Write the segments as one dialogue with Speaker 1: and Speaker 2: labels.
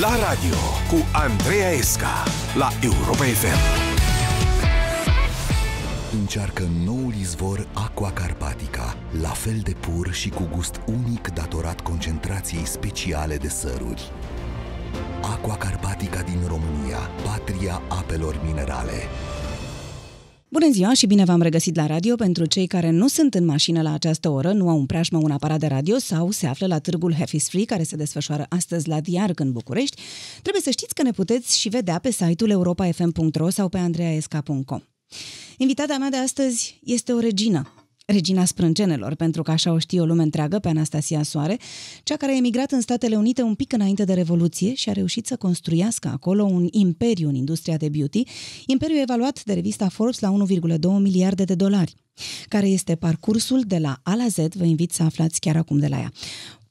Speaker 1: La radio cu Andreea Esca la Europa FM.
Speaker 2: Încearcă noul izvor Aqua Carpatica, la fel de pur și cu gust unic datorat concentrației speciale de săruri. Aqua Carpatica din România, patria apelor minerale.
Speaker 3: Bună ziua și bine v-am regăsit la radio pentru cei care nu sunt în mașină la această oră, nu au în preajmă un aparat de radio sau se află la târgul Half is Free care se desfășoară astăzi la Diarc în București. Trebuie să știți că ne puteți și vedea pe site-ul europafm.ro sau pe andreaesca.com. Invitata mea de astăzi este o regină, regina sprâncenelor, pentru că așa o știe o lume întreagă pe Anastasia Soare, cea care a emigrat în Statele Unite un pic înainte de Revoluție și a reușit să construiască acolo un imperiu în industria de beauty, imperiu evaluat de revista Forbes la 1,2 miliarde de dolari. Care este parcursul de la A la Z, vă invit să aflați chiar acum de la ea.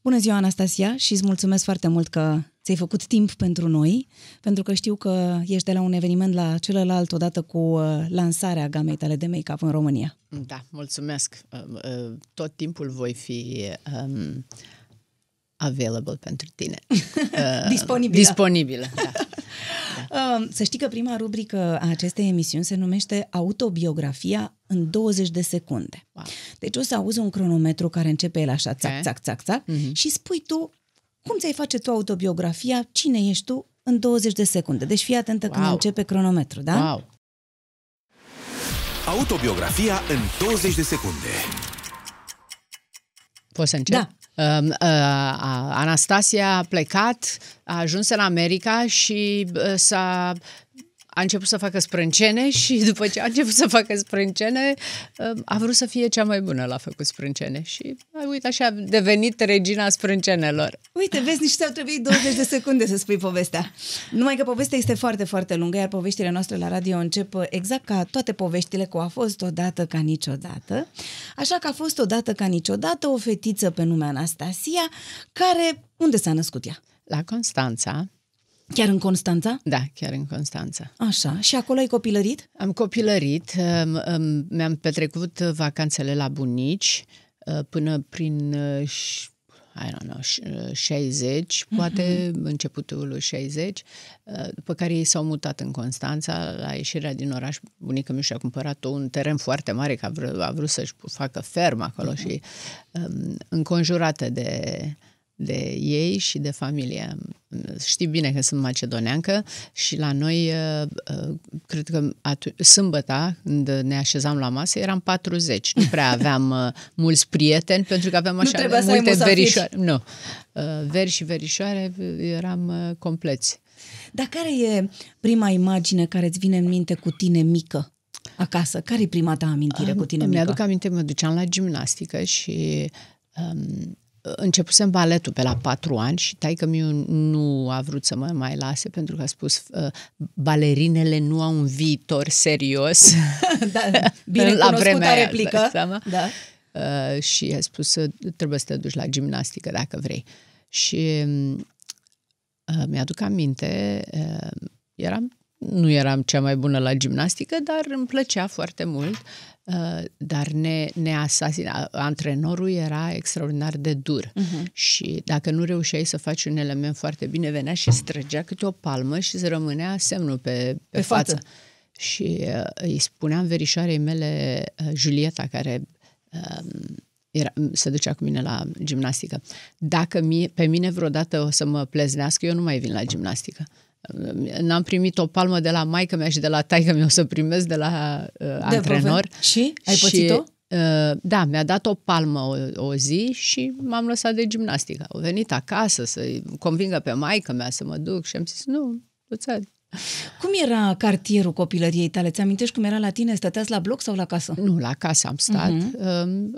Speaker 3: Bună ziua, Anastasia, și îți mulțumesc foarte mult că ți-ai făcut timp pentru noi, pentru că știu că ești de la un eveniment la celălalt odată cu uh, lansarea gamei tale de make-up în România.
Speaker 4: Da, mulțumesc. Uh, uh, tot timpul voi fi um, available pentru tine.
Speaker 3: disponibilă.
Speaker 4: Disponibilă, da.
Speaker 3: da. Să știi că prima rubrică a acestei emisiuni se numește Autobiografia în 20 de secunde. Wow. Deci o să auzi un cronometru care începe el așa, țac, țac, țac, țac, mm-hmm. și spui tu cum ți-ai face tu autobiografia, cine ești tu în 20 de secunde. Deci fii atentă wow. când începe cronometru, da?
Speaker 4: Wow.
Speaker 1: Autobiografia în 20 de secunde.
Speaker 4: Poți să încep?
Speaker 3: Da.
Speaker 4: Uh, uh, Anastasia a plecat, a ajuns în America și uh, s-a a început să facă sprâncene și după ce a început să facă sprâncene, um, a vrut să fie cea mai bună la făcut sprâncene și, uite, așa a devenit regina sprâncenelor.
Speaker 3: Uite, vezi, nici ți-au trebuit 20 de secunde să spui povestea. Numai că povestea este foarte, foarte lungă, iar poveștile noastre la radio încep exact ca toate poveștile cu a fost odată ca niciodată. Așa că a fost odată ca niciodată o fetiță pe nume Anastasia, care, unde s-a născut ea?
Speaker 4: La Constanța,
Speaker 3: Chiar în Constanța?
Speaker 4: Da, chiar în Constanța.
Speaker 3: Așa. Și acolo ai copilărit?
Speaker 4: Am copilărit. Mi-am petrecut vacanțele la bunici uh, până prin uh, I don't know, 60, uh, poate uh-huh. începutul 60, după care ei s-au mutat în Constanța, la ieșirea din oraș, bunica mi și-a cumpărat un teren foarte mare, că a vrut, a vrut să-și facă fermă acolo uh-huh. și um, înconjurată de de ei și de familie. Știi bine că sunt macedoneancă și la noi, uh, uh, cred că atu- sâmbăta, când ne așezam la masă, eram 40. Nu prea aveam uh, mulți prieteni, pentru că aveam așa multe verișoare. Nu. Veri și verișoare eram compleți.
Speaker 3: Dar care e prima imagine care îți vine în minte cu tine mică? acasă? Care e prima ta amintire cu tine mică?
Speaker 4: Mi-aduc aminte, mă duceam la gimnastică și um, începusem baletul pe la patru ani și taică miu nu a vrut să mă mai lase pentru că a spus uh, balerinele nu au un viitor serios.
Speaker 3: da, bine la vremea aia, replică.
Speaker 4: Seama? Da. Uh, și a spus trebuie să te duci la gimnastică dacă vrei. Și uh, mi-aduc aminte, uh, eram nu eram cea mai bună la gimnastică, dar îmi plăcea foarte mult. Uh, dar ne, ne asasina. Antrenorul era extraordinar de dur uh-huh. și dacă nu reușeai să faci un element foarte bine, venea și străgea câte o palmă și îți rămânea semnul pe, pe, pe față. față. Și uh, îi spuneam verișoarei mele, uh, Julieta, care uh, era, se ducea cu mine la gimnastică, dacă mie, pe mine vreodată o să mă pleznească, eu nu mai vin la gimnastică. N-am primit o palmă de la maică mea și de la taică mea, o să primesc de la uh, de antrenor.
Speaker 3: Și? Ai pățit-o?
Speaker 4: Uh, da, mi-a dat o palmă o, o zi și m-am lăsat de gimnastică. Au venit acasă să convingă pe maică mea să mă duc și am zis, nu, du
Speaker 3: Cum era cartierul copilăriei tale? Ți amintești cum era la tine? Stăteați la bloc sau la casă?
Speaker 4: Nu, la casă am stat. Uh-huh. Uh,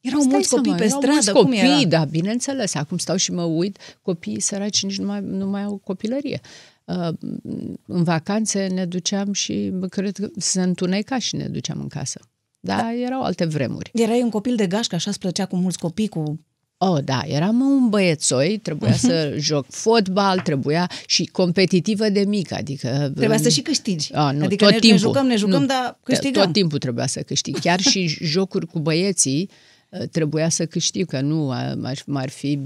Speaker 3: erau mulți copii pe stradă, mulți
Speaker 4: copii,
Speaker 3: cum era?
Speaker 4: da, bineînțeles. Acum stau și mă uit, copiii săraci nici nu mai, nu mai au copilărie. Uh, în vacanțe ne duceam și cred că se întuneca și ne duceam în casă. Da, da. erau alte vremuri.
Speaker 3: Erai un copil de gașcă, așa îți plăcea cu mulți copii, cu
Speaker 4: Oh, da, eram un băiețoi, trebuia să joc fotbal, trebuia și competitivă de mic, adică...
Speaker 3: Trebuia să și câștigi.
Speaker 4: Oh, nu,
Speaker 3: adică
Speaker 4: tot
Speaker 3: ne,
Speaker 4: timpul.
Speaker 3: ne jucăm, ne jucăm, nu, dar câștigăm.
Speaker 4: Tot timpul trebuia să câștig. Chiar și jocuri cu băieții, Uh, trebuia să câștig, că nu m-ar fi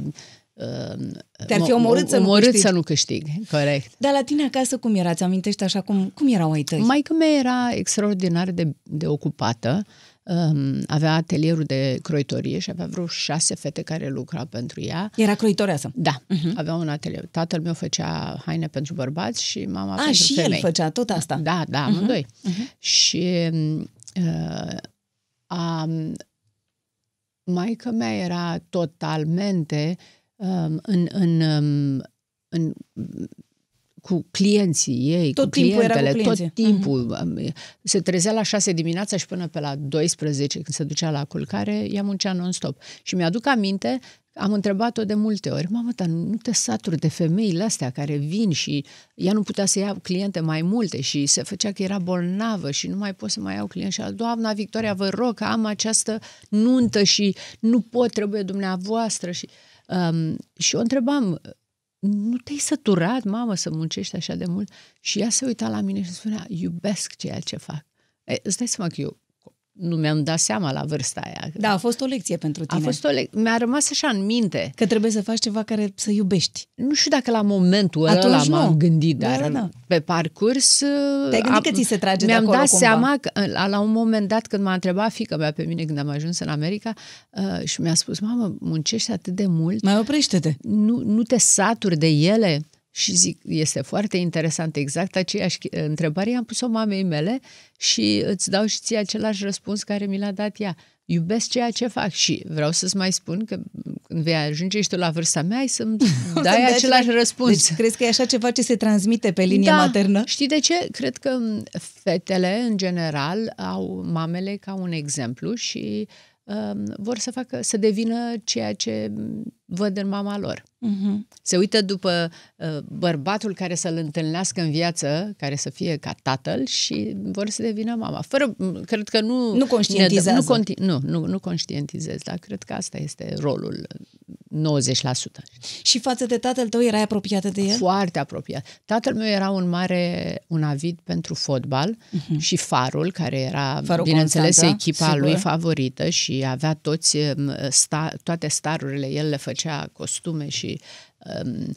Speaker 3: Te-ar fi omorât să nu
Speaker 4: omorât
Speaker 3: câștigi.
Speaker 4: să nu câștig, corect.
Speaker 3: Dar la tine acasă cum era? Ți amintești așa cum, cum erau ai tăi?
Speaker 4: Maica mea era extraordinar de, de ocupată, um, avea atelierul de croitorie și avea vreo șase fete care lucrau pentru ea.
Speaker 3: Era croitoreasă.
Speaker 4: Da, uh-huh. avea un atelier. Tatăl meu făcea haine pentru bărbați și mama
Speaker 3: A,
Speaker 4: pentru
Speaker 3: și
Speaker 4: femei.
Speaker 3: el făcea tot asta.
Speaker 4: Da, da, amândoi. Uh-huh. Și uh, a, maica mea era totalmente um, în, în, um, în cu clienții ei,
Speaker 3: Tot
Speaker 4: cu
Speaker 3: timpul era cu
Speaker 4: clientele,
Speaker 3: clienții.
Speaker 4: tot timpul. Uh-huh. Se trezea la 6 dimineața și până pe la 12, când se ducea la culcare, ea muncea non-stop. Și mi-aduc aminte, am întrebat-o de multe ori, mamă, dar nu te saturi de femeile astea care vin și ea nu putea să ia cliente mai multe și se făcea că era bolnavă și nu mai pot să mai iau clienți. Și a, doamna Victoria, vă rog că am această nuntă și nu pot, trebuie dumneavoastră. Și, um, și o întrebam, nu te-ai săturat, mamă, să muncești așa de mult? Și ea se uita la mine și spunea, iubesc ceea ce fac. E, îți dai seama că eu nu mi-am dat seama la vârsta aia.
Speaker 3: Da, a fost o lecție pentru tine.
Speaker 4: A fost o le- Mi-a rămas așa în minte.
Speaker 3: Că trebuie să faci ceva care să iubești.
Speaker 4: Nu știu dacă la momentul ăla
Speaker 3: Atunci
Speaker 4: m-am
Speaker 3: nu.
Speaker 4: gândit,
Speaker 3: Da,
Speaker 4: dar
Speaker 3: da, da.
Speaker 4: pe parcurs...
Speaker 3: Te-ai gândit că ți se trage de
Speaker 4: Mi-am
Speaker 3: acolo
Speaker 4: dat
Speaker 3: cumva.
Speaker 4: seama că la, la un moment dat când m-a întrebat fica mea pe mine când am ajuns în America uh, și mi-a spus, mamă, muncești atât de mult,
Speaker 3: Mai oprește-te.
Speaker 4: nu, nu te saturi de ele? Și zic, este foarte interesant, exact aceeași întrebare i-am pus-o mamei mele și îți dau și ție același răspuns care mi l-a dat ea. Iubesc ceea ce fac și vreau să-ți mai spun că când vei ajunge și tu la vârsta mea, ai să-mi
Speaker 3: Să-mi
Speaker 4: dai
Speaker 3: dai
Speaker 4: același
Speaker 3: același-
Speaker 4: răspuns.
Speaker 3: Deci crezi că e așa ceva ce se transmite pe linie
Speaker 4: da,
Speaker 3: maternă?
Speaker 4: Știi de ce? Cred că fetele, în general, au mamele ca un exemplu și um, vor să facă, să devină ceea ce văd în mama lor.
Speaker 3: Uh-huh.
Speaker 4: Se uită după uh, bărbatul care să-l întâlnească în viață, care să fie ca tatăl și vor să devină mama. Fără, m, cred că nu...
Speaker 3: Nu conștientizează.
Speaker 4: Ne, nu, conti, nu, nu, nu conștientizez, dar cred că asta este rolul 90%.
Speaker 3: Și față de tatăl tău erai apropiată de el?
Speaker 4: Foarte apropiat. Tatăl meu era un mare, un avid pentru fotbal uh-huh. și Farul, care era,
Speaker 3: Mhm. Farul
Speaker 4: bineînțeles,
Speaker 3: Constanța,
Speaker 4: echipa
Speaker 3: sigur.
Speaker 4: lui favorită și avea toți, um, sta, toate starurile, el le făcea costume și um,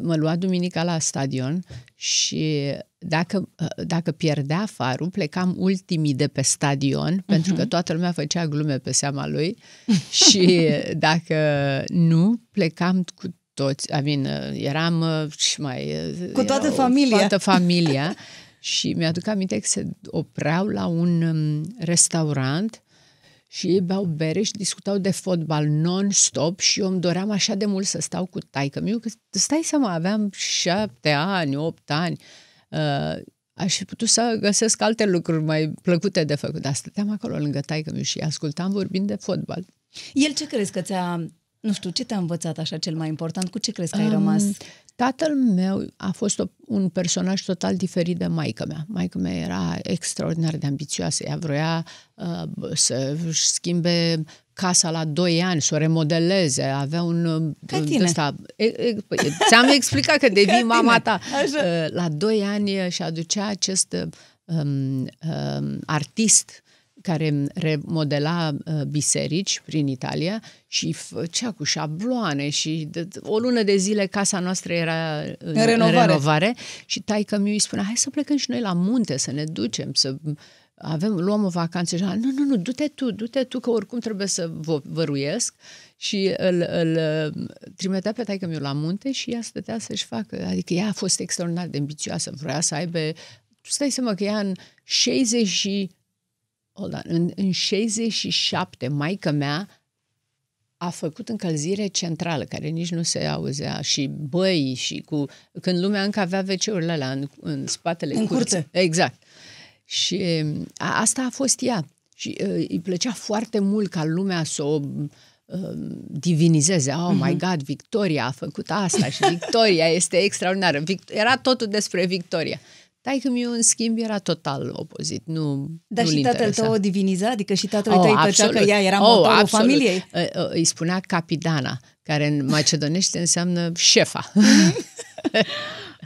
Speaker 4: mă lua duminica la stadion și dacă, dacă pierdea Farul, plecam ultimii de pe stadion, uh-huh. pentru că toată lumea făcea glume pe seama lui și dacă nu, plecam cu toți, I mean, eram uh, și mai... uh,
Speaker 3: Cu toată
Speaker 4: erau
Speaker 3: familia.
Speaker 4: Toată familia și mi-aduc aminte că se opreau la un um, restaurant și ei beau bere și discutau de fotbal non-stop și eu îmi doream așa de mult să stau cu taică miu, că stai seama, aveam șapte ani, opt ani, uh, aș fi putut să găsesc alte lucruri mai plăcute de făcut, dar stăteam acolo lângă taică miu și ascultam vorbind de fotbal.
Speaker 3: El ce crezi că ți-a... Nu știu, ce te-a învățat așa cel mai important? Cu ce crezi că ai rămas?
Speaker 4: Um, Tatăl meu a fost o, un personaj total diferit de maica mea. Maica mea era extraordinar de ambițioasă. Ea vroia uh, să își schimbe casa la 2 ani, să o remodeleze, avea un... uh,
Speaker 3: Ca tine.
Speaker 4: Ăsta, e, e, păi, ți-am explicat că devii
Speaker 3: tine.
Speaker 4: mama ta.
Speaker 3: Așa.
Speaker 4: Uh, La 2 ani și aducea acest um, um, artist care remodela uh, biserici prin Italia și făcea cu șabloane și de, o lună de zile casa noastră era în,
Speaker 3: În renovare.
Speaker 4: în renovare și taică mi îi spunea, hai să plecăm și noi la munte, să ne ducem, să avem, luăm o vacanță și nu, nu, nu, du-te tu, du-te tu, că oricum trebuie să vă văruiesc și îl, îl trimitea pe taică meu la munte și ea stătea să-și facă, adică ea a fost extraordinar de ambițioasă, vrea să aibă, tu stai seama că ea în 60 și Hold on. În, în 67, maica mea a făcut încălzire centrală, care nici nu se auzea, și băi, și cu... Când lumea încă avea WC-urile alea în, în spatele
Speaker 3: În
Speaker 4: curții.
Speaker 3: curte.
Speaker 4: Exact. Și a, asta a fost ea. Și uh, îi plăcea foarte mult ca lumea să o uh, divinizeze. Oh my God, Victoria a făcut asta și Victoria este extraordinară. Vic- era totul despre Victoria. Taică miu, în schimb, era total opozit. Nu,
Speaker 3: Dar
Speaker 4: nu
Speaker 3: și tatăl
Speaker 4: interesa.
Speaker 3: tău o diviniza? Adică și tatălui tău îi plăcea că
Speaker 4: absolut.
Speaker 3: ea era
Speaker 4: Oh,
Speaker 3: motorul
Speaker 4: absolut.
Speaker 3: familiei?
Speaker 4: Uh, uh, Îi spunea capidana, care în macedonește înseamnă șefa.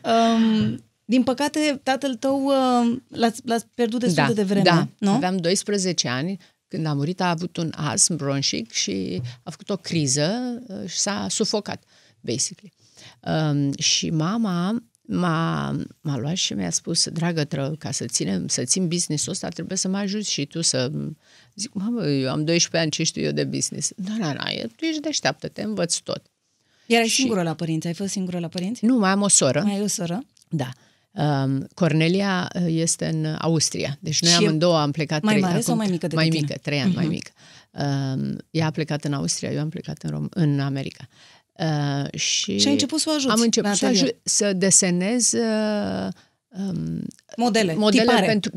Speaker 3: Um, din păcate, tatăl tău uh, l-ați, l-ați pierdut destul de devreme,
Speaker 4: da.
Speaker 3: nu?
Speaker 4: aveam 12 ani. Când a murit a avut un astm bronșic și a făcut o criză uh, și s-a sufocat. basically. Um, și mama m-a, m-a luat și mi-a spus, dragă, tră, ca să ținem, să țin business-ul ăsta, trebuie să mă ajuți și tu să... Zic, mamă, eu am 12 ani, ce știu eu de business? Da, da, da, tu ești deșteaptă, te învăț tot.
Speaker 3: Erai și... singură la părinți? Ai fost singură la părinți?
Speaker 4: Nu, mai am o soră.
Speaker 3: Mai ai o soră?
Speaker 4: Da. Um, Cornelia uh, este în Austria. Deci noi și amândouă am plecat...
Speaker 3: Mai
Speaker 4: trei,
Speaker 3: mare acum, sau mai mică decât
Speaker 4: Mai
Speaker 3: tine?
Speaker 4: mică, trei ani uh-huh. mai
Speaker 3: Mhm.
Speaker 4: mică. Um, ea a plecat în Austria, eu am plecat în, Rom- în America. Uh, și,
Speaker 3: Și ai început să o ajuți
Speaker 4: Am început
Speaker 3: la
Speaker 4: să,
Speaker 3: atelier.
Speaker 4: aju- să desenez uh, um,
Speaker 3: Modele,
Speaker 4: modele
Speaker 3: tipare.
Speaker 4: pentru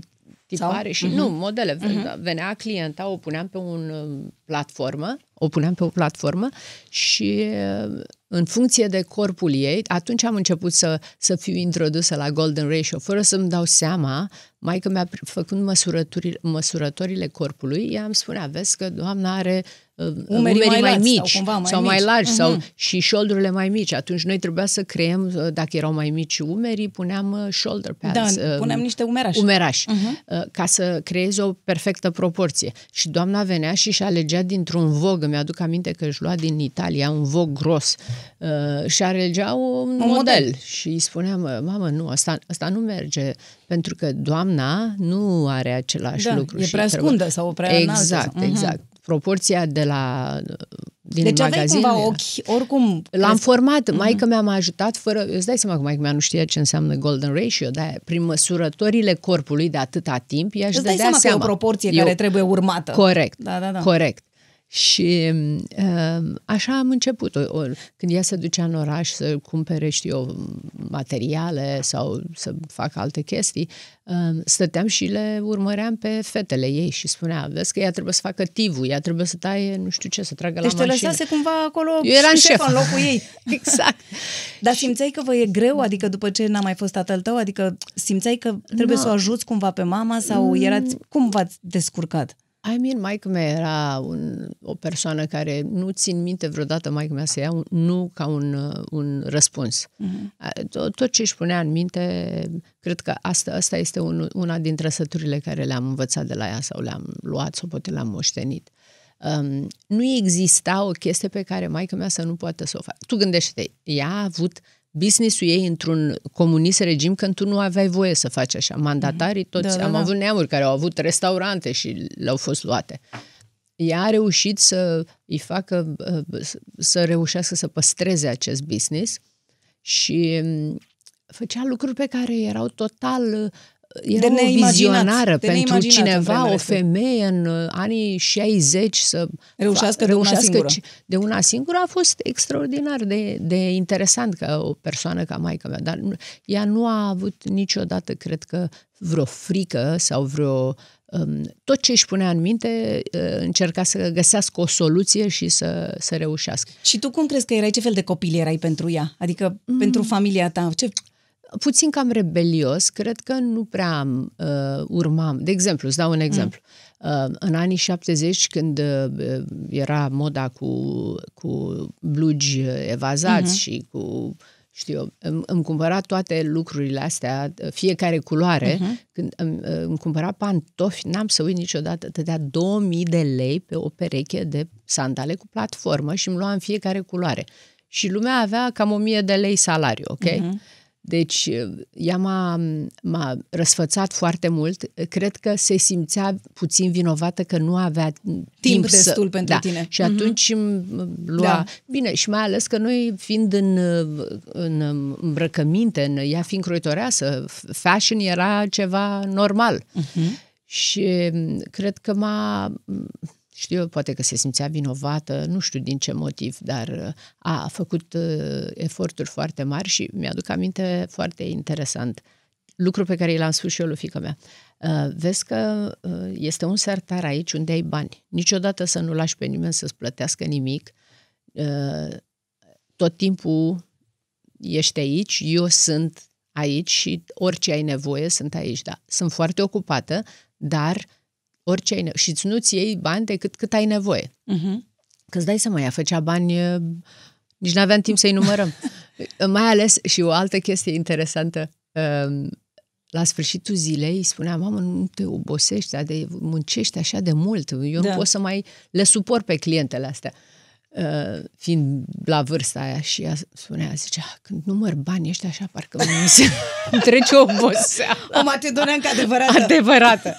Speaker 4: tipare
Speaker 3: Sau?
Speaker 4: și
Speaker 3: Mhm.
Speaker 4: nu, modele. Uh-huh. Venea clienta, o puneam pe un um, platformă, o puneam pe o platformă și uh, în funcție de corpul ei, atunci am început să, să fiu introdusă la Golden Ratio, fără să-mi dau seama, mai că mi-a făcut măsurătorile, măsurătorile corpului, ea îmi spunea, vezi că doamna are uh, umerii,
Speaker 3: mai
Speaker 4: mai,
Speaker 3: lați sau
Speaker 4: mici
Speaker 3: cumva mai
Speaker 4: sau mai
Speaker 3: mici.
Speaker 4: largi sau,
Speaker 3: Mhm.
Speaker 4: și șoldurile mai mici. Atunci noi trebuia să creăm, uh, dacă erau mai mici umerii, puneam uh, shoulder pads.
Speaker 3: Da,
Speaker 4: uh,
Speaker 3: puneam niște umerași.
Speaker 4: umerași,
Speaker 3: Mhm.
Speaker 4: uh, ca să creeze o perfectă proporție. Și doamna venea și și alegea dintr-un vog, îmi aduc aminte că își lua din Italia un vog gros uh, și alegea un,
Speaker 3: Un
Speaker 4: model.
Speaker 3: model.
Speaker 4: Și îi spuneam, mamă, nu, asta, asta nu merge, pentru că doamna nu are același
Speaker 3: Da,
Speaker 4: lucru.
Speaker 3: e
Speaker 4: și
Speaker 3: prea
Speaker 4: trebuie-
Speaker 3: scundă sau prea înaltă
Speaker 4: Exact,
Speaker 3: sau- Mhm.
Speaker 4: exact. Proporția de la din
Speaker 3: Deci aveai
Speaker 4: magazin
Speaker 3: cumva
Speaker 4: era-
Speaker 3: ochi, oricum...
Speaker 4: L-am format.
Speaker 3: Mhm.
Speaker 4: Maica mea m-a ajutat fără... Îți dai seama că maica mea nu știa ce înseamnă golden ratio, dar prin măsurătorile corpului de atâta timp, ea își
Speaker 3: Îți dai
Speaker 4: dădea
Speaker 3: seama, că e o proporție
Speaker 4: Eu-
Speaker 3: care trebuie urmată.
Speaker 4: Corect.
Speaker 3: Da, da, da.
Speaker 4: Corect. Și uh, așa am început. O, o, când ea se ducea în oraș să cumpere, știu eu, materiale sau să facă alte chestii, uh, stăteam și le urmăream pe fetele ei și spunea, vezi că ea trebuie să facă tivul, ea trebuie să taie nu știu ce, să tragă
Speaker 3: Deci
Speaker 4: la
Speaker 3: te
Speaker 4: mașină.
Speaker 3: lăsase cumva acolo
Speaker 4: Eu eram
Speaker 3: șef
Speaker 4: șef.
Speaker 3: în locul ei.
Speaker 4: Exact.
Speaker 3: Dar simțeai că vă e greu? Adică după ce n-a mai fost tatăl tău? Adică simțeai că trebuie
Speaker 4: Nu.
Speaker 3: să o ajuți cumva pe mama sau erați... Cum v-ați descurcat?
Speaker 4: I mean, maica mea era un, o persoană care nu țin minte vreodată maica mea să ia un, nu ca un, uh, un răspuns. Uh-huh. Tot, tot ce își punea în minte, cred că asta, asta este un, una din trăsăturile care le-am învățat de la ea sau le-am luat sau poate le-am moștenit. Um, nu exista o chestie pe care maica mea să nu poată să o facă. Tu gândește-te, ea a avut business-ul ei într-un comunist regim când tu nu aveai voie să faci așa. Mandatarii toți,
Speaker 3: Da, da,
Speaker 4: am
Speaker 3: da.
Speaker 4: avut neamuri care au avut restaurante și le-au fost luate. Ea a reușit să îi facă, uh, să- să reușească să păstreze acest business și um, făcea lucruri pe care erau total uh, era
Speaker 3: De
Speaker 4: o
Speaker 3: neimaginat,
Speaker 4: vizionară
Speaker 3: de
Speaker 4: pentru
Speaker 3: neimaginat în
Speaker 4: cineva,
Speaker 3: vremea
Speaker 4: o
Speaker 3: respectivă.
Speaker 4: femeie în uh, anii 60 să
Speaker 3: Reușească
Speaker 4: fa-
Speaker 3: de una
Speaker 4: reușească
Speaker 3: singură.
Speaker 4: ci- de una singură a fost extraordinar de, de interesant ca o persoană ca maica mea, dar nu- ea nu a avut niciodată, cred că, vreo frică sau vreo... Um, tot ce își punea în minte uh, încerca să găsească o soluție și să, să reușească.
Speaker 3: Și tu cum crezi că erai? Ce fel de copil erai pentru ea? Adică
Speaker 4: Mm.
Speaker 3: pentru familia ta? Ce...
Speaker 4: puțin cam rebelios, cred că nu prea uh, urmam. De exemplu, îți dau un exemplu. Uh, în anii 70, când uh, era moda cu, cu blugi evazați uh-huh. și cu știu eu, îmi, îmi cumpăra toate lucrurile astea, fiecare culoare, uh-huh. când îmi, îmi cumpăra pantofi, n-am să uit niciodată, dădea 2000 de lei pe o pereche de sandale cu platformă și îmi lua în fiecare culoare. Și lumea avea cam 1000 de lei salariu, ok? Uh-huh. Deci, ea m-a, m-a răsfățat foarte mult. Cred că se simțea puțin vinovată că nu avea timp,
Speaker 3: Timp
Speaker 4: să...
Speaker 3: destul pentru
Speaker 4: da.
Speaker 3: tine.
Speaker 4: Și atunci îmi lua...
Speaker 3: Da.
Speaker 4: Bine, și mai ales că noi fiind în, în îmbrăcăminte, în ea fiind croitoreasă, fashion era ceva normal. Uh-huh. Și cred că m-a știu eu, poate că se simțea vinovată, nu știu din ce motiv, dar a, a făcut uh, eforturi foarte mari și mi-aduc aminte foarte interesant. Lucru pe care l-am spus și eu lui fiica mea. Uh, vezi că uh, este un sertar aici unde ai bani. Niciodată să nu lași pe nimeni să-ți plătească nimic. Uh, tot timpul ești aici, eu sunt aici și orice ai nevoie sunt aici. Da. Sunt foarte ocupată, dar orice ai nevoie. Și îți nu-ți iei bani decât cât ai nevoie.
Speaker 3: Uh-huh.
Speaker 4: Că îți dai seama, ea făcea bani, nici nu aveam timp să-i numărăm. Mai ales, și o altă chestie interesantă, la sfârșitul zilei spunea, mamă, nu te obosești, de muncești așa de mult, eu da. nu pot să mai le suport pe clientele astea. Uh, fiind la vârsta aia și ea spunea, zicea, când număr banii ăștia așa, parcă mi se trece oboseală.
Speaker 3: O macedoneancă adevărată.
Speaker 4: Adevărată.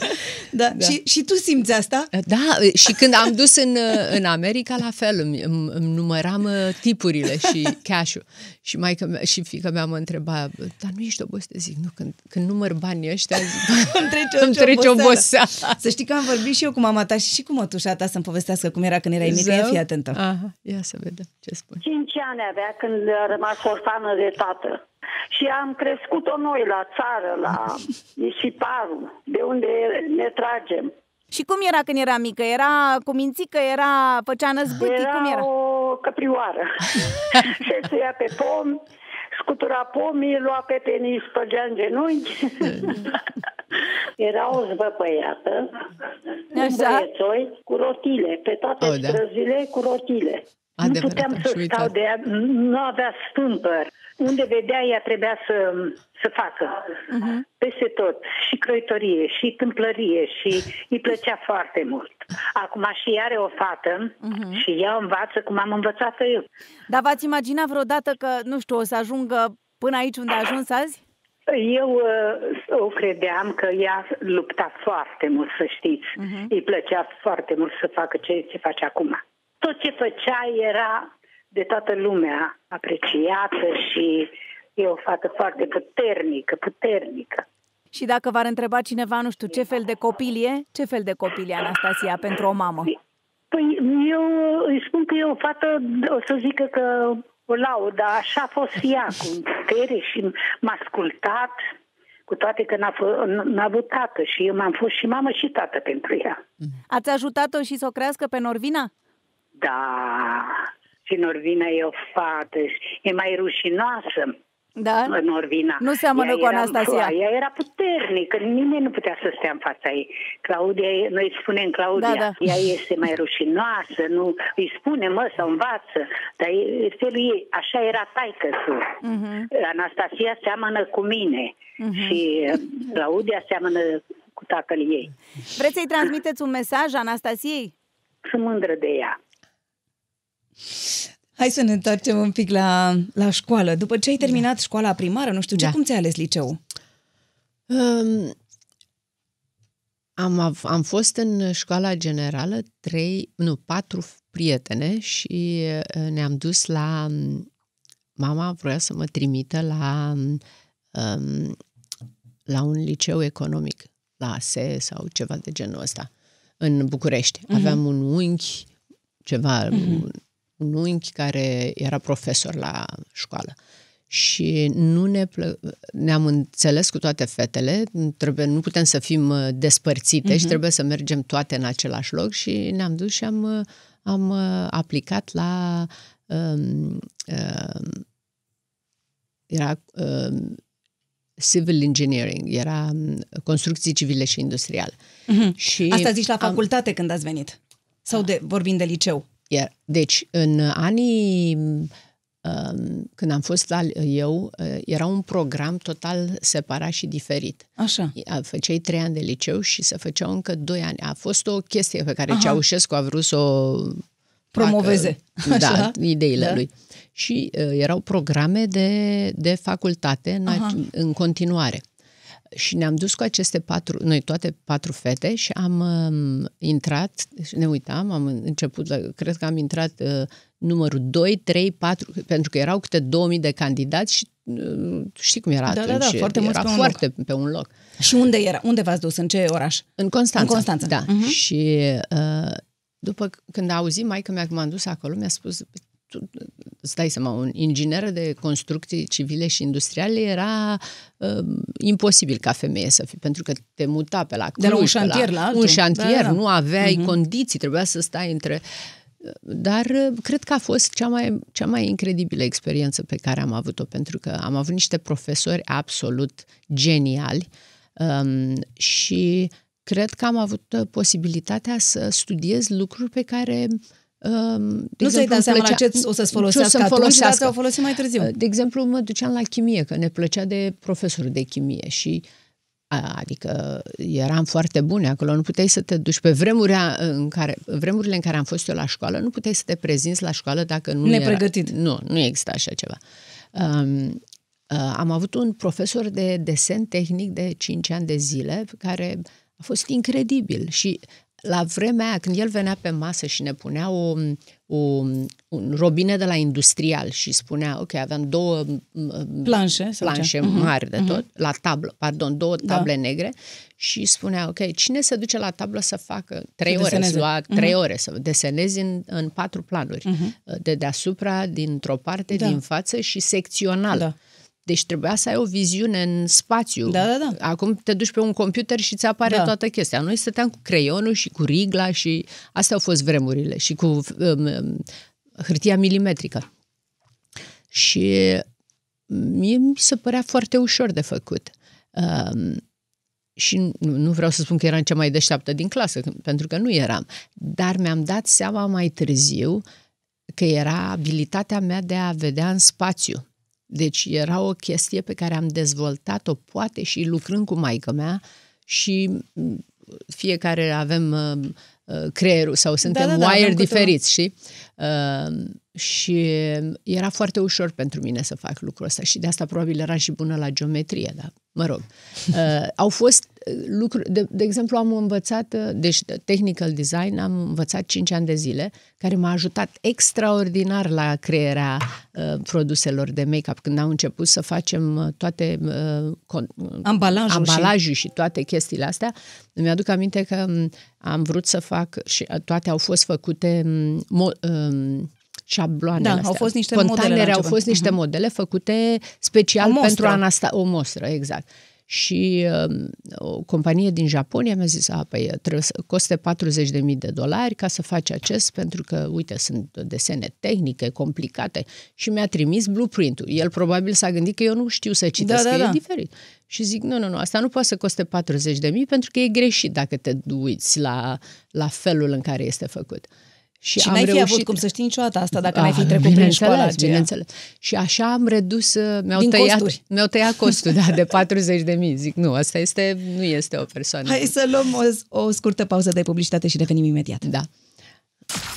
Speaker 3: Da. da. Și, și tu simți asta?
Speaker 4: Da, și când am dus în, în America, la fel, îmi, îmi, îmi număram uh, tipurile și cash-ul. Și, maică mea, și fica mea mă întreba, dar nu ești obosit? Zic, nu, când, când număr banii ăștia, zic,
Speaker 3: îmi trece,
Speaker 4: îmi trece oboseala.
Speaker 3: Să știi că am vorbit și eu cu mama ta și și cu mătușa ta să-mi povestească cum era când erai mică. Ia fi atentă.
Speaker 4: Aha, ia să vedem ce spune.
Speaker 5: Cinci ani avea când a rămas orfană de tată. Și am crescut-o noi la țară, la Isiparu, de unde ne tragem.
Speaker 6: Și cum era când era mică? Era cu mințică, era, făcea năzbâtii,
Speaker 5: Era
Speaker 6: cum era?
Speaker 5: o căprioară. Se suia pe pom, scutura pomii, lua pe penis, spăgea în genunchi. Era o zvăpăiată, un
Speaker 6: Așa.
Speaker 5: băiețoi cu rotile, pe toate
Speaker 4: Oh,
Speaker 5: oh,
Speaker 4: da.
Speaker 5: străzile cu rotile.
Speaker 4: Adevărat,
Speaker 5: nu puteam
Speaker 4: am
Speaker 5: să
Speaker 4: și uitat.
Speaker 5: stau de ea, nu avea stâmpăr. Unde vedea, ea trebuia să, să facă.
Speaker 6: Mhm.
Speaker 5: Peste tot. Și croitorie, și tâmplărie, și îi plăcea foarte mult. Acum și ea are o fată
Speaker 6: Mhm.
Speaker 5: și ea învață cum am învățat eu.
Speaker 6: Dar v-ați imaginat vreodată că, nu știu, o să ajungă până aici unde a ajuns azi?
Speaker 5: Eu uh, o credeam că ea lupta foarte mult, să știți.
Speaker 6: Mhm.
Speaker 5: Îi plăcea foarte mult să facă ce, ce face acum. Tot ce făcea era de toată lumea apreciată și e o fată foarte puternică, puternică.
Speaker 6: Și dacă v-ar întreba cineva, nu știu, ce fel de copil e, ce fel de copil e Anastasia pentru o mamă?
Speaker 5: Păi eu îi spun că e o fată, o să zică că o laud, dar așa a fost ea, cu putere și m-a ascultat, cu toate că n-a, fă, n-a avut tată și eu m-am fost și mamă și tată pentru ea.
Speaker 6: Ați ajutat-o și să o crească pe Norvina?
Speaker 5: Da, și Norvina e o fată, e mai rușinoasă.
Speaker 6: Da?
Speaker 5: Norvina.
Speaker 6: Nu seamănă
Speaker 5: Ea
Speaker 6: cu
Speaker 5: era-
Speaker 6: Anastasia.
Speaker 5: Ea era puternică, nimeni nu putea să stea în fața ei. Claudia, e- noi îi spunem Claudia,
Speaker 6: Da, da.
Speaker 5: ea este mai rușinoasă, nu îi spune, mă, să învață, dar e, felul ei, așa era taică
Speaker 6: Mhm.
Speaker 5: Anastasia seamănă cu mine și uh, Claudia seamănă cu tatăl ei.
Speaker 6: Vreți să-i transmiteți un mesaj Anastasiei?
Speaker 5: Sunt mândră de ea.
Speaker 3: Hai să ne întoarcem un pic la, la școală. După ce ai terminat școala primară, nu știu, ce,
Speaker 4: Da.
Speaker 3: cum ți-ai ales liceul?
Speaker 4: Um, am, av- am fost în școala generală trei, nu, patru prietene și uh, ne-am dus la... Mama vroia să mă trimită la, um, la un liceu economic, la ASE sau ceva de genul ăsta, în București. Aveam un unchi, ceva, un, un unchi care era profesor la școală. Și nu ne plă... ne-am înțeles cu toate fetele, trebuie, nu putem să fim uh, despărțite și trebuie să mergem toate în același loc și ne-am dus și am, uh, am uh, aplicat la um, um, era um, civil engineering, era um, construcții civile și industriale. Și
Speaker 3: Asta zici la
Speaker 4: am-
Speaker 3: facultate când ați venit? Sau de, vorbim de liceu?
Speaker 4: Iar, deci, în anii um, când am fost la eu, uh, era un program total separat și diferit.
Speaker 3: Așa.
Speaker 4: A- Făceai trei ani de liceu și se făceau încă doi ani. A fost o chestie pe care
Speaker 3: Aha.
Speaker 4: Ceaușescu a vrut să o
Speaker 3: Promoveze.
Speaker 4: facă, da,
Speaker 3: Așa.
Speaker 4: ideile
Speaker 3: Da.
Speaker 4: lui. Și uh, erau programe de, de facultate în,
Speaker 3: Aha.
Speaker 4: a- în continuare. Și ne-am dus cu aceste patru, noi toate patru fete și am um, intrat, și ne uitam, am început, la, cred că am intrat uh, numărul 2, 3, 4, pentru că erau câte 2000 de candidați și uh, știi cum era
Speaker 3: Da, da,
Speaker 4: atunci,
Speaker 3: da, foarte mulți
Speaker 4: era
Speaker 3: pe un
Speaker 4: foarte pe un loc.
Speaker 3: Și unde era? Unde v-ați dus? În ce oraș?
Speaker 4: În Constanța.
Speaker 3: În Constanța.
Speaker 4: Da.
Speaker 3: Mhm.
Speaker 4: Și uh, după c- când a auzit maica mea că m-am dus acolo, mi-a spus tu, îți dai seama, un inginer de construcții civile și industriale era uh, imposibil ca femeie să fii, pentru că te muta pe la Cluj,
Speaker 3: De la un
Speaker 4: pe
Speaker 3: șantier la altul.
Speaker 4: Un șantier,
Speaker 3: Da, da, da.
Speaker 4: nu aveai condiții, trebuia să stai între... Dar uh, cred că a fost cea mai, cea mai incredibilă experiență pe care am avut-o, pentru că am avut niște profesori absolut geniali um, și cred că am avut uh, posibilitatea să studiez lucruri pe care um, de
Speaker 3: Nu ți-ai
Speaker 4: exemplu,
Speaker 3: dat seama
Speaker 4: îmi
Speaker 3: la
Speaker 4: plăcea-
Speaker 3: ce o să-ți
Speaker 4: ce o
Speaker 3: folosească
Speaker 4: să-mi
Speaker 3: atunci, dar
Speaker 4: folosească.
Speaker 3: ți-au folosit mai târziu.
Speaker 4: De exemplu, mă duceam la chimie, că ne plăcea de profesor de chimie și Adică eram foarte bune acolo, nu puteai să te duci pe vremuri în care, vremurile în care am fost eu la școală, nu puteai să te prezinți la școală dacă nu
Speaker 3: Nepregătit.
Speaker 4: era... Nu, nu exista așa ceva. Um, uh, am avut un profesor de desen tehnic de 5 ani de zile care a fost incredibil și la vremea aia, când el venea pe masă și ne punea o, o, un robine de la industrial și spunea, ok, aveam două
Speaker 3: planșe,
Speaker 4: planșe
Speaker 3: mhm,
Speaker 4: mari de
Speaker 3: uh-huh.
Speaker 4: tot, la tablă, pardon, două da. table da. negre și spunea, ok, cine se duce la tablă să facă trei să ore, deseneze. să lua trei uh-huh. ore, să desenezi în, în patru planuri, uh-huh. de deasupra, dintr-o parte, da. din față și secțional. Da. Deci trebuia să ai o viziune în spațiu.
Speaker 3: Da, da, da.
Speaker 4: Acum te duci pe un computer și ți apare da. toată chestia. Noi stăteam cu creionul și cu rigla și astea au fost vremurile și cu um, um, hârtia milimetrică. Și mie mi se părea foarte ușor de făcut. Um, și nu, nu vreau să spun că eram cea mai deșteaptă din clasă, pentru că nu eram. Dar mi-am dat seama mai târziu că era abilitatea mea de a vedea în spațiu deci era o chestie pe care am dezvoltat-o poate și lucrând cu maică mea și mm, fiecare avem uh, uh, creierul sau suntem da, da, da, wire diferiți, știi? Uh, și era foarte ușor pentru mine să fac lucrul ăsta și de asta probabil era și bună la geometrie, dar mă rog. Uh, au fost uh, lucruri, de, de exemplu am învățat, uh, deci technical design am învățat 5 ani de zile, care m-a ajutat extraordinar la crearea uh, produselor de make-up, când am început să facem uh, toate uh, con,
Speaker 3: ambalajul,
Speaker 4: ambalajul și... și toate chestiile astea. Mi-aduc aminte că um, am vrut să fac și toate au fost făcute um, mo, um, șabloanele
Speaker 3: da,
Speaker 4: astea.
Speaker 3: au fost niște
Speaker 4: Containere
Speaker 3: modele
Speaker 4: au fost niște uh-huh. modele făcute special
Speaker 3: o
Speaker 4: pentru Anasta, o mostră, exact. Și uh, o companie din Japonia mi-a zis, a, păi, trebuie să coste 40.000 de dolari ca să faci acest, pentru că, uite, sunt desene tehnice, complicate. Și mi-a trimis blueprint-ul. El probabil s-a gândit că eu nu știu să citesc, da, da, că da. e diferit. Și zic, nu, nu, nu, asta nu poate să coste 40.000 pentru că e greșit dacă te uiți la, la felul în care este făcut.
Speaker 3: Și, și am n-ai fi reușit... avut cum să știi niciodată asta dacă ah, n-ai fi trecut prin școala aceea.
Speaker 4: Bineînțeles. Și așa am redus, uh, mi-au, Din tăiat, mi-au tăiat costul da, de 40 de mii. Zic, nu, asta este, nu este o persoană.
Speaker 3: Hai să luăm o, o scurtă pauză de publicitate și revenim imediat.
Speaker 4: Da.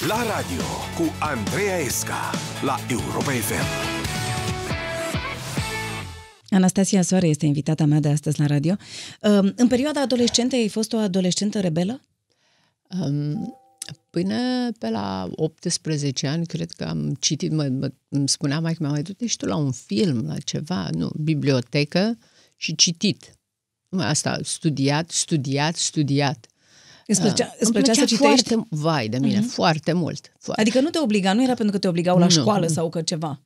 Speaker 1: La radio cu Andreea Esca la Europa FM.
Speaker 3: Anastasia Soare este invitata mea de astăzi la radio. Um, în perioada adolescentă ai fost o adolescentă rebelă?
Speaker 4: Um, Până pe la 18 ani, cred că am citit, mă, mă, îmi spunea mai că mai du și tu la un film, la ceva, nu, bibliotecă și citit. Asta, studiat, studiat, studiat.
Speaker 3: Îți plăcea, uh, îți plăcea, să citești?
Speaker 4: Foarte, vai de mine, uh-huh. foarte mult. Foarte.
Speaker 3: Adică nu te obliga, nu era pentru că te obligau la nu, școală nu. sau că ceva.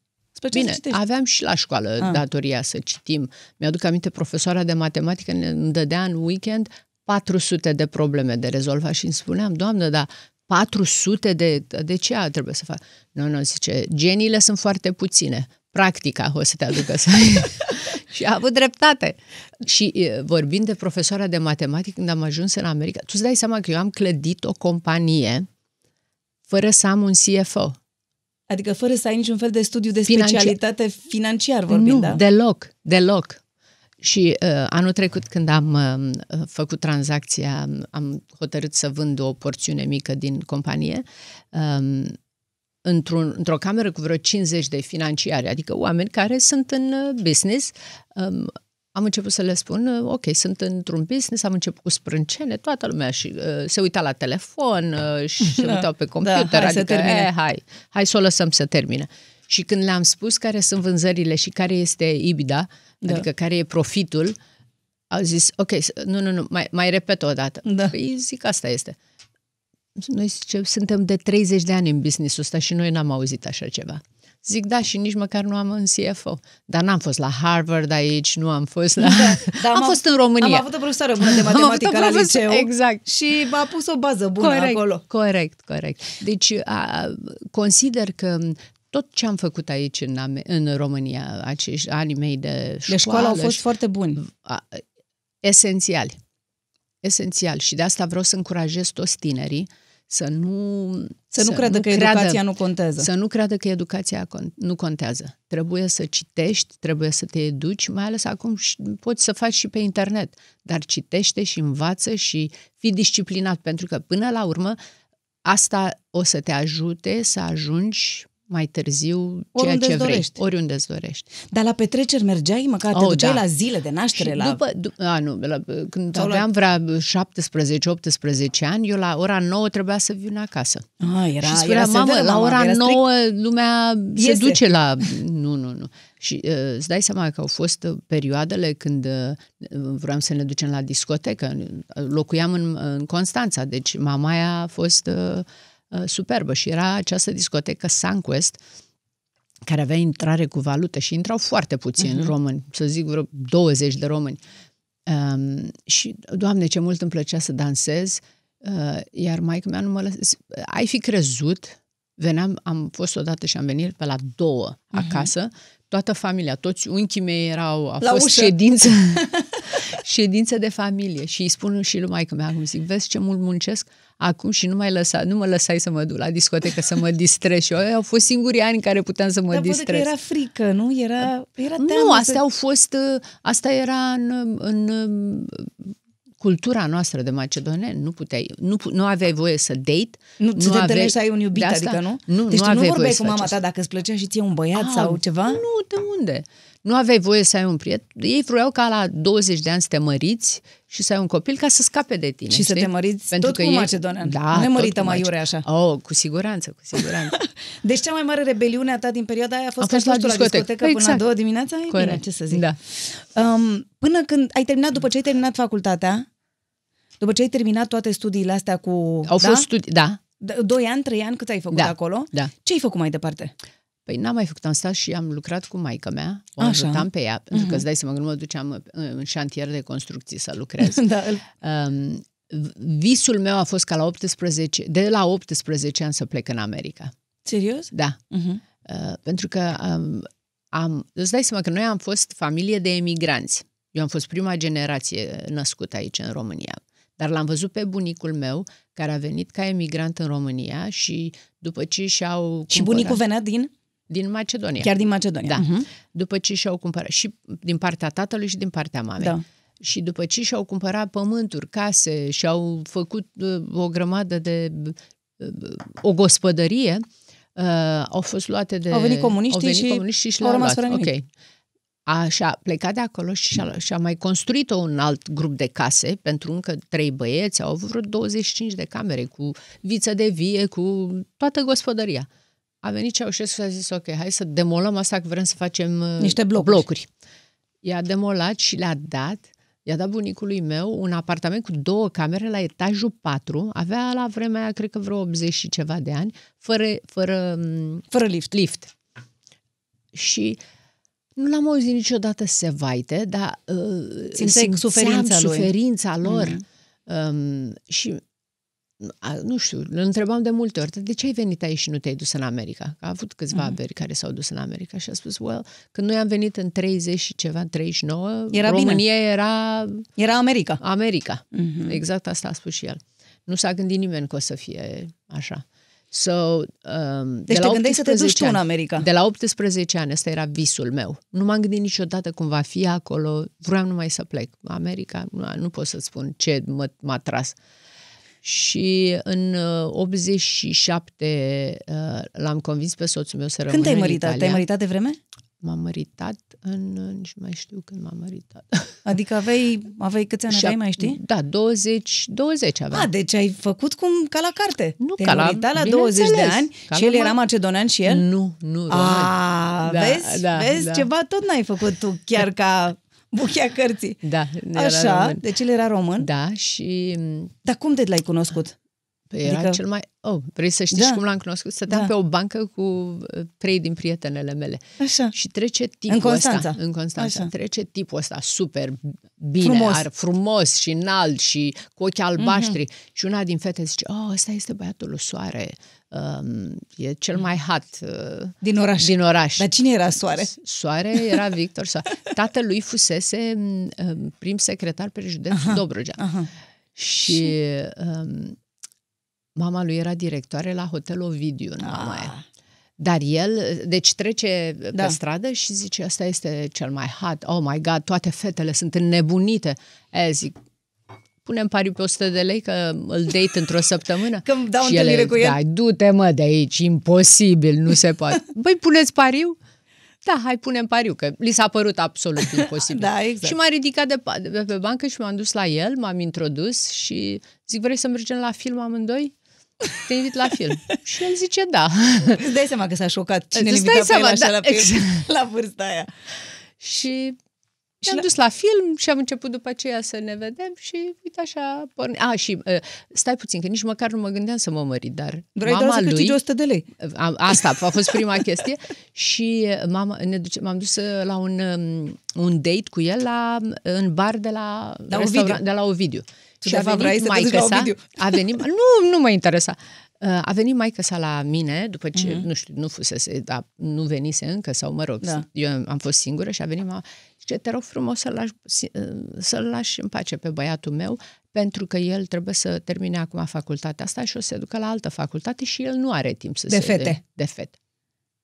Speaker 4: Bine, aveam și la școală ah. datoria să citim. Mi-aduc aminte, profesoara de matematică ne dădea în weekend 400 de probleme de rezolvat și îmi spuneam, doamnă, dar 400 de... De ce trebuie să fac? Nu, nu, zice, geniile sunt foarte puține. Practica o să te aducă să... și a avut dreptate. Și vorbind de profesoara de matematică, când am ajuns în America, tu îți dai seama că eu am clădit o companie fără să am un CFO.
Speaker 3: Adică fără să ai niciun fel de studiu de specialitate financiar, financiar vorbind,
Speaker 4: nu,
Speaker 3: da?
Speaker 4: deloc, deloc. Și uh, anul trecut, când am uh, făcut tranzacția, am hotărât să vând o porțiune mică din companie, um, într-un, într-o cameră cu vreo 50 de financiari, adică oameni care sunt în uh, business. Um, am început să le spun, uh, ok, sunt într-un business, am început cu sprâncene, toată lumea și uh, se uita la telefon uh, și se da, uitau pe computer, da, hai adică, să termine. Eh, hai, hai să o lăsăm să termine. Și când le-am spus care sunt vânzările și care este IBIDA, da. adică care e profitul, au zis, ok, nu, nu, nu, mai, mai repet o dată. Da. Păi zic, asta este. Noi zice, suntem de 30 de ani în business-ul ăsta și noi n-am auzit așa ceva. Zic, da, și nici măcar nu am în CFO. Dar n-am fost la Harvard aici, nu am fost la... Da, da, am, am fost în România.
Speaker 3: Am avut o profesoară bună de matematică la liceu.
Speaker 4: Exact.
Speaker 3: Și m-a pus o bază bună
Speaker 4: corect,
Speaker 3: acolo.
Speaker 4: Corect, corect. Deci a, consider că tot ce am făcut aici în, în România, acești ani mei de școală... De școală
Speaker 3: au fost foarte buni.
Speaker 4: Esențiali. Esențial. Și de asta vreau să încurajez toți tinerii să nu...
Speaker 3: Să nu creadă că
Speaker 4: creadă,
Speaker 3: educația nu contează.
Speaker 4: Să nu creadă că educația con- nu contează. Trebuie să citești, trebuie să te educi, mai ales acum și poți să faci și pe internet. Dar citește și învață și fii disciplinat, pentru că până la urmă asta o să te ajute să ajungi mai târziu ceea
Speaker 3: Oriunde
Speaker 4: ce
Speaker 3: îți
Speaker 4: vrei.
Speaker 3: dorești.
Speaker 4: Oriunde îți dorești.
Speaker 3: Dar la petreceri mergeai? Măcar te
Speaker 4: Oh,
Speaker 3: duceai
Speaker 4: da.
Speaker 3: la zile de naștere?
Speaker 4: Și
Speaker 3: la...
Speaker 4: după, du- a, nu, la, când
Speaker 3: Sau la-
Speaker 4: aveam vrea 17-18 ani, eu la ora 9 trebuia să vin acasă.
Speaker 3: Ah, era,
Speaker 4: și spunea,
Speaker 3: era
Speaker 4: mamă,
Speaker 3: severă,
Speaker 4: la
Speaker 3: mama,
Speaker 4: ora
Speaker 3: era strict.
Speaker 4: 9 lumea
Speaker 3: Iese.
Speaker 4: se duce la... Nu, nu, nu. Și uh, îți dai seama că au fost uh, perioadele când uh, vreau să ne ducem la discotecă. Locuiam în, în Constanța, deci mama aia a fost uh, uh, superbă și era această discotecă Sunquest, care avea intrare cu valută și intrau foarte puțini uh-huh. români, să zic vreo 20 de români. Um, și, Doamne, ce mult îmi plăcea să dansez, uh, iar maică mea nu mă lăsa. Ai fi crezut, veneam, am fost odată și am venit pe la două uh-huh. acasă, toată familia, toți unchii mei erau, a
Speaker 3: La
Speaker 4: fost
Speaker 3: ușă.
Speaker 4: ședință, ședință de familie și îi spun și lui maică mea, acum zic, vezi ce mult muncesc acum și nu mai lăsa, nu mă lăsai să mă duc la discotecă să mă distrez și eu, au fost singurii ani în care puteam să mă
Speaker 3: Dar poate că
Speaker 4: distrez.
Speaker 3: era frică, nu? Era, era teamă
Speaker 4: Nu,
Speaker 3: să-
Speaker 4: astea au fost, uh, asta era în, în uh, cultura noastră de macedoneni. Nu puteai, nu, pu- nu aveai voie să date.
Speaker 3: Nu, nu să te
Speaker 4: aveai-
Speaker 3: întâlnești să ai un iubit,
Speaker 4: de asta,
Speaker 3: adică nu?
Speaker 4: Nu,
Speaker 3: deci
Speaker 4: nu
Speaker 3: tu nu
Speaker 4: aveai voie
Speaker 3: vorbeai
Speaker 4: să
Speaker 3: cu
Speaker 4: faci
Speaker 3: mama
Speaker 4: asta.
Speaker 3: ta dacă îți plăcea și ție un băiat
Speaker 4: Ah,
Speaker 3: sau ceva?
Speaker 4: Nu, de unde? Nu aveai voie să ai un prieten. Ei vreau ca la 20 de ani să te măriți și să ai un copil ca să scape de tine.
Speaker 3: Și să
Speaker 4: știi?
Speaker 3: te măriți tot cu
Speaker 4: ei-
Speaker 3: macedonean.
Speaker 4: Da,
Speaker 3: Nu ne
Speaker 4: tot
Speaker 3: mărită
Speaker 4: cu
Speaker 3: mai
Speaker 4: mace-
Speaker 3: iure așa.
Speaker 4: Oh, cu siguranță, cu siguranță.
Speaker 3: Deci cea mai mare rebeliune a ta din perioada aia a fost
Speaker 4: A
Speaker 3: că ai
Speaker 4: fost la
Speaker 3: fost tu la
Speaker 4: discotecă.
Speaker 3: discotecă până la
Speaker 4: Exact.
Speaker 3: două dimineața? E bine,
Speaker 4: Corect.
Speaker 3: ce să zic.
Speaker 4: Da.
Speaker 3: Um, până când ai terminat, după ce ai terminat facultatea, după ce ai terminat toate studiile astea cu...
Speaker 4: Au
Speaker 3: da?
Speaker 4: fost studii, da.
Speaker 3: D- Doi ani, trei ani, cât ai făcut
Speaker 4: Da,
Speaker 3: acolo?
Speaker 4: da.
Speaker 3: Ce ai făcut mai departe?
Speaker 4: Păi n-am mai făcut, am stat și am lucrat cu maica mea, o
Speaker 3: Așa.
Speaker 4: ajutam pe ea, pentru că îți dai seama că nu mă duceam uh, în șantier de construcții să lucrez.
Speaker 3: da, îl-
Speaker 4: Um, visul meu a fost ca la 18, de la 18 ani să plec în America.
Speaker 3: serios?
Speaker 4: Da.
Speaker 3: Uh-huh.
Speaker 4: Uh, pentru că um, am, îți dai seama că noi am fost familie de emigranți. Eu am fost prima generație născută aici în România. Dar l-am văzut pe bunicul meu, care a venit ca emigrant în România și după ce și-au
Speaker 3: Și
Speaker 4: cumpărat-
Speaker 3: bunicul venea din?
Speaker 4: din Macedonia.
Speaker 3: Chiar din Macedonia.
Speaker 4: Da.
Speaker 3: Uh-huh.
Speaker 4: După ce și-au cumpărat, și din partea tatălui și din partea mamei.
Speaker 3: Da.
Speaker 4: Și după ce și-au cumpărat pământuri, case și-au făcut uh, o grămadă de... Uh, o gospodărie, uh, au fost luate de...
Speaker 3: Au venit comuniștii
Speaker 4: au venit
Speaker 3: și
Speaker 4: comuniștii și
Speaker 3: au
Speaker 4: le-au
Speaker 3: rămas
Speaker 4: luat.
Speaker 3: fără nimic.
Speaker 4: Ok. Așa, plecat de acolo și și-a, și-a mai construit un alt grup de case pentru încă trei băieți, au avut vreo 25 de camere cu viță de vie, cu toată gospodăria. A venit Ceaușescu și a zis, ok, hai să demolăm asta că vrem să facem uh,
Speaker 3: Niște blocuri.
Speaker 4: blocuri. I-a demolat și le-a dat, i-a dat bunicului meu un apartament cu două camere la etajul 4, avea la vremea aia, cred că vreo 80 și ceva de ani, fără, fără m,
Speaker 3: Fără lift.
Speaker 4: lift. Și nu l-am auzit niciodată să se vaite, dar uh,
Speaker 3: Simțeai
Speaker 4: simțeam
Speaker 3: suferința lui.
Speaker 4: suferința lor. Mm-hmm. Um, și a, nu știu, îl întrebam de multe ori, de ce ai venit aici și nu te-ai dus în America? Că a avut câțiva mm-hmm. beri care s-au dus în America și a spus, well, când noi am venit în 30 și ceva, 39,
Speaker 3: Era bine.
Speaker 4: România era
Speaker 3: Era America.
Speaker 4: America.
Speaker 3: Mhm.
Speaker 4: Mm-hmm. Exact asta a spus și el. Nu s-a gândit nimeni că o să fie așa. So, um,
Speaker 3: Deci
Speaker 4: de
Speaker 3: te
Speaker 4: la
Speaker 3: gândeai să te duci
Speaker 4: 18
Speaker 3: tu în
Speaker 4: ani-
Speaker 3: America.
Speaker 4: De la 18 ani, ăsta era visul meu. Nu m-am gândit niciodată cum va fi acolo. Vreau numai să plec. America, nu, nu pot să spun ce mă, m-a tras. Și în uh, 87 uh, l-am convins pe soțul meu să rămână
Speaker 3: Când te-ai
Speaker 4: în
Speaker 3: măritat?
Speaker 4: Italia.
Speaker 3: Te-ai măritat de vreme?
Speaker 4: M-am măritat în... Nici nu mai știu când m-am măritat.
Speaker 3: Adică aveai, aveai câți ani aveai, mai știi?
Speaker 4: Da, 20, 20 aveam.
Speaker 3: A, deci ai făcut cum ca la carte.
Speaker 4: Nu,
Speaker 3: Te-ai
Speaker 4: ca la-
Speaker 3: măritat la 20 de
Speaker 4: bineînțeles,
Speaker 3: ani
Speaker 4: ca
Speaker 3: și
Speaker 4: la
Speaker 3: el era
Speaker 4: ma-
Speaker 3: macedonean și el?
Speaker 4: Nu, nu, român.
Speaker 3: A,
Speaker 4: Da,
Speaker 3: vezi?
Speaker 4: da,
Speaker 3: vezi?
Speaker 4: da.
Speaker 3: Ceva tot n-ai făcut tu, chiar ca buchea cărții.
Speaker 4: Da, era
Speaker 3: Așa,
Speaker 4: român.
Speaker 3: deci el era român.
Speaker 4: Da, și
Speaker 3: Dar cum de l-ai cunoscut?
Speaker 4: Păi era
Speaker 3: Adică-
Speaker 4: cel mai... Oh, vrei să știi
Speaker 3: Da.
Speaker 4: cum l-am cunoscut? Stăteam
Speaker 3: Da.
Speaker 4: pe o bancă cu uh, trei din prietenele mele.
Speaker 3: Așa.
Speaker 4: Și trece tipul
Speaker 3: În Constanța.
Speaker 4: ăsta. În Constanța.
Speaker 3: Așa.
Speaker 4: Trece tipul ăsta super bine,
Speaker 3: Frumos.
Speaker 4: Ar, frumos și înalt și cu ochi albaștri. Mm-hmm. Și una din fete zice, oh, ăsta este băiatul lui Soare. Um, e cel mai hot uh,
Speaker 3: Din oraș.
Speaker 4: din oraș.
Speaker 3: Dar cine era Soare?
Speaker 4: Soare era Victor Soare. Tatălui fusese um, prim secretar pe județul Dobrogea.
Speaker 3: Aha.
Speaker 4: Și um, Mama lui era directoare la Hotel Ovidiu în
Speaker 3: Ah.
Speaker 4: Mamaia. Dar el, deci trece da.
Speaker 3: Da.
Speaker 4: pe stradă și zice, asta este cel mai hot, oh my god, toate fetele sunt înnebunite. E, zic, punem pariu pe 100 de lei că îl date într-o săptămână.
Speaker 3: Că îmi dau
Speaker 4: și
Speaker 3: întâlnire
Speaker 4: ele,
Speaker 3: cu el?
Speaker 4: Da, du-te mă de aici, imposibil, nu se poate. Băi, puneți pariu? Da, hai punem pariu, că li s-a părut absolut imposibil.
Speaker 3: Da, exact.
Speaker 4: Și m-a ridicat de, pa- de pe- pe bancă și m-am dus la el, m-am introdus și zic, vrei să mergem la film amândoi? Te invit la film. și el zice, da.
Speaker 3: Îți dai seama că s-a șocat cine
Speaker 4: Îți
Speaker 3: îl
Speaker 4: dai
Speaker 3: invita pe el
Speaker 4: seama,
Speaker 3: așa
Speaker 4: da,
Speaker 3: la, film,
Speaker 4: exact.
Speaker 3: la vârsta aia.
Speaker 4: și
Speaker 3: Și
Speaker 4: ne-am
Speaker 3: la-
Speaker 4: dus la film și am început după aceea să ne vedem și uite așa porni. A, și uh, stai puțin, că nici măcar nu mă gândeam să mă mărit, dar
Speaker 3: Vrei doar
Speaker 4: mama
Speaker 3: să
Speaker 4: lui...
Speaker 3: câștigi 100 de lei.
Speaker 4: A- Asta a fost prima chestie și mama, ne duce, m-am dus uh, la un, um, un date cu el la, în bar de la,
Speaker 3: La
Speaker 4: restaurant-
Speaker 3: Ovidiu.
Speaker 4: de la Ovidiu.
Speaker 3: Tu, de fapt, vrei să te duci
Speaker 4: maică
Speaker 3: la
Speaker 4: sa,
Speaker 3: Ovidiu.
Speaker 4: a venit, nu, nu mă interesa. Uh, A venit maica sa la mine, după ce,
Speaker 3: Mhm.
Speaker 4: mm-hmm. nu știu, nu fusese, da, nu venise încă, sau mă rog,
Speaker 3: Da.
Speaker 4: eu am fost singură și a venit mama, zice, te rog frumos să-l lași, si- uh, să-l lași în pace pe băiatul meu, pentru că el trebuie să termine acum facultatea asta și o să se ducă la altă facultate și el nu are timp să
Speaker 3: De
Speaker 4: se...
Speaker 3: fete.
Speaker 4: De, de fete.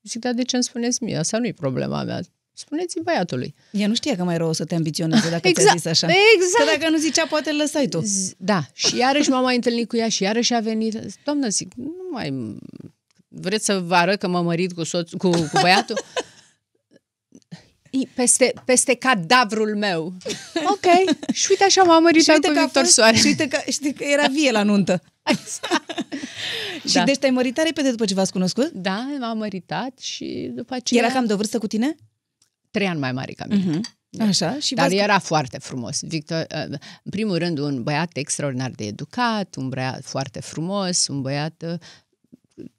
Speaker 4: Zic, dar de ce îmi spuneți mie? Asta nu-i problema mea. Spuneți băiatului.
Speaker 3: Ea nu știa că mai rău să te ambiționeze dacă ți-a
Speaker 4: Exact,
Speaker 3: zis așa.
Speaker 4: exact.
Speaker 3: Că dacă nu zicea, poate îl lăsai tu.
Speaker 4: Z- Da, și iarăși m-am mai întâlnit cu ea și iarăși a venit. Doamnă, zic, nu mai... Vreți să vă arăt că m-am mărit cu, soț, cu, cu băiatul? I- Peste, peste cadavrul meu. Ok. Și uite așa m-am mărit
Speaker 3: Și uite
Speaker 4: cu
Speaker 3: că a
Speaker 4: Victor
Speaker 3: fost,
Speaker 4: Soare.
Speaker 3: și uite că, știi că era vie la nuntă. și
Speaker 4: Da.
Speaker 3: deci te-ai mărit tare repede după ce v-ați cunoscut?
Speaker 4: Da, m-am măritat și după aceea...
Speaker 3: Era cam de o vârstă cu tine?
Speaker 4: Trei ani mai mare ca mine.
Speaker 3: Așa, și
Speaker 4: Dar
Speaker 3: v-ați...
Speaker 4: era foarte frumos. Victor, uh, în primul rând, un băiat extraordinar de educat, un băiat foarte frumos, un băiat... uh,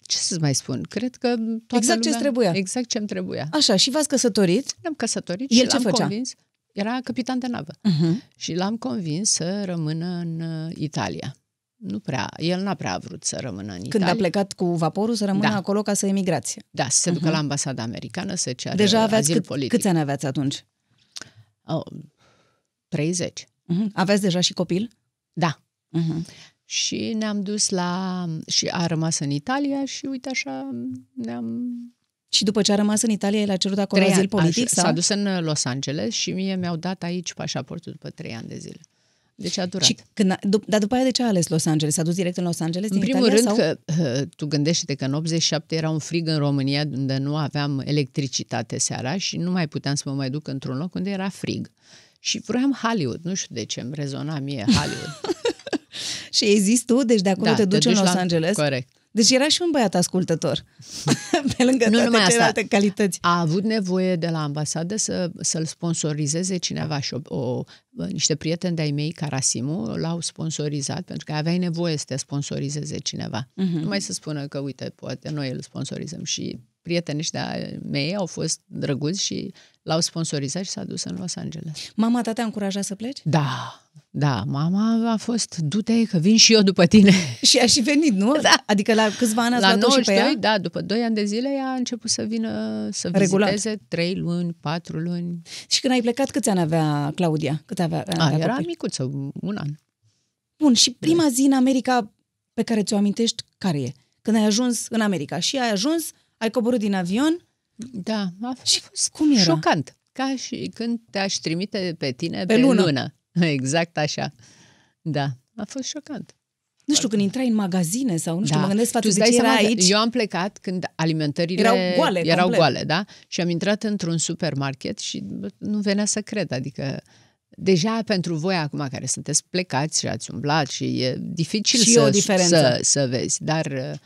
Speaker 4: Ce să mai spun? Cred că toată
Speaker 3: Exact ce-ți
Speaker 4: lumea,
Speaker 3: trebuia.
Speaker 4: Exact ce-mi trebuia.
Speaker 3: Așa, și v-ați căsătorit?
Speaker 4: Ne-am căsătorit
Speaker 3: El
Speaker 4: și
Speaker 3: ce
Speaker 4: l-am
Speaker 3: făcea?
Speaker 4: convins. Era capitan de navă.
Speaker 3: Uh-huh.
Speaker 4: Și l-am convins să rămână în uh, Italia. Nu prea, el n-a prea vrut să rămână în
Speaker 3: Când
Speaker 4: Italia.
Speaker 3: a plecat cu vaporul să rămână
Speaker 4: Da.
Speaker 3: acolo ca să emigrați.
Speaker 4: Da, să se ducă la ambasada americană să ceară
Speaker 3: Deja aveați
Speaker 4: azil
Speaker 3: cât,
Speaker 4: politic.
Speaker 3: câți ani aveați atunci?
Speaker 4: Oh, 30.
Speaker 3: Uh-huh. Aveați deja și copil?
Speaker 4: Da.
Speaker 3: Uh-huh.
Speaker 4: Și ne-am dus la... și a rămas în Italia și uite așa ne-am...
Speaker 3: Și după ce a rămas în Italia, el a cerut acolo
Speaker 4: Trei
Speaker 3: azil
Speaker 4: ani-
Speaker 3: politic?
Speaker 4: a-
Speaker 3: sau?
Speaker 4: S-a dus în Los Angeles și mie mi-au dat aici pașaportul după trei ani de zile. Deci a durat.
Speaker 3: Și când a, dup- dar după aia de ce a ales Los Angeles? S-a dus direct în Los Angeles
Speaker 4: În
Speaker 3: din
Speaker 4: primul
Speaker 3: Italia,
Speaker 4: rând
Speaker 3: sau?
Speaker 4: că uh, tu gândește că în 87 era un frig în România unde nu aveam electricitate seara și nu mai puteam să mă mai duc într-un loc unde era frig. Și vroiam Hollywood, nu știu de ce îmi rezona mie Hollywood.
Speaker 3: Și ai zis tu, deci de acolo te duci în Los
Speaker 4: la...
Speaker 3: Angeles?
Speaker 4: Corect.
Speaker 3: Deci era și un băiat ascultător. Pe lângă
Speaker 4: Nu
Speaker 3: toate
Speaker 4: numai asta.
Speaker 3: celelalte calități.
Speaker 4: A avut nevoie de la ambasadă să, să-l sponsorizeze cineva și o, o, niște prieteni de-ai mei, Carasimu, l-au sponsorizat pentru că aveai nevoie să te sponsorizeze cineva.
Speaker 3: Mhm.
Speaker 4: Uh-huh. Nu mai să spună că, uite, poate noi îl sponsorizăm. Și prietenii ăștia mei au fost drăguți și l-au sponsorizat și s-a dus în Los Angeles.
Speaker 3: Mama ta te-a încurajat să pleci?
Speaker 4: Da, da, mama a fost, du-te că vin și eu după tine.
Speaker 3: Și a și venit, nu?
Speaker 4: Da.
Speaker 3: Adică la câțiva ani ați
Speaker 4: La
Speaker 3: luat-o și pe
Speaker 4: 92,
Speaker 3: ea?
Speaker 4: da, după 2 ani de zile ea a început să vină să
Speaker 3: Regulat.
Speaker 4: viziteze 3 luni, 4 luni.
Speaker 3: Și când ai plecat, câți ani avea Claudia? Cât avea,
Speaker 4: A,
Speaker 3: avea
Speaker 4: era
Speaker 3: copil?
Speaker 4: micuță, un an.
Speaker 3: Bun, și prima zi în America pe care ți-o amintești, care e? Când ai ajuns în America și ai ajuns, ai coborât din avion
Speaker 4: Da, a
Speaker 3: și
Speaker 4: fost
Speaker 3: cum era?
Speaker 4: șocant. Ca și când te-aș trimite pe tine
Speaker 3: Pe
Speaker 4: pe,
Speaker 3: lună.
Speaker 4: lună. Exact așa. Da, a fost șocant.
Speaker 3: Nu știu, când intrai în magazine sau nu știu,
Speaker 4: da.
Speaker 3: mă gândesc față
Speaker 4: Tu îți
Speaker 3: de
Speaker 4: dai
Speaker 3: ce era
Speaker 4: seama că
Speaker 3: aici.
Speaker 4: Eu am plecat când alimentările
Speaker 3: Erau goale,
Speaker 4: erau
Speaker 3: complet.
Speaker 4: goale, da? Și am intrat într-un supermarket și bă, nu venea să cred. Adică deja pentru voi acum care sunteți plecați și ați umblat și e dificil
Speaker 3: Și
Speaker 4: să,
Speaker 3: e o diferență.
Speaker 4: să, să vezi. Dar uh,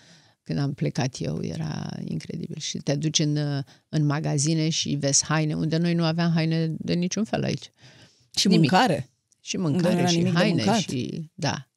Speaker 4: când am plecat eu era incredibil. Și te duci în, uh, în magazine și vezi haine, unde noi nu aveam haine de niciun fel aici.
Speaker 3: Și
Speaker 4: nimic.
Speaker 3: mâncare.
Speaker 4: Și
Speaker 3: nu
Speaker 4: mâncare
Speaker 3: era
Speaker 4: și
Speaker 3: nimic de
Speaker 4: haine
Speaker 3: mâncat.
Speaker 4: și... Da.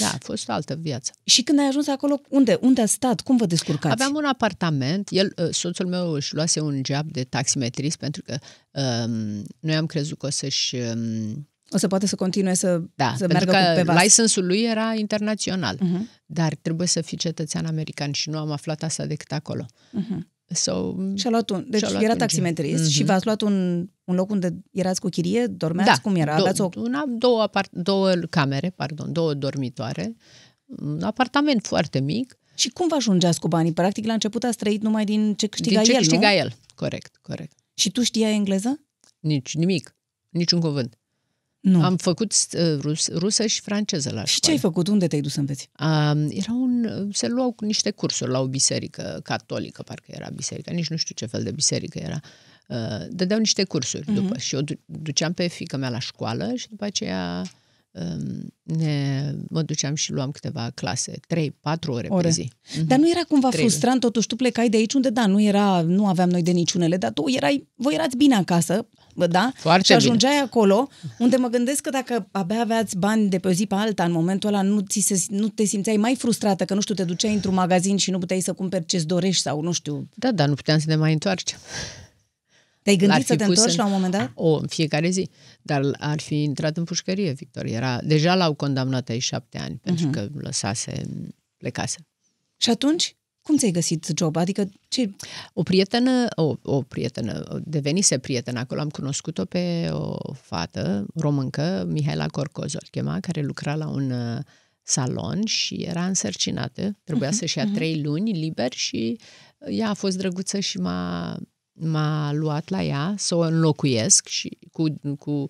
Speaker 4: Da, a fost o altă viață.
Speaker 3: Și când ai ajuns acolo, unde? Unde a stat? Cum vă descurcați?
Speaker 4: Aveam un apartament, el, uh, soțul meu își luase un job de taximetrist pentru că um, noi am crezut că o să-și... Um,
Speaker 3: O să poate să continue să,
Speaker 4: da,
Speaker 3: să
Speaker 4: pentru
Speaker 3: meargă
Speaker 4: că
Speaker 3: cu pe vas.
Speaker 4: licensul lui era internațional,
Speaker 3: Uh-huh.
Speaker 4: dar trebuie să fii cetățean american și nu am aflat asta decât acolo.
Speaker 3: Uh-huh.
Speaker 4: So,
Speaker 3: Și-a luat un, deci
Speaker 4: Și-a luat
Speaker 3: era
Speaker 4: un
Speaker 3: taximetrist
Speaker 4: job.
Speaker 3: și
Speaker 4: Mhm.
Speaker 3: v-ați luat un, un loc unde erați cu chirie, dormeați,
Speaker 4: da,
Speaker 3: cum era?
Speaker 4: dou-
Speaker 3: Aveați o...
Speaker 4: una, două, apart, două camere, pardon, două dormitoare, un apartament foarte mic.
Speaker 3: Și cum vă ajungeați cu banii? Practic, la început ați trăit numai din ce câștiga
Speaker 4: din ce
Speaker 3: el,
Speaker 4: câștiga
Speaker 3: nu?
Speaker 4: el. Corect, corect.
Speaker 3: Și tu știai engleză?
Speaker 4: Nici nimic, niciun cuvânt.
Speaker 3: Nu.
Speaker 4: Am făcut uh, rus, rusă și franceză la
Speaker 3: Și ce
Speaker 4: școală.
Speaker 3: ai făcut? Unde te-ai dus să înveți?
Speaker 4: Um, era un, se luau niște cursuri la o biserică catolică, parcă era biserica, nici nu știu ce fel de biserică era. Uh, dădeau niște cursuri uh-huh. după și eu du- duceam pe fica mea la școală și după aceea um, ne, mă duceam și luam câteva clase, 3-4 ore,
Speaker 3: Ore.
Speaker 4: pe zi. Mhm.
Speaker 3: Dar nu era cumva
Speaker 4: Trebuie.
Speaker 3: frustrant, totuși tu plecai de aici unde, da, nu era, nu aveam noi de niciunele, dar tu erai, voi erați bine acasă, bă, da?
Speaker 4: Foarte
Speaker 3: și
Speaker 4: bine.
Speaker 3: ajungeai acolo, unde mă gândesc că dacă abia aveați bani de pe o zi pe alta, în momentul ăla nu, ți se, nu te simțeai mai frustrată, că nu știu, te duceai într-un magazin și nu puteai să cumperi ce-ți dorești sau nu știu.
Speaker 4: Da, dar nu puteam să ne mai întoarcem.
Speaker 3: Te-ai
Speaker 4: L-ar
Speaker 3: gândit
Speaker 4: fi
Speaker 3: să te
Speaker 4: pus
Speaker 3: întorci
Speaker 4: în-
Speaker 3: la un moment dat?
Speaker 4: O, în fiecare zi. Dar ar fi intrat în pușcărie, Victor. Era, deja l-au condamnat aici șapte ani, pentru că lăsase, plecase.
Speaker 3: Și atunci, cum ți-ai găsit job? Adică, ce,
Speaker 4: O prietenă, o, o prietenă, devenise prietenă acolo, am cunoscut-o pe o fată româncă, Mihaela Corcoz, o chema, care lucra la un uh, salon și era însărcinată. Trebuia să-și ia trei luni liber și ea a fost drăguță și m-a, m-a luat la ea să o înlocuiesc și cu, cu uh,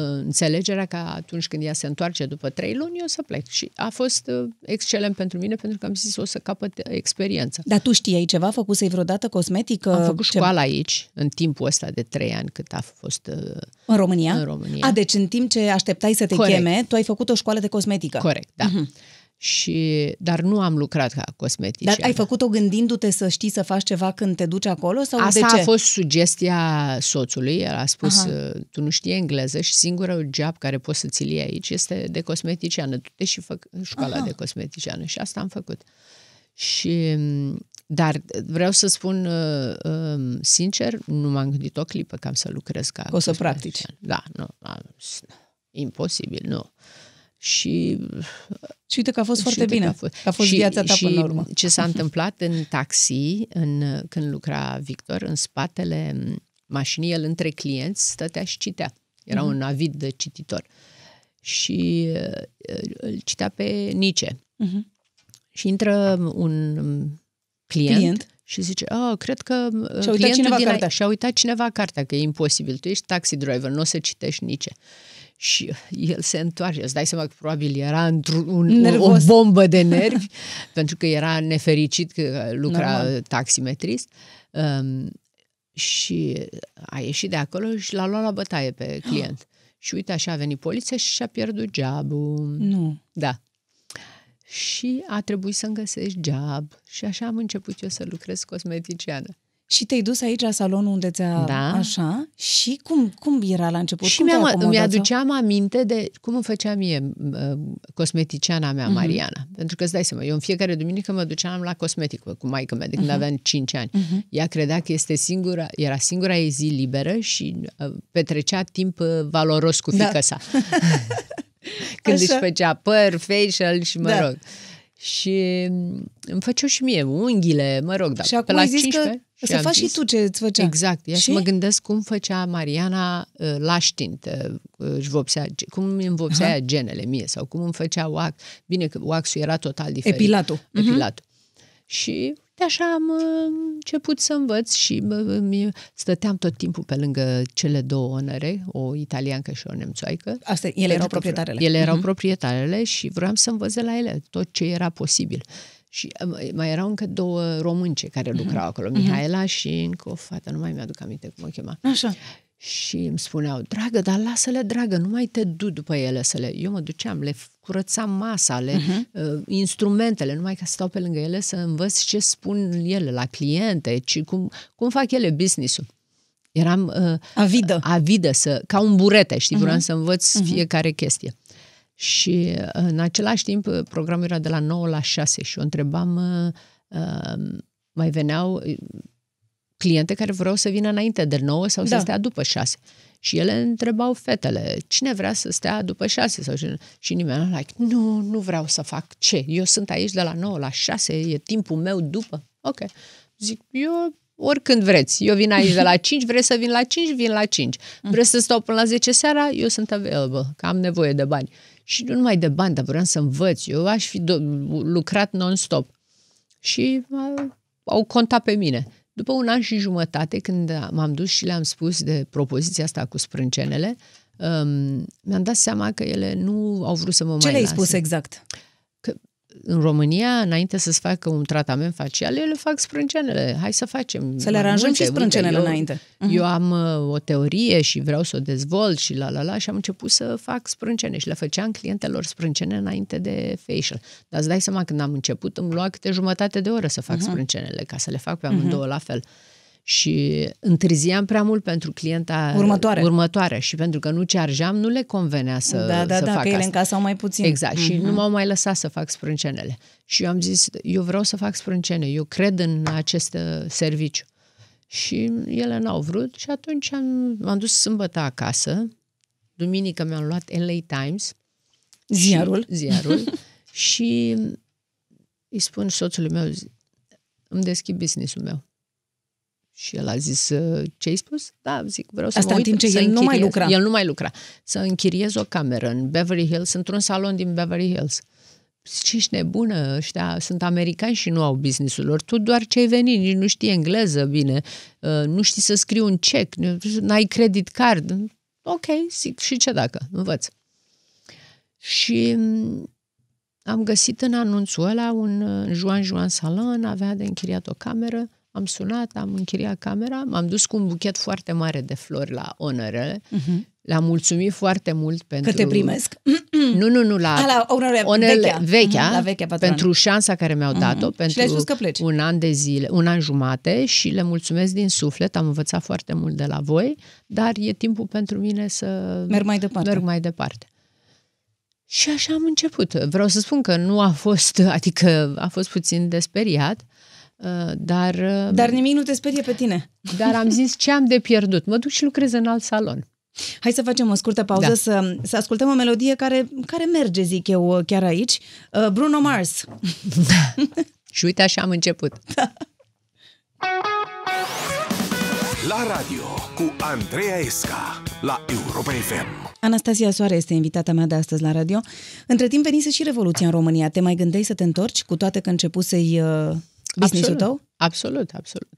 Speaker 4: înțelegerea că atunci când ea se întoarce după trei luni, eu să plec. Și a fost uh, excelent pentru mine pentru că am zis o să capăt experiență.
Speaker 3: dar tu știai ceva? Făcusei vreodată cosmetică?
Speaker 4: Am făcut
Speaker 3: ce-
Speaker 4: școala aici, în timpul ăsta de trei ani cât a fost uh,
Speaker 3: În România?
Speaker 4: În România.
Speaker 3: A, deci în timp ce așteptai să te
Speaker 4: Corect.
Speaker 3: cheme, tu ai făcut o școală de cosmetică.
Speaker 4: corect, da. Și, dar nu am lucrat ca cosmetician.
Speaker 3: Dar ai făcut-o gândindu-te să știi să faci ceva când te duci acolo? Sau
Speaker 4: Asta
Speaker 3: de ce?
Speaker 4: a fost sugestia soțului. El a spus,
Speaker 3: Aha.
Speaker 4: uh, tu nu știi engleză și singurul job care poți să ți-l iei aici este de cosmeticiană. Tu te și făc școala
Speaker 3: Aha.
Speaker 4: de cosmeticiană. Și asta am făcut. Și, m, dar vreau să spun uh, um, sincer, nu m-am gândit o clipă că am să lucrez ca
Speaker 3: Că o să practici.
Speaker 4: cosmetician. Da, nu, am- imposibil, nu. Și
Speaker 3: Și uite că a fost
Speaker 4: Și
Speaker 3: foarte
Speaker 4: uite
Speaker 3: bine.
Speaker 4: că a fost,
Speaker 3: Că a fost
Speaker 4: și,
Speaker 3: viața ta
Speaker 4: și
Speaker 3: până la urmă.
Speaker 4: ce s-a întâmplat în taxi, în, când lucra Victor, în spatele mașinii, el între clienți stătea și citea. Era
Speaker 3: Mhm.
Speaker 4: un avid de cititor. Și uh, îl citea pe Nice.
Speaker 3: Mhm.
Speaker 4: Și intră un um, client,
Speaker 3: Client.
Speaker 4: și zice, oh, cred că uh,
Speaker 3: uitat
Speaker 4: clientul
Speaker 3: cineva
Speaker 4: din
Speaker 3: cartea."
Speaker 4: Și-a uitat cineva cartea, că e imposibil. Tu ești taxi driver, nu o să citești nici. Și el se întoarce. Îți dai seama că probabil era într-un un, o
Speaker 3: Nervos.
Speaker 4: bombă de nervi, pentru că era nefericit că lucra
Speaker 3: Normal.
Speaker 4: taximetrist. Um, și a ieșit de acolo și l-a luat la bătaie pe client. Și uite, așa a venit poliția și și-a pierdut jobul.
Speaker 3: Nu.
Speaker 4: Da. Și a trebuit să-mi găsești job. Și așa am început eu să lucrez cosmeticiană.
Speaker 3: Și te-ai dus aici la salonul unde ți-a...
Speaker 4: Da.
Speaker 3: Așa? Și cum, cum era la început?
Speaker 4: și
Speaker 3: cum te-ai
Speaker 4: mi-am,
Speaker 3: acomodat sau?
Speaker 4: mi-aduceam aminte de cum îmi făcea mie uh, cosmeticiana mea, Mariana. Pentru că îți dai seama, eu în fiecare duminică mă duceam la cosmetic cu maică mea de când aveam 5 ani. Ea credea că este singura, era singura ei zi liberă și uh, petrecea timp uh, valoros cu
Speaker 3: Da.
Speaker 4: fica sa. când își
Speaker 3: Așa.
Speaker 4: făcea păr, facial și mă
Speaker 3: Da.
Speaker 4: rog. Și mm, îmi făceau și mie unghiile, mă rog, da,
Speaker 3: Și acum
Speaker 4: pe la
Speaker 3: ai zis
Speaker 4: 15
Speaker 3: că
Speaker 4: și
Speaker 3: să
Speaker 4: am
Speaker 3: faci și
Speaker 4: zis-
Speaker 3: tu ce îți făcea.
Speaker 4: Exact. Ia
Speaker 3: Și?
Speaker 4: să mă gândesc cum făcea Mariana uh, laștint, uh, își vopsea, cum îmi vopsea ea genele mie sau cum îmi făcea wax. Bine că waxul era total diferit.
Speaker 3: Epilatul. Mhm.
Speaker 4: Epilatul. Și de așa am uh, început să învăț și uh, mi- stăteam tot timpul pe lângă cele două onere, o italiancă și o nemțoaică.
Speaker 3: Asta, ele
Speaker 4: Pentru
Speaker 3: erau
Speaker 4: că
Speaker 3: proprietarele.
Speaker 4: Ele erau
Speaker 3: Mhm.
Speaker 4: proprietarele și vreau să învăț de la ele tot ce era posibil. Și um, mai erau încă două românce care
Speaker 3: Mhm.
Speaker 4: lucrau acolo, Mihaela și încă o fată, nu mai mi-aduc aminte cum o chema.
Speaker 3: Așa.
Speaker 4: Și îmi spuneau, dragă, dar lasă-le, dragă, nu mai te du după ele să le... Eu mă duceam, le curățam masa, le,
Speaker 3: Mhm.
Speaker 4: uh, instrumentele, numai ca să stau pe lângă ele să învăț ce spun ele la cliente, ci cum, cum fac ele business-ul. Eram uh,
Speaker 3: Avidă.
Speaker 4: avidă, să, ca un burete, știi, vreau să învăț fiecare chestie. Și uh, în același timp uh, programul era de la 9 la 6 și eu întrebam, uh, uh, mai veneau uh, cliente care vreau să vină înainte de 9 sau
Speaker 3: Da.
Speaker 4: să stea după 6. Și ele întrebau fetele, cine vrea să stea după 6? Sau cine? Și nimeni nu like, nu, nu vreau să fac ce? Eu sunt aici de la 9 la 6, e timpul meu după. Ok. Zic, eu oricând vreți. Eu vin aici de la 5, vreți să vin la 5, vin la 5. Vreți să stau până la 10 seara, eu sunt available, că am nevoie de bani. Și nu numai de bani, dar vreau să învăț. Eu aș fi do- lucrat non-stop. Și uh, au contat pe mine. După un an și jumătate, când m-am dus și le-am spus de propoziția asta cu sprâncenele, um, mi-am dat seama că ele nu au vrut să mă
Speaker 3: Ce
Speaker 4: mai
Speaker 3: le-ai
Speaker 4: lase.
Speaker 3: spus exact?
Speaker 4: În România, înainte să-ți facă un tratament facial, ele fac sprâncenele. Hai să facem.
Speaker 3: Să le
Speaker 4: mai
Speaker 3: aranjăm
Speaker 4: multe.
Speaker 3: și sprâncenele
Speaker 4: Uite, eu,
Speaker 3: înainte.
Speaker 4: Eu am uh, o teorie și vreau să o dezvolt și la la la și am început să fac sprâncene și le făceam clientelor sprâncene înainte de facial. Dar îți dai seama, când am început, îmi lua câte jumătate de oră să fac uh-huh. sprâncenele, ca să le fac pe amândouă uh-huh. la fel. Și întârziam prea mult pentru clienta
Speaker 3: Următoare.
Speaker 4: următoare și pentru că nu chargeam, nu le convenea să,
Speaker 3: da, da,
Speaker 4: să
Speaker 3: da,
Speaker 4: fac
Speaker 3: că ele
Speaker 4: asta.
Speaker 3: încasau mai puțin.
Speaker 4: Exact. Și nu m-au mai lăsat să fac sprâncenele. Și eu am zis, eu vreau să fac sprâncene, eu cred în acest uh, serviciu. Și ele n-au vrut și atunci am, m-am dus sâmbătă acasă, duminică mi-am luat LA Times,
Speaker 3: Ziarul.
Speaker 4: și, ziarul și îi spun soțului meu, zi- îmi deschid business-ul meu. Și el a zis, "Uh, ce ai spus? Da, zic, vreau să
Speaker 3: Asta
Speaker 4: mă
Speaker 3: în
Speaker 4: uit,
Speaker 3: timp ce
Speaker 4: să
Speaker 3: el nu mai
Speaker 4: închiriez-
Speaker 3: lucra.
Speaker 4: El nu mai lucra. Să închiriez o cameră în Beverly Hills, într-un salon din Beverly Hills. Ce ești nebună, ăștia sunt americani și nu au business-ul lor. Tu doar ce ai venit, nici nu știi engleză bine, uh, nu știi să scrii un check, n-ai credit card. Ok, zic, și ce dacă? Învăț. Și mm, am găsit în anunțul ăla un uh, Juan Juan Salon, avea de închiriat o cameră, am sunat, am închiriat camera, m-am dus cu un buchet foarte mare de flori la onorele, uh-huh. le-am mulțumit foarte mult pentru...
Speaker 3: Că te primesc.
Speaker 4: Nu, nu, nu, la,
Speaker 3: A, la onorele-
Speaker 4: onorele
Speaker 3: vechea.
Speaker 4: vechea,
Speaker 3: Mhm, la vechea patronă.
Speaker 4: pentru șansa care mi-au dat-o, pentru
Speaker 3: le-ai spus că pleci.
Speaker 4: un an de zile, un an jumate și le mulțumesc din suflet, am învățat foarte mult de la voi, dar e timpul pentru mine să
Speaker 3: Merg mai departe.
Speaker 4: merg mai departe. Și așa am început. Vreau să spun că nu a fost, adică a fost puțin de speriat, uh, dar, uh,
Speaker 3: Dar nimic nu te sperie pe tine.
Speaker 4: dar am zis ce am de pierdut. Mă duc și lucrez în alt salon.
Speaker 3: Hai să facem o scurtă pauză,
Speaker 4: Da.
Speaker 3: să, să ascultăm o melodie care, care merge, zic eu, chiar aici. Uh, Bruno Mars.
Speaker 4: Și uite așa am început.
Speaker 1: La radio cu Andreea Esca la Europa FM.
Speaker 3: Anastasia Soare este invitata mea de astăzi la radio. Între timp venise și Revoluția în România. Te mai gândeai să te întorci, cu toate că începusei uh, business-ul
Speaker 4: absolut,
Speaker 3: tău?
Speaker 4: Absolut, absolut.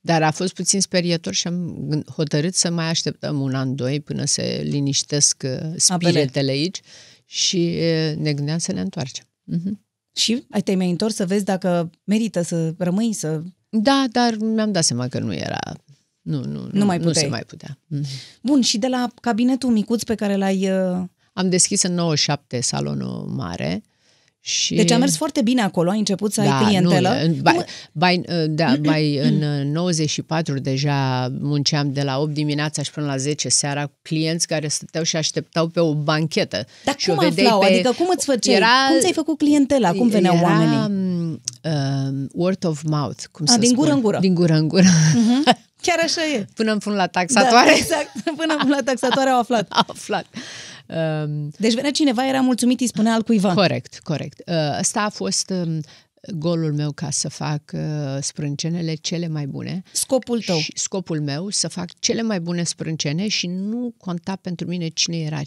Speaker 4: Dar a fost puțin sperietor și am gând- hotărât să mai așteptăm un an, doi, până se liniștesc uh, spiritele aici și uh, ne gândeam să ne întoarcem. Mhm.
Speaker 3: Și ai te-ai mai întors să vezi dacă merită să rămâi, să...
Speaker 4: Da, dar mi-am dat seama că nu era... Nu, nu, nu,
Speaker 3: mai
Speaker 4: nu
Speaker 3: puteai.
Speaker 4: se mai putea. Mhm.
Speaker 3: Bun, și de la cabinetul micuț pe care l-ai... Uh...
Speaker 4: Am deschis în 97 salonul mare și...
Speaker 3: Deci a mers foarte bine acolo, ai început să ai clientelă.
Speaker 4: Nu, by, by, da, by, în 94 deja munceam de la 8 dimineața și până la 10 seara cu clienți care stăteau și așteptau pe o banchetă.
Speaker 3: Dar
Speaker 4: și
Speaker 3: cum
Speaker 4: o vedeai
Speaker 3: aflau?
Speaker 4: Pe...
Speaker 3: Adică cum îți făceai?
Speaker 4: Era...
Speaker 3: Cum ți-ai făcut clientela? Cum veneau
Speaker 4: era,
Speaker 3: oamenii?
Speaker 4: Uh, word of mouth, cum
Speaker 3: A,
Speaker 4: să
Speaker 3: din
Speaker 4: spun.
Speaker 3: gură în gură.
Speaker 4: Din gură în gură.
Speaker 3: Chiar așa e.
Speaker 4: Până îmi pun la taxatoare.
Speaker 3: Da, exact. Până la taxatoare au aflat.
Speaker 4: Am aflat. Um,
Speaker 3: Deci venea cineva, era mulțumit, îi spunea al cuiva.
Speaker 4: Corect, corect. Uh, Ăsta a fost um, golul meu ca să fac uh, sprâncenele cele mai bune.
Speaker 3: Scopul tău.
Speaker 4: Și scopul meu să fac cele mai bune sprâncene și nu conta pentru mine cine era.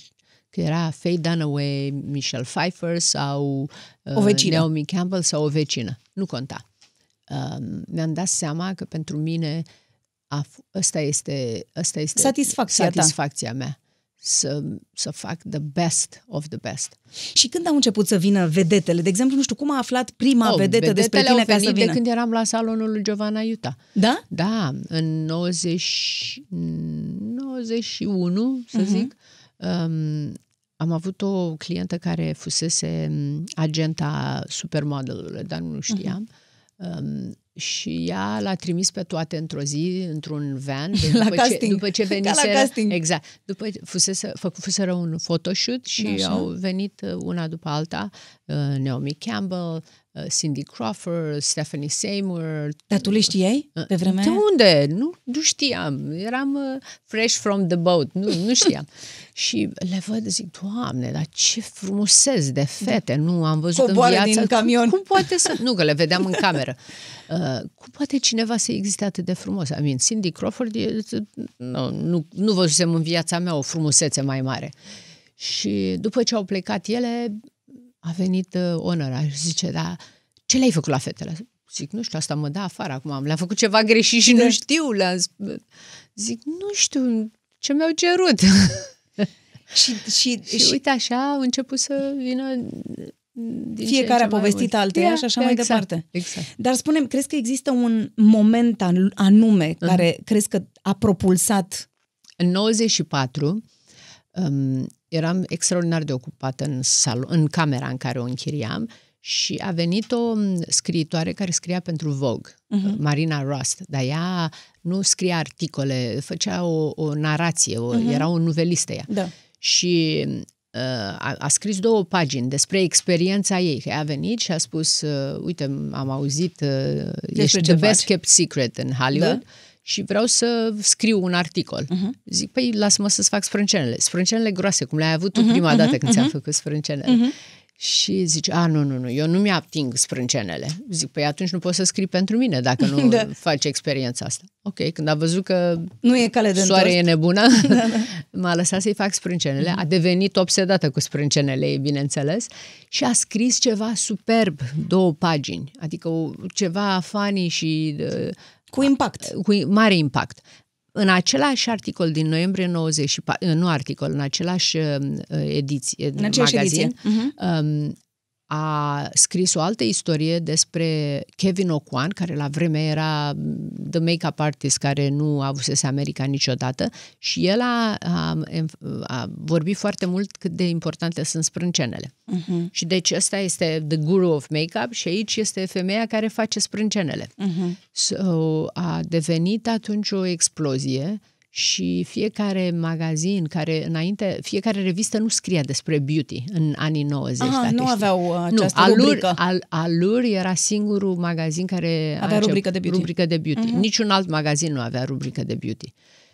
Speaker 4: Că era Faye Dunaway, Michelle Pfeiffer sau uh,
Speaker 3: O vecină.
Speaker 4: Naomi Campbell sau o vecină. Nu conta. Um, mi-am dat seama că pentru mine a, f- ăsta este, ăsta este
Speaker 3: Satisfacția ta.
Speaker 4: satisfacția mea. Să, să fac the best of the best.
Speaker 3: Și când au început să vină vedetele? De exemplu, nu știu, cum a aflat prima
Speaker 4: Oh,
Speaker 3: vedetă despre
Speaker 4: vedetele
Speaker 3: tine
Speaker 4: au
Speaker 3: ca
Speaker 4: venit
Speaker 3: să vină?
Speaker 4: de când eram la salonul lui Giovanna Iuta.
Speaker 3: Da?
Speaker 4: Da, în 90, 91, să
Speaker 3: Mhm.
Speaker 4: zic, um, am avut o clientă care fusese um, agenta supermodelului, dar nu știam. Um, și ea l-a trimis pe toate într-o zi, într-un van. De,
Speaker 3: La
Speaker 4: după, ce,
Speaker 3: casting.
Speaker 4: după ce
Speaker 3: Ca la
Speaker 4: veniseră,
Speaker 3: casting.
Speaker 4: Exact. După fusese, făcuseră un photoshoot și
Speaker 3: Așa.
Speaker 4: au venit uh, una după alta, uh, Naomi Campbell, uh, Cindy Crawford, Stephanie Seymour.
Speaker 3: Dar tu le știai pe vremea
Speaker 4: De
Speaker 3: aia?
Speaker 4: unde? Nu, nu știam. Eram uh, fresh from the boat. Nu, nu știam. și le văd, zic, Doamne, dar ce frumusețe de fete. Nu am văzut
Speaker 3: Coboară
Speaker 4: în viață.
Speaker 3: din camion.
Speaker 4: Cum poate să... Nu, că le vedeam în cameră. Uh, cum poate cineva să existe atât de frumos? I mean, Cindy Crawford, e, nu, nu, nu văzusem în viața mea o frumusețe mai mare. Și după ce au plecat ele, a venit uh, Onora și zice, da, ce le-ai făcut la fetele? Zic, nu știu, asta mă dă afară acum, le-am făcut ceva greșit și nu știu. Le-am... sp- Zic, nu știu, ce mi-au cerut.
Speaker 3: Și, și,
Speaker 4: și, uite așa, au început să vină din ce în
Speaker 3: Fiecare
Speaker 4: ce
Speaker 3: a
Speaker 4: mai
Speaker 3: povestit
Speaker 4: mult.
Speaker 3: alteia și așa mai
Speaker 4: exact,
Speaker 3: departe.
Speaker 4: Exact.
Speaker 3: Dar spunem, crezi că există un moment an- anume
Speaker 4: Mhm.
Speaker 3: care crezi că a propulsat
Speaker 4: În 94 um, eram extraordinar de ocupată în, salon, în camera în care o închiriam și a venit o um, scriitoare care scria pentru Vogue, uh-huh. Marina Rust, dar ea nu scria articole, făcea o, o narație, o, uh-huh. era o nuvelistă ea.
Speaker 3: Da.
Speaker 4: Și uh, a, a scris două pagini despre experiența ei. Că ea a venit și a spus, uh, uite, am auzit, uh, ești
Speaker 3: ce
Speaker 4: the best
Speaker 3: faci.
Speaker 4: kept secret în Hollywood
Speaker 3: Da.
Speaker 4: Și vreau să scriu un articol. Uh-huh. Zic, păi lasă-mă să-ți fac sprâncenele. Sprâncenele groase, cum le-ai avut tu uh-huh, prima dată când ți-am făcut sprâncenele. Uh-huh. Și zice, a, nu, nu, nu, eu nu mi-ating sprâncenele. Zic, păi atunci nu poți să scrii pentru mine dacă nu
Speaker 3: Da.
Speaker 4: da. faci experiența asta. Ok, când a văzut că
Speaker 3: Nu e cale de
Speaker 4: soare e
Speaker 3: întors.
Speaker 4: nebună, m-a lăsat să-i fac sprâncenele. A devenit obsedată cu sprâncenele ei, bineînțeles, și a scris ceva superb, două pagini, adică o, ceva funny și uh,
Speaker 3: Cu impact.
Speaker 4: cu mare impact. În același articol din noiembrie 94, nu articol, în același uh, ediție,
Speaker 3: În aceeași
Speaker 4: magazin,
Speaker 3: ediție. Mhm.
Speaker 4: um, a scris o altă istorie despre Kevin O'Quan, care la vremea era the make-up artist care nu avusese America niciodată și el a, a, a vorbit foarte mult cât de importante sunt sprâncenele. Uh-huh. Și deci ăsta este the guru of make-up și aici este femeia care face sprâncenele. Uh-huh. So, a devenit atunci o explozie și fiecare magazin care înainte, fiecare revistă nu scria despre beauty în anii 90.
Speaker 3: Aha,
Speaker 4: dacă
Speaker 3: nu
Speaker 4: știi.
Speaker 3: aveau uh, această
Speaker 4: nu, Allure,
Speaker 3: rubrică.
Speaker 4: Al, Allure era singurul magazin care
Speaker 3: Avea
Speaker 4: a
Speaker 3: rubrică de beauty.
Speaker 4: rubrică de beauty. Uh-huh. Niciun alt magazin nu avea rubrică de beauty.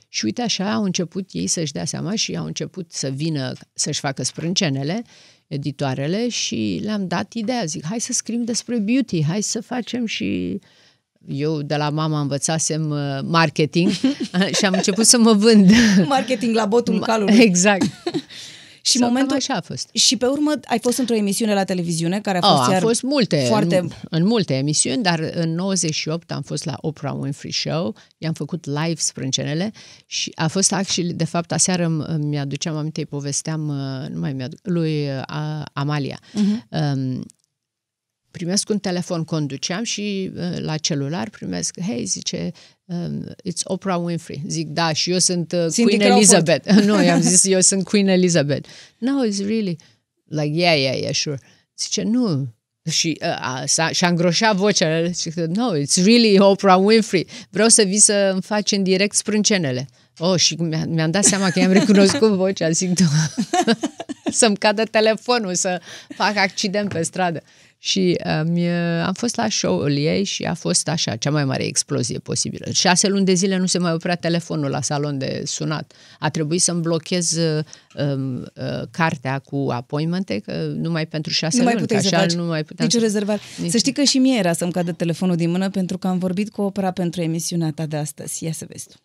Speaker 4: Și uite așa au început ei să-și dea seama și au început să vină să-și facă sprâncenele, editoarele și le-am dat ideea, zic, hai să scriem despre beauty, hai să facem și eu de la mama învățasem uh, marketing și am început să mă vând.
Speaker 3: Marketing la botul calului.
Speaker 4: Exact.
Speaker 3: Și
Speaker 4: So,
Speaker 3: momentul...
Speaker 4: cam așa a fost.
Speaker 3: Și pe urmă ai fost într-o emisiune la televiziune care a
Speaker 4: Oh,
Speaker 3: fost
Speaker 4: am
Speaker 3: iar
Speaker 4: fost multe,
Speaker 3: foarte...
Speaker 4: în, în multe emisiuni, dar în 98 am fost la Oprah Winfrey Show, i-am făcut live sprâncenele și a fost actually, de fapt, aseară îmi- mi-aduceam aminte, îi povesteam, uh, nu mai mi-aduc, lui uh, Amalia. Uh-huh. Um, primesc un telefon, conduceam și uh, la celular primesc, hei, zice, um, it's Oprah Winfrey. Zic, da, și eu sunt uh,
Speaker 3: Cindy
Speaker 4: Queen
Speaker 3: Crawford.
Speaker 4: Elizabeth. nu, i-am zis, eu sunt Queen Elizabeth. No, it's really, like, yeah, yeah, yeah, sure. Zice, nu, și uh, a, s-a, și-a îngroșat vocea. Zice, no, it's really Oprah Winfrey. Vreau să vii să îmi faci în direct sprâncenele. Oh, și mi-a, mi-am dat seama că i-am recunoscut vocea. Zic, "Da." să-mi cadă telefonul, să fac accident pe stradă. Și um, am fost la show-ul ei și a fost așa, cea mai mare explozie posibilă. Șase luni de zile nu se mai oprea telefonul la salon de sunat. A trebuit să-mi blochez uh, um, uh, cartea cu appointmente, că numai pentru șase
Speaker 3: Nu mai
Speaker 4: luni,
Speaker 3: puteai
Speaker 4: că
Speaker 3: să
Speaker 4: așa
Speaker 3: faci
Speaker 4: nu mai puteam
Speaker 3: nicio
Speaker 4: să...
Speaker 3: rezervare.
Speaker 4: Nici-
Speaker 3: Să știi că și mie era să-mi cadă telefonul din mână pentru că am vorbit cu opera pentru emisiunea ta de astăzi. Ia să vezi tu.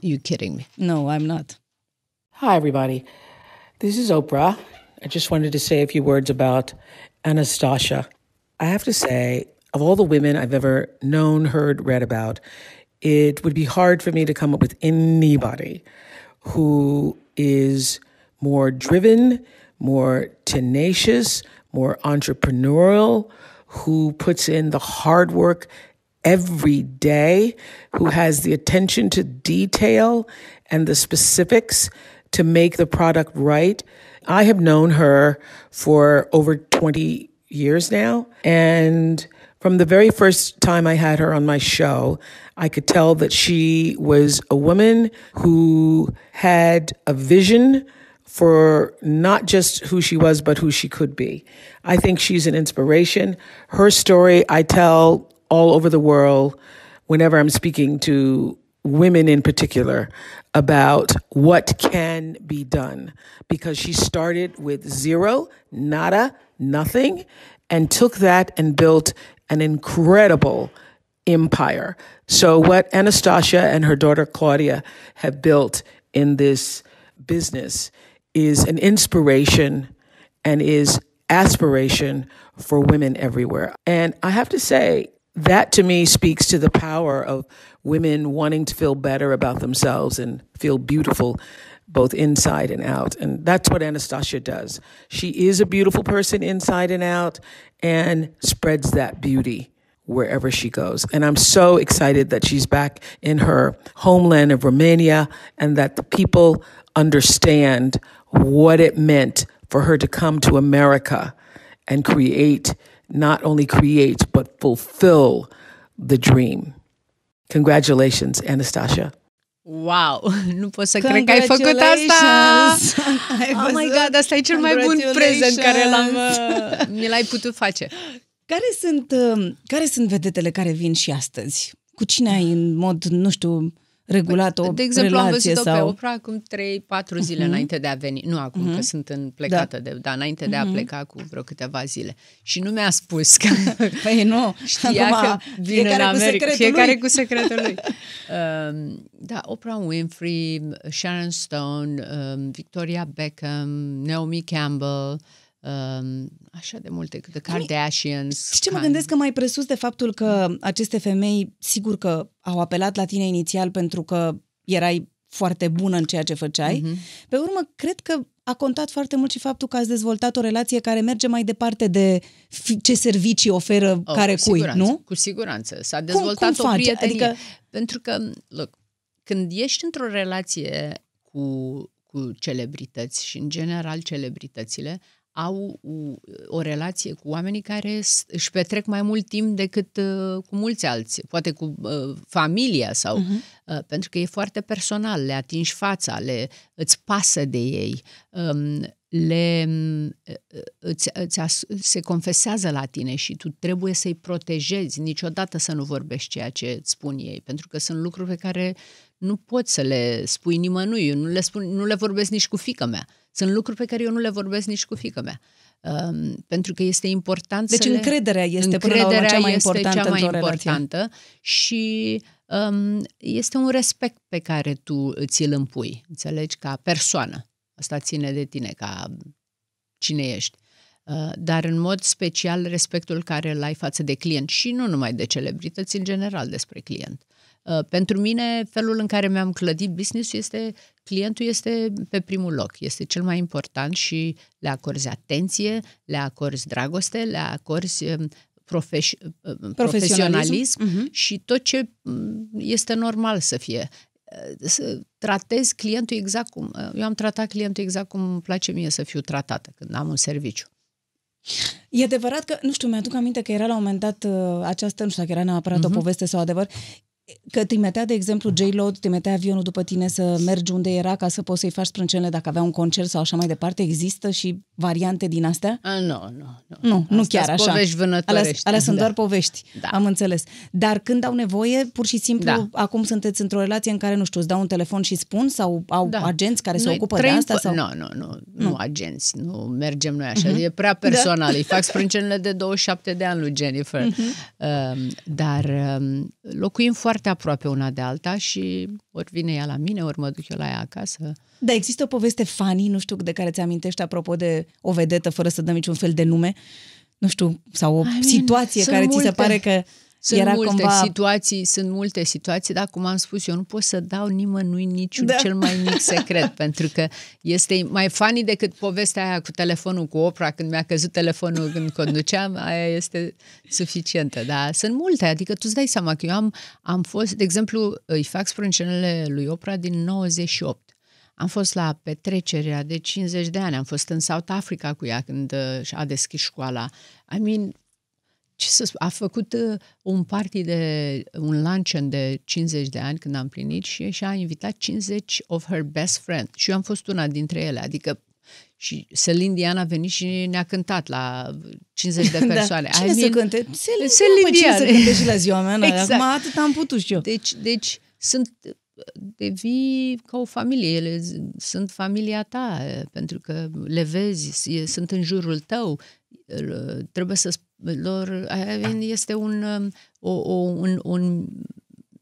Speaker 4: You kidding me?
Speaker 3: No, I'm not.
Speaker 7: Hi, everybody. This is Oprah. I just wanted to say a few words about Anastasia. I have to say, of all the women I've ever known, heard, read about, it would be hard for me to come up with anybody who is more driven, more tenacious, more entrepreneurial, who puts in the hard work every day, who has the attention to detail and the specifics to make the product right. I have known her for over 20 years now. And from the very first time I had her on my show, I could tell that she was a woman who had a vision for not just who she was, but who she could be. I think she's an inspiration. Her story I tell all over the world whenever I'm speaking to women in particular about what can be done because she started with zero, nada, nothing, and took that and built an incredible empire. So, what Anastasia and her daughter Claudia have built in this business is an inspiration and is aspiration for women everywhere. And I have to say, that to me speaks to the power of women wanting to feel better about themselves and feel beautiful both inside and out. And that's what Anastasia does. She is a beautiful person inside and out and spreads that beauty wherever she goes. And I'm so excited that she's back in her homeland of Romania and that the people understand what it meant for her to come to America and create, not only create, but fulfill the dream. Congratulations, Anastasia.
Speaker 4: Wow, nu pot să cred că ai făcut asta! oh my God, asta e cel mai bun prezent care l-am, uh, mi l-ai putut face.
Speaker 3: Care sunt, uh, care sunt vedetele care vin și astăzi? Cu cine ai în mod, nu știu, regulat o
Speaker 4: De exemplu,
Speaker 3: relație
Speaker 4: am văzut-o
Speaker 3: sau...
Speaker 4: pe Oprah acum 3-4 zile uh-huh. înainte de a veni. Nu acum, uh-huh. că sunt în plecată, da. de, dar înainte uh-huh. de a pleca cu vreo câteva zile. Și nu mi-a spus că...
Speaker 3: Păi nu,
Speaker 4: știa
Speaker 3: acum,
Speaker 4: că vine
Speaker 3: fiecare
Speaker 4: în America.
Speaker 3: cu secretul
Speaker 4: fiecare
Speaker 3: lui.
Speaker 4: cu secretul lui. um, da, Oprah Winfrey, Sharon Stone, um, Victoria Beckham, Naomi Campbell, um, așa de multe, The Kardashians.
Speaker 3: Și ce mă
Speaker 4: Kanye.
Speaker 3: gândesc că mai presus de faptul că aceste femei, sigur că au apelat la tine inițial pentru că erai foarte bună în ceea ce făceai.
Speaker 4: Mhm.
Speaker 3: Mm-hmm. Pe urmă, cred că a contat foarte mult și faptul că ați dezvoltat o relație care merge mai departe de fi- ce servicii oferă
Speaker 4: Oh,
Speaker 3: care
Speaker 4: cu
Speaker 3: cui,
Speaker 4: siguranță,
Speaker 3: nu?
Speaker 4: Cu siguranță. S-a dezvoltat
Speaker 3: cum
Speaker 4: o
Speaker 3: faci?
Speaker 4: prietenie.
Speaker 3: Adică-
Speaker 4: Pentru că, look, când ești într-o relație cu, cu celebrități și, în general, celebritățile au o, o relație cu oamenii care s- își petrec mai mult timp decât uh, cu mulți alții, poate cu uh, familia sau uh-huh. uh, pentru că e foarte personal, le atingi fața, le îți pasă de ei, um, le uh, îți, îți as, se confesează la tine și tu trebuie să-i protejezi, niciodată să nu vorbești ceea ce îți spun ei, pentru că sunt lucruri pe care nu poți să le spui nimănui, eu nu le, spun, nu le vorbesc nici cu fică mea. Sunt lucruri pe care eu nu le vorbesc nici cu fică mea. Um, pentru că este important
Speaker 3: Deci
Speaker 4: să le...
Speaker 3: încrederea este până la urmă
Speaker 4: Încrederea
Speaker 3: cea mai
Speaker 4: este
Speaker 3: importantă
Speaker 4: cea mai
Speaker 3: într-o relație.
Speaker 4: importantă și um, este un respect pe care tu ți-l împui, înțelegi, ca persoană. Asta ține de tine, ca cine ești. Uh, Dar în mod special respectul care îl ai față de client și nu numai de celebrități, în general despre client. Uh, Pentru mine, felul în care mi-am clădit business este, clientul este pe primul loc, este cel mai important și le acorzi atenție, le acorzi dragoste, le acorzi um, profes- uh, profesionalism
Speaker 3: Mhm.
Speaker 4: și tot ce mm, este normal să fie. Uh, Să tratezi clientul exact cum... uh, Eu am tratat clientul exact cum îmi place mie să fiu tratată când am un serviciu.
Speaker 3: E adevărat că, nu știu, mi-aduc aminte că era la un moment dat uh, această, nu știu dacă era neapărat uh-huh. o poveste sau adevăr, că trimitea, de exemplu, J-Lo, trimitea avionul după tine să mergi unde era ca să poți să-i faci sprâncenele dacă avea un concert sau așa mai departe. Există și variante din astea?
Speaker 4: A, nu, nu, nu.
Speaker 3: Nu, nu
Speaker 4: Astea
Speaker 3: chiar
Speaker 4: sunt
Speaker 3: așa.
Speaker 4: povești
Speaker 3: Alea,
Speaker 4: vânătorești.
Speaker 3: alea sunt
Speaker 4: Da.
Speaker 3: doar povești,
Speaker 4: Da.
Speaker 3: am înțeles. Dar când au nevoie, pur și simplu,
Speaker 4: Da.
Speaker 3: acum sunteți într-o relație în care, nu știu, îți dau un telefon și spun sau au
Speaker 4: Da.
Speaker 3: agenți care se
Speaker 4: Noi
Speaker 3: ocupă de
Speaker 4: trăim
Speaker 3: asta?
Speaker 4: pe-
Speaker 3: Sau...
Speaker 4: Nu, nu, nu, nu, nu agenți, nu mergem noi așa, e prea personal. Îi fac sprâncenele de 27 de ani lui Jennifer. Um, dar um, locuim foarte aproape una de alta și ori vine ea la mine, ori mă duc eu la ea acasă.
Speaker 3: Da, există o poveste funny, nu știu, de care ți-amintești apropo de o vedetă fără să dăm niciun fel de nume, nu știu, sau o
Speaker 4: I mean,
Speaker 3: situație
Speaker 4: sunt
Speaker 3: care ți se
Speaker 4: multe.
Speaker 3: pare că
Speaker 4: Sunt
Speaker 3: era
Speaker 4: multe
Speaker 3: cumva...
Speaker 4: situații, sunt multe situații, dar cum am spus, eu nu pot să dau nimănui niciun
Speaker 3: Da.
Speaker 4: da. cel mai mic secret, pentru că este mai funny decât povestea aia cu telefonul cu Oprah, când mi-a căzut telefonul când conduceam, aia este suficientă, dar sunt multe, adică tu îți dai seama că eu am, am fost, de exemplu, îi fac sprâncenele lui Oprah din 98. Am fost la petrecerea de 50 de ani, am fost în South Africa cu ea când uh, a deschis școala. I mean, ce să spun, a făcut uh, un party de, un luncheon de 50 de ani când am plinit și, și a invitat 50 of her best friends. Și eu am fost una dintre ele, adică și Celine Dion a venit și ne-a cântat la 50 de persoane.
Speaker 3: Da. Cine
Speaker 4: I
Speaker 3: să
Speaker 4: mean,
Speaker 3: cânte? Celine,
Speaker 4: Celine
Speaker 3: Dion. Cine să
Speaker 4: Dion.
Speaker 3: cânte și la ziua mea?
Speaker 4: Exact.
Speaker 3: Acum atât am putut și eu.
Speaker 4: Deci, deci sunt devii ca o familie, ele z- sunt familia ta, eh, pentru că le vezi, e- sunt în jurul tău, el- trebuie să sp- lor, I mean, este un, um, o, o, un, un,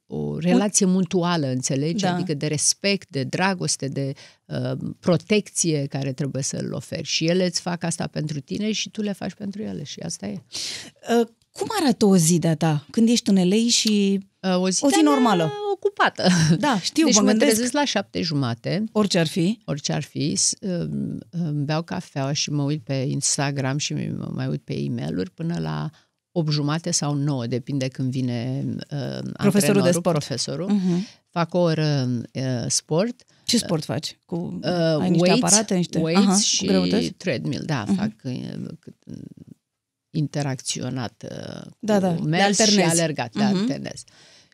Speaker 4: o relație mutuală, înțelegi?
Speaker 3: Da.
Speaker 4: Adică de respect, de dragoste, de uh, protecție care trebuie să-l oferi. Și ele îți fac asta pentru tine și tu le faci pentru ele și asta e.
Speaker 3: Uh, Cum arată o zi de-a ta când ești în LA și...
Speaker 4: Uh, o zi,
Speaker 3: O zi
Speaker 4: de-a mea
Speaker 3: normală.
Speaker 4: ocupată.
Speaker 3: Da, știu,
Speaker 4: deci
Speaker 3: mă
Speaker 4: mă
Speaker 3: gândesc.
Speaker 4: trezesc la șapte jumate,
Speaker 3: Orice ar fi.
Speaker 4: orice ar fi, s- îmi- îmi beau cafeaua și mă uit pe Instagram și mă mai uit pe e-mail-uri până la 8 jumate sau 9, depinde când vine uh,
Speaker 3: Profesorul de
Speaker 4: antrenorul,
Speaker 3: sport.
Speaker 4: Profesorul.
Speaker 3: Uh-huh.
Speaker 4: Fac o oră uh, sport,
Speaker 3: Ce sport faci? Cu,
Speaker 4: uh,
Speaker 3: ai niște
Speaker 4: weights,
Speaker 3: aparate, niște...
Speaker 4: weights
Speaker 3: Aha,
Speaker 4: și
Speaker 3: greutăți?
Speaker 4: treadmill. Da, uh-huh. fac uh, cât- interacționat uh,
Speaker 3: Da,
Speaker 4: cu
Speaker 3: da, de
Speaker 4: mers și
Speaker 3: alternezi.
Speaker 4: alergat, de
Speaker 3: Mhm.
Speaker 4: alternez.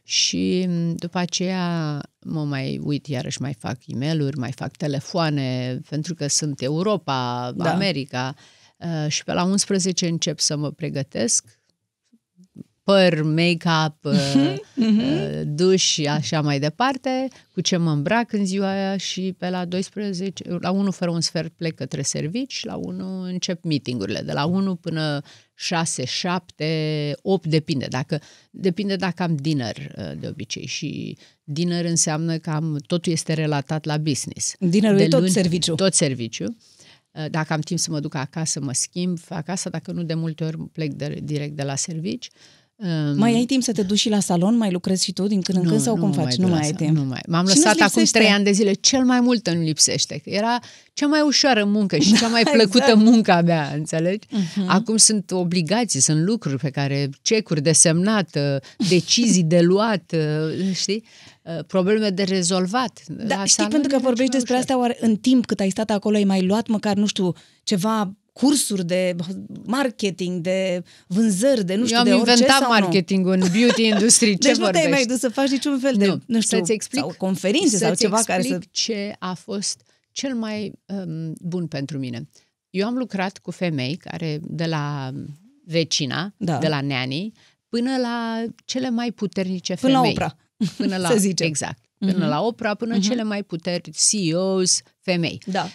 Speaker 4: Și m, după aceea mă mai uit, iarăși mai fac e mail mai fac telefoane, pentru că sunt Europa,
Speaker 3: Da.
Speaker 4: da. America. Uh, și pe la 11 încep să mă pregătesc păr, make-up, uh, uh, duș și așa mai departe, cu ce mă îmbrac în ziua aia și pe la 12, la 1 fără un sfert plec către servici, la 1 încep meetingurile, de la 1 până 6, 7, 8, depinde. Dacă, depinde dacă am dinner uh, de obicei și dinner înseamnă că am, totul este relatat la business.
Speaker 3: Dinnerul
Speaker 4: De
Speaker 3: e tot
Speaker 4: luni-
Speaker 3: serviciu.
Speaker 4: Tot serviciu. Uh, Dacă am timp să mă duc acasă, mă schimb, fac asta, dacă nu, de multe ori plec de, direct de la servici. Um,
Speaker 3: Mai ai timp să te duci și la salon? Mai lucrezi și tu din când în când sau cum faci?
Speaker 4: duc
Speaker 3: Nu
Speaker 4: la
Speaker 3: mai ai
Speaker 4: sa-
Speaker 3: timp.
Speaker 4: Nu mai. M-am
Speaker 3: Și
Speaker 4: lăsat
Speaker 3: nu-ți
Speaker 4: acum
Speaker 3: lipsește?
Speaker 4: trei ani de zile. Cel mai mult îmi lipsește. Că era cea mai ușoară muncă și cea mai plăcută
Speaker 3: exact.
Speaker 4: munca mea, înțelegi?
Speaker 3: Mhm.
Speaker 4: Acum sunt obligații, sunt lucruri pe care, cecuri de semnat, uh, decizii de luat, uh, știi? Uh, Probleme de rezolvat.
Speaker 3: Da,
Speaker 4: La
Speaker 3: știi,
Speaker 4: salon
Speaker 3: pentru că
Speaker 4: era
Speaker 3: vorbești
Speaker 4: cel mai
Speaker 3: despre
Speaker 4: ușor.
Speaker 3: asta, oare în timp cât ai stat acolo ai mai luat măcar, nu știu, ceva cursuri de marketing, de vânzări, de nu știu,
Speaker 4: Eu am
Speaker 3: de orice
Speaker 4: inventat
Speaker 3: sau nu?
Speaker 4: marketing în beauty industry. Ce
Speaker 3: Deci nu te-ai
Speaker 4: vorbești?
Speaker 3: mai dus să faci niciun fel de, nu, nu știu,
Speaker 4: să-ți explic,
Speaker 3: sau conferințe sau
Speaker 4: să-ți
Speaker 3: ceva care să...
Speaker 4: explic ce a fost cel mai um, bun pentru mine. Eu am lucrat cu femei care, de la vecina,
Speaker 3: Da.
Speaker 4: de la neanii, până la cele mai puternice
Speaker 3: Până la
Speaker 4: femei.
Speaker 3: Oprah,
Speaker 4: Până la,
Speaker 3: să zicem.
Speaker 4: Exact. Până la Oprah, până cele mai puternice CEOs, femei.
Speaker 3: Da.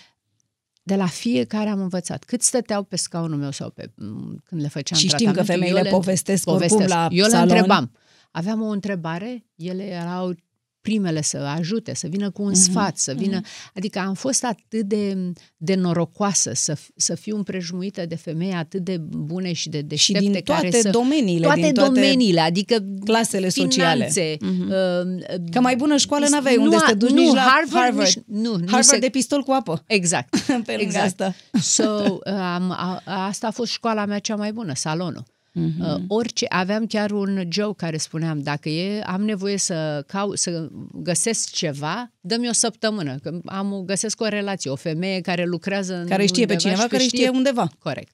Speaker 4: De la fiecare am învățat. Cât stăteau pe scaunul meu sau pe, m, când le făceam
Speaker 3: Și știm că
Speaker 4: tratamentul,
Speaker 3: femeile
Speaker 4: eu le-
Speaker 3: povestesc oricum la
Speaker 4: Eu le
Speaker 3: salon.
Speaker 4: întrebam. Aveam o întrebare, ele erau primele să ajute, să vină cu un
Speaker 3: Mhm.
Speaker 4: sfat, să vină... Adică am fost atât de, de norocoasă să, f- să fiu împrejmuită de femei atât de bune și de deștepte
Speaker 3: din
Speaker 4: care
Speaker 3: toate
Speaker 4: să...
Speaker 3: domeniile,
Speaker 4: Toate
Speaker 3: din toate
Speaker 4: domeniile, adică
Speaker 3: clasele sociale.
Speaker 4: finanțe, uh,
Speaker 3: Că mai bună școală n-aveai
Speaker 4: nu
Speaker 3: unde să
Speaker 4: a-
Speaker 3: te duci
Speaker 4: nu,
Speaker 3: nici la
Speaker 4: Harvard,
Speaker 3: Harvard.
Speaker 4: nici- nu, nu
Speaker 3: Harvard
Speaker 4: se-
Speaker 3: de pistol cu apă.
Speaker 4: Exact.
Speaker 3: Pe lângă
Speaker 4: exact.
Speaker 3: asta.
Speaker 4: So, um, a, asta a fost școala mea cea mai bună, salonul.
Speaker 3: Mhm.
Speaker 4: Uh, orice, aveam chiar un joke care spuneam, dacă e, am nevoie să cau, să găsesc ceva, dă-mi o săptămână, că am, găsesc o relație, o femeie care lucrează în
Speaker 3: Care știe pe
Speaker 4: undeva
Speaker 3: cineva,
Speaker 4: și că
Speaker 3: care știe undeva.
Speaker 4: Corect.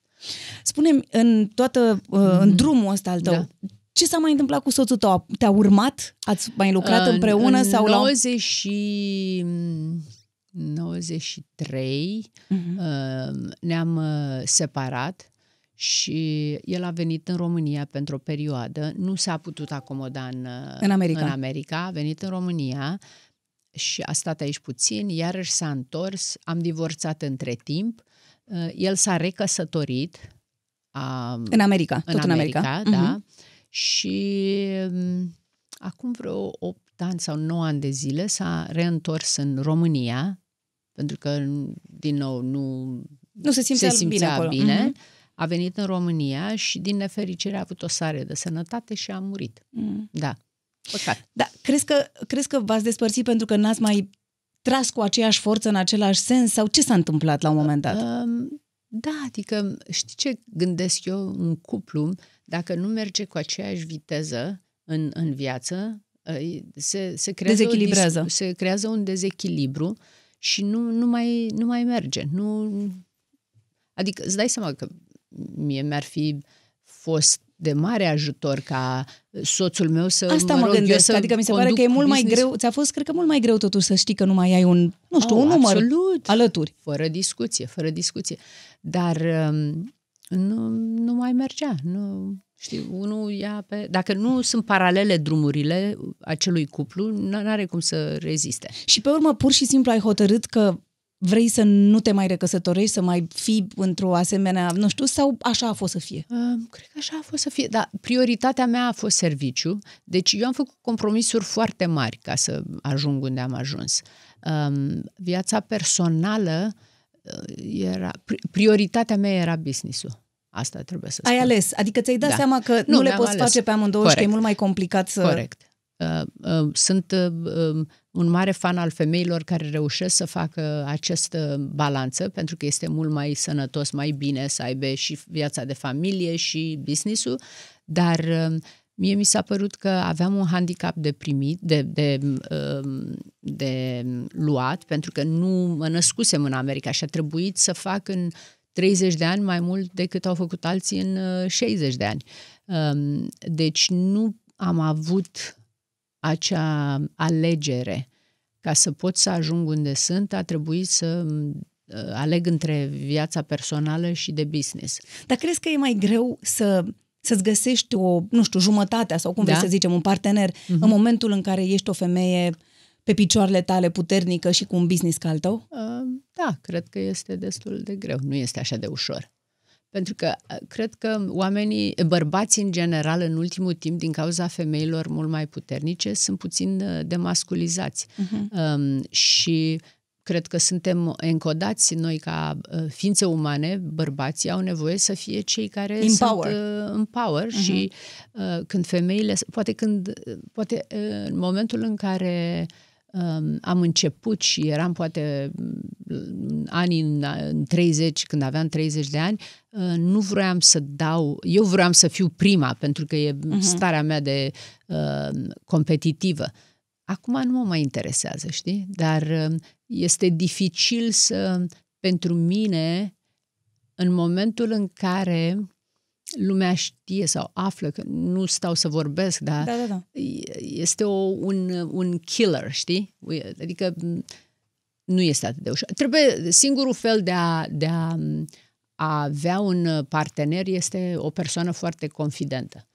Speaker 3: Spune-mi, în toată, uh, în drumul ăsta al tău,
Speaker 4: Da.
Speaker 3: ce s-a mai întâmplat cu soțul tău? Te-a urmat? Ați mai lucrat
Speaker 4: În-
Speaker 3: împreună?
Speaker 4: în
Speaker 3: sau la...
Speaker 4: 90 și 93
Speaker 3: Mhm.
Speaker 4: uh, ne-am uh, separat și el a venit în România pentru o perioadă. Nu s-a putut acomoda în, uh,
Speaker 3: În America.
Speaker 4: în America. A venit în România și a stat aici puțin, iarăși s-a întors, am divorțat între timp. Uh, El s-a recăsătorit. A,
Speaker 3: În America,
Speaker 4: în
Speaker 3: tot în America.
Speaker 4: America, da. Și um, acum vreo 8 ani sau 9 ani de zile s-a reîntors în România, pentru că, din nou, nu
Speaker 3: Nu se simțea,
Speaker 4: se simțea
Speaker 3: bine acolo.
Speaker 4: bine.
Speaker 3: Mhm.
Speaker 4: A venit în România și, din nefericire, a avut o sare de sănătate și a murit.
Speaker 3: Mhm.
Speaker 4: Da. Păcat.
Speaker 3: Da, crezi că, crezi că v-ați despărțit pentru că n-ați mai tras cu aceeași forță în același sens sau ce s-a întâmplat la un moment dat?
Speaker 4: Um, da, adică știi ce gândesc eu? Un cuplu, dacă nu merge cu aceeași viteză în, în viață, uh, se, se, creează o
Speaker 3: Dezechilibrează.
Speaker 4: dis- se creează un dezechilibru și nu, nu, mai, nu mai merge. Nu... Adică îți dai seama că mie mi-ar fi fost de mare ajutor ca soțul meu să
Speaker 3: Asta
Speaker 4: mă,
Speaker 3: mă
Speaker 4: rog, eu
Speaker 3: gândesc,
Speaker 4: să
Speaker 3: adică mi se pare că e
Speaker 4: conduc
Speaker 3: mult mai
Speaker 4: business.
Speaker 3: greu, ți-a fost, cred că, mult mai greu totuși să știi că nu mai ai un, nu știu,
Speaker 4: Oh,
Speaker 3: un număr
Speaker 4: absolut.
Speaker 3: alături.
Speaker 4: Fără discuție, fără discuție. Dar um, nu, nu mai mergea. Nu, știi, unul ia pe... Dacă nu sunt paralele drumurile acelui cuplu, nu are cum să reziste.
Speaker 3: Și pe urmă, pur și simplu ai hotărât că vrei să nu te mai recăsătorești, să mai fii într-o asemenea, nu știu, sau așa a fost să fie?
Speaker 4: Uh, cred că așa a fost să fie, dar prioritatea mea a fost serviciu, deci eu am făcut compromisuri foarte mari ca să ajung unde am ajuns. Um, viața personală uh, era, pri- prioritatea mea era business-ul. Asta trebuie să spun.
Speaker 3: Ai ales, adică ți-ai dat
Speaker 4: Da.
Speaker 3: seama că nu,
Speaker 4: Nu,
Speaker 3: le
Speaker 4: mi-am
Speaker 3: poți
Speaker 4: ales.
Speaker 3: face pe amândouă și că e
Speaker 4: Corect.
Speaker 3: mult mai complicat să...
Speaker 4: Corect. Uh, uh, Sunt uh, um, un mare fan al femeilor care reușesc să facă această balanță, pentru că este mult mai sănătos, mai bine să aibă și viața de familie și business-ul, dar um, mie mi s-a părut că aveam un handicap de primit, de, de, um, de luat, pentru că nu mă născusem în America și a trebuit să fac în 30 de ani mai mult decât au făcut alții în uh, 60 de ani. Um, Deci nu am avut acea alegere. Ca să pot să ajung unde sunt, a trebuit să uh, aleg între viața personală și de business.
Speaker 3: Dar crezi că e mai greu să să-ți găsești o, nu știu, jumătatea sau cum
Speaker 4: Da.
Speaker 3: vrei să zicem, un partener uh-huh. în momentul în care ești o femeie pe picioarele tale puternică și cu un business ca al tău?
Speaker 4: Uh, Da, cred că este destul de greu. Nu este așa de ușor. Pentru că uh, cred că oamenii, bărbații în general, în ultimul timp, din cauza femeilor mult mai puternice, sunt puțin uh, demasculizați. Uh-huh. Um, și cred că suntem încodați noi ca uh, ființe umane, bărbații au nevoie să fie cei care
Speaker 3: Empower.
Speaker 4: sunt uh, în power uh-huh. și uh, când femeile, poate când, poate uh, în momentul în care um, am început și eram poate în anii în, în 30, când aveam 30 de ani, uh, nu vroiam să dau, eu vroiam să fiu prima, pentru că e uh-huh. starea mea de uh, competitivă. Acum nu mă mai interesează, știi? Dar uh, este dificil să, pentru mine, în momentul în care lumea știe sau află că nu stau să vorbesc, dar
Speaker 3: Da, da, da.
Speaker 4: este o, un, un killer, știi? Adică m, nu este atât de ușor. Trebuie, singurul fel de a, de a, a avea un partener este o persoană foarte confidentă.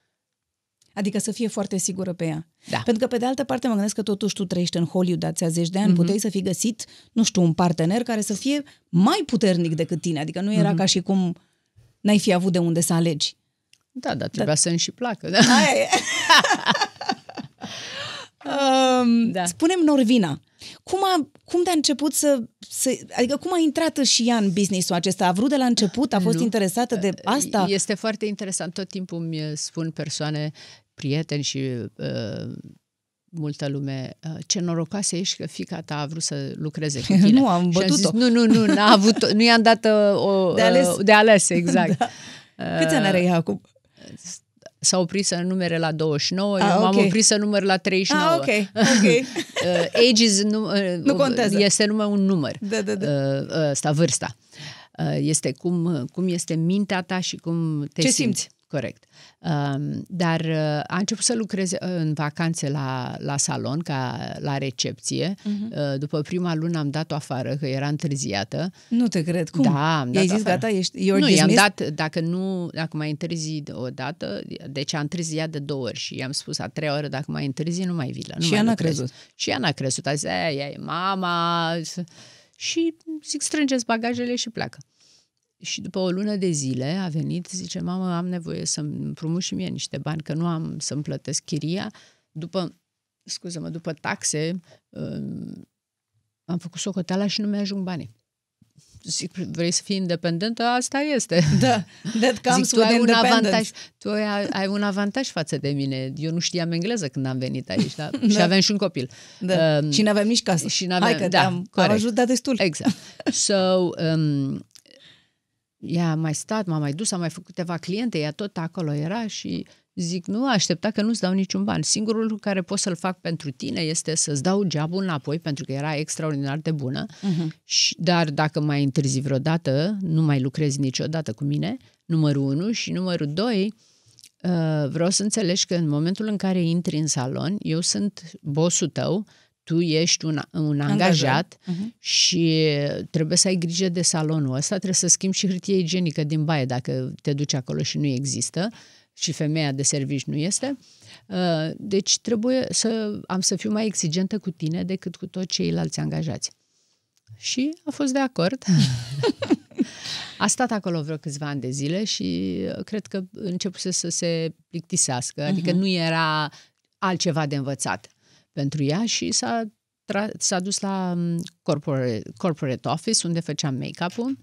Speaker 3: Adică să fie foarte sigură pe ea.
Speaker 4: Da.
Speaker 3: Pentru că, pe de altă parte, mă gândesc că totuși tu trăiești în Hollywood ați zeci de ani, mm-hmm. puteai să fi găsit, nu știu, un partener care să fie mai puternic decât tine. Adică nu era mm-hmm. ca și cum n-ai fi avut de unde să alegi.
Speaker 4: Da, dar trebuia da. să-mi și placă. Da?
Speaker 3: Aia e. um, da.
Speaker 4: Da.
Speaker 3: Spune-mi, Norvina, cum, a, cum de-a început să, să... Adică cum a intrat și ea în business-ul acesta? A vrut de la început? A fost
Speaker 4: Nu.
Speaker 3: interesată de asta?
Speaker 4: Este foarte interesant. Tot timpul îmi spun persoane, prieteni și uh, multă lume, uh, ce norocoasă ești că fica ta a vrut să lucreze cu tine.
Speaker 3: Nu, am
Speaker 4: Și
Speaker 3: bătut-o.
Speaker 4: zis, nu, nu, nu, n-a avut, nu i-am dat uh, o,
Speaker 3: De ales.
Speaker 4: Uh, de ales, exact. da.
Speaker 3: Câți ani are ea acum?
Speaker 4: S-a oprit să numere la 29,
Speaker 3: Ah,
Speaker 4: eu m-am
Speaker 3: ok.
Speaker 4: oprit să număr la 39.
Speaker 3: Ah, ok, ok.
Speaker 4: Uh, age is nu, uh,
Speaker 3: Nu contează.
Speaker 4: Este numai un număr.
Speaker 3: Da, da, da.
Speaker 4: Uh, ăsta, vârsta. Uh, Este cum, cum este mintea ta și cum te
Speaker 3: Ce
Speaker 4: simți.
Speaker 3: simți.
Speaker 4: Corect. Um, Dar uh, a început să lucreze uh, în vacanțe la, la salon, ca la recepție. Uh-huh. După prima lună am dat-o afară, că era întârziată.
Speaker 3: Nu te cred. Cum?
Speaker 4: Da, am
Speaker 3: I-ai
Speaker 4: dat-o
Speaker 3: zis,
Speaker 4: afară.
Speaker 3: gata, ești, you're
Speaker 4: nu, i-am
Speaker 3: dismissed?
Speaker 4: dat, dacă nu, dacă mai întârzi o dată, deci a întârziat de două ori și i-am spus a treia oră, dacă mai întârzi, nu mai vii la, nu
Speaker 3: Și
Speaker 4: mai
Speaker 3: ea n-a
Speaker 4: lucrezi.
Speaker 3: crezut.
Speaker 4: Și ea n-a crezut, a zis, ea, ea e mama, și zic, strângeți bagajele și pleacă. Și după o lună de zile a venit, zice, mamă, am nevoie să-mi împrumut și mie niște bani, că nu am să-mi plătesc chiria. După, scuză-mă, după taxe, um, am făcut socoteala și nu mi-ajung banii. Zic, vrei să fii independentă? Asta este.
Speaker 3: Da, that comes
Speaker 4: Zic, tu
Speaker 3: with
Speaker 4: ai un
Speaker 3: independence.
Speaker 4: avantaj, tu ai, ai un avantaj față de mine. Eu nu știam engleză când am venit aici, da? și aveam și un copil.
Speaker 3: Da.
Speaker 4: Um,
Speaker 3: și n-aveam nici casă.
Speaker 4: și n-aveam-
Speaker 3: Hai că
Speaker 4: da,
Speaker 3: te-am am
Speaker 4: corect.
Speaker 3: ajutat destul.
Speaker 4: Exact. So, um, ea a mai stat, m-a mai dus, a mai făcut câteva cliente, ea tot acolo era și zic, nu aștepta că nu-ți dau niciun ban. Singurul lucru care pot să-l fac pentru tine este să-ți dau jobul înapoi, pentru că era extraordinar de bună, uh-huh. și, dar dacă mai întârzi vreodată, nu mai lucrezi niciodată cu mine, numărul unu, și numărul doi, uh, vreau să înțelegi că în momentul în care intri în salon, eu sunt bossul tău, tu ești un, un angajat uh-huh. și trebuie să ai grijă de salonul ăsta, trebuie să schimbi și hârtie igienică din baie dacă te duci acolo și nu există și femeia de servici nu este. Uh, deci trebuie să am să fiu mai exigentă cu tine decât cu toți ceilalți angajați. Și a fost de acord. a stat acolo vreo câțiva ani de zile și cred că începuse să se plictisească, uh-huh. adică nu era altceva de învățat pentru ea și s-a, tra- s-a dus la mm, corporate, corporate office unde făcea make-up-ul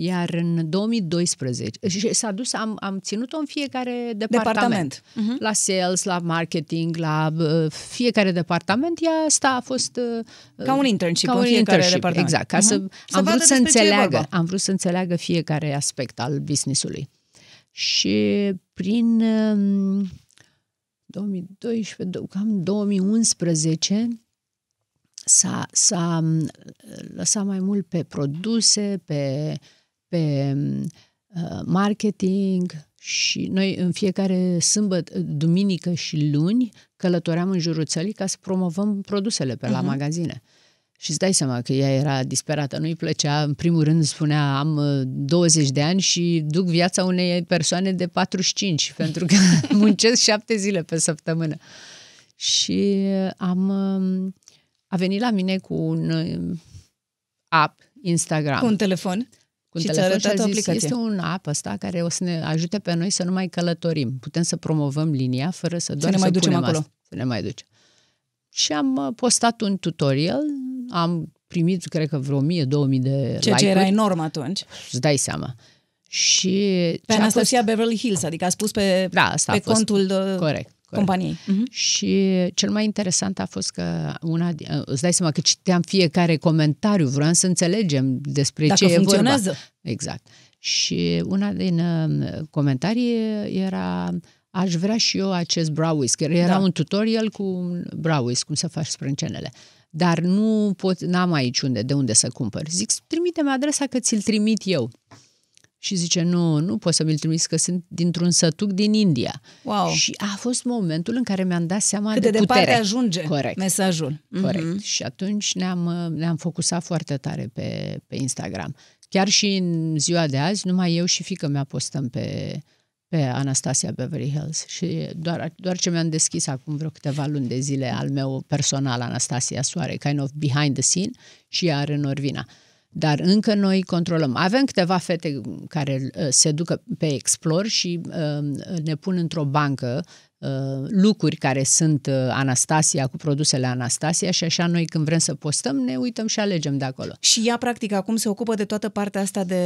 Speaker 4: iar în 2012, și s-a dus, am, am ținut-o în fiecare departament. departament. Uh-huh. La sales, la marketing, la uh, fiecare departament. Ea asta a fost...
Speaker 3: Uh, ca un internship ca un în fiecare internship, departament.
Speaker 4: Exact. Ca uh-huh. să, să am vrut să înțeleagă, am vrut să înțeleagă fiecare aspect al businessului. Și prin uh, 2012, cam 2011, s-a, s-a lăsat mai mult pe produse, pe pe uh, marketing și noi în fiecare sâmbătă, duminică și luni călătoream în jurul țării ca să promovăm produsele pe la uh-huh. magazine. Și îți dai seama că ea era disperată, nu-i plăcea, în primul rând spunea am 20 uh, de ani și duc viața unei persoane de 45 pentru că muncesc șapte zile pe săptămână. Și am, um, a venit la mine cu un uh, app Instagram.
Speaker 3: Cu un telefon?
Speaker 4: cu și telefon și a zis, aplicație. este un app ăsta care o să ne ajute pe noi să nu mai călătorim. Putem să promovăm linia fără să doar să
Speaker 3: ne mai ducem acolo. Asta,
Speaker 4: să ne mai ducem. Și am uh, postat un tutorial, am primit, cred că vreo 1000-2000 de like-uri.
Speaker 3: Ceea ce era enorm atunci.
Speaker 4: Îți dai seama. Și
Speaker 3: pe Anastasia fost... Beverly Hills, adică a spus pe, da, asta pe contul de...
Speaker 4: Corect companiei. Uh-huh. Și cel mai interesant a fost că una, îți dai seama că citeam fiecare comentariu, vreau să înțelegem despre
Speaker 3: Dacă
Speaker 4: ce
Speaker 3: funcționează.
Speaker 4: e vorba. Exact. Și una din uh, comentarii era aș vrea și eu acest brow whisk. Era da. un tutorial cu brow whisk, cum să faci sprâncenele. Dar nu pot, n-am aici unde, de unde să cumpăr. Zic, trimite-mi adresa că ți-l trimit eu. Și zice, nu, nu pot să mi-l trimis că sunt dintr-un sătuc din India.
Speaker 3: Wow.
Speaker 4: Și a fost momentul în care mi-am dat seama
Speaker 3: Cât
Speaker 4: de,
Speaker 3: de
Speaker 4: putere.
Speaker 3: departe ajunge
Speaker 4: Corect.
Speaker 3: mesajul.
Speaker 4: Corect. Mm-hmm. Și atunci ne-am, ne-am focusat foarte tare pe, pe Instagram. Chiar și în ziua de azi, numai eu și fică mea postăm pe, pe Anastasia Beverly Hills. Și doar, doar ce mi-am deschis acum vreo câteva luni de zile al meu personal, Anastasia Soare, kind of behind the scene, și ea are Norvina. Dar încă noi controlăm. Avem câteva fete care uh, se ducă pe Explore și uh, ne pun într-o bancă Uh, lucruri care sunt uh, Anastasia cu produsele Anastasia și așa noi când vrem să postăm ne uităm și alegem de acolo.
Speaker 3: Și ea practic acum se ocupă de toată partea asta de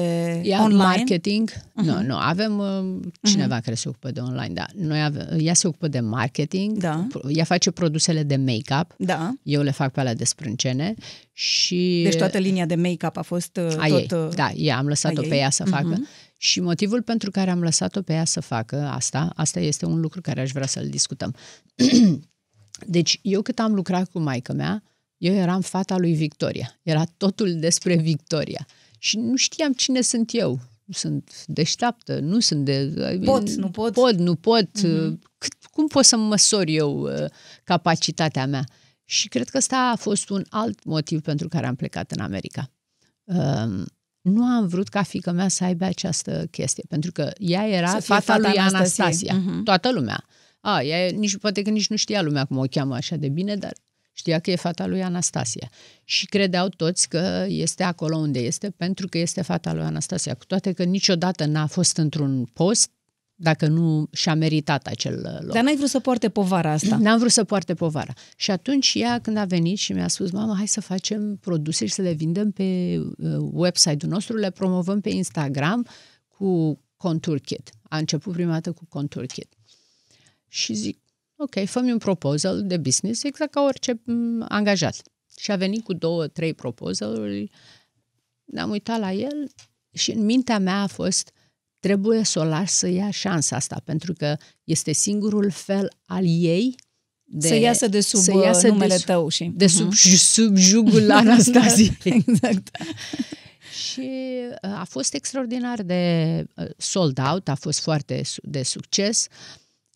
Speaker 4: ea
Speaker 3: online?
Speaker 4: marketing? Uh-huh. Nu, nu, avem uh, cineva uh-huh. care se ocupă de online, da. Noi avem, ea se ocupă de marketing,
Speaker 3: da.
Speaker 4: ea face produsele de make-up,
Speaker 3: da.
Speaker 4: eu le fac pe alea de sprâncene și...
Speaker 3: Deci toată linia de make-up a fost uh,
Speaker 4: a
Speaker 3: tot...
Speaker 4: Ei. Da, ea am lăsat-o pe ea să facă. Uh-huh. Și motivul pentru care am lăsat-o pe ea să facă asta, asta este un lucru care aș vrea să-l discutăm. deci, eu cât am lucrat cu maica mea, eu eram fata lui Victoria. Era totul despre Victoria. Și nu știam cine sunt eu. Sunt deșteaptă, nu sunt de...
Speaker 3: Pot, nu pot.
Speaker 4: Pot, nu pot. Mm-hmm. Cât, cum pot să măsor eu uh, capacitatea mea? Și cred că ăsta a fost un alt motiv pentru care am plecat în America. Um, nu am vrut ca fica mea să aibă această chestie, pentru că ea era fata, fata lui Anastasia. Anastasia. Uh-huh. Toată lumea. A, ea nici, poate că nici nu știa lumea cum o cheamă așa de bine, dar știa că e fata lui Anastasia. Și credeau toți că este acolo unde este pentru că este fata lui Anastasia. Cu toate că niciodată n-a fost într-un post dacă nu și-a meritat acel uh, loc.
Speaker 3: Dar n-ai vrut să poarte povara asta.
Speaker 4: N-am vrut să poarte povara. Și atunci ea, când a venit și mi-a spus, mama, hai să facem produse și să le vindem pe uh, website-ul nostru, le promovăm pe Instagram cu Contour Kit. A început prima dată cu Contour Kit. Și zic, ok, fă un proposal de business, exact ca orice mm, angajat. Și a venit cu două, trei proposal ne-am uitat la el și în mintea mea a fost, trebuie să o lași să ia șansa asta, pentru că este singurul fel al ei
Speaker 3: de, să iasă de sub să iasă numele de, tău și
Speaker 4: de sub, uh-huh. sub jugul Anastasiei.
Speaker 3: exact.
Speaker 4: Și uh, a fost extraordinar de uh, sold out, a fost foarte de succes.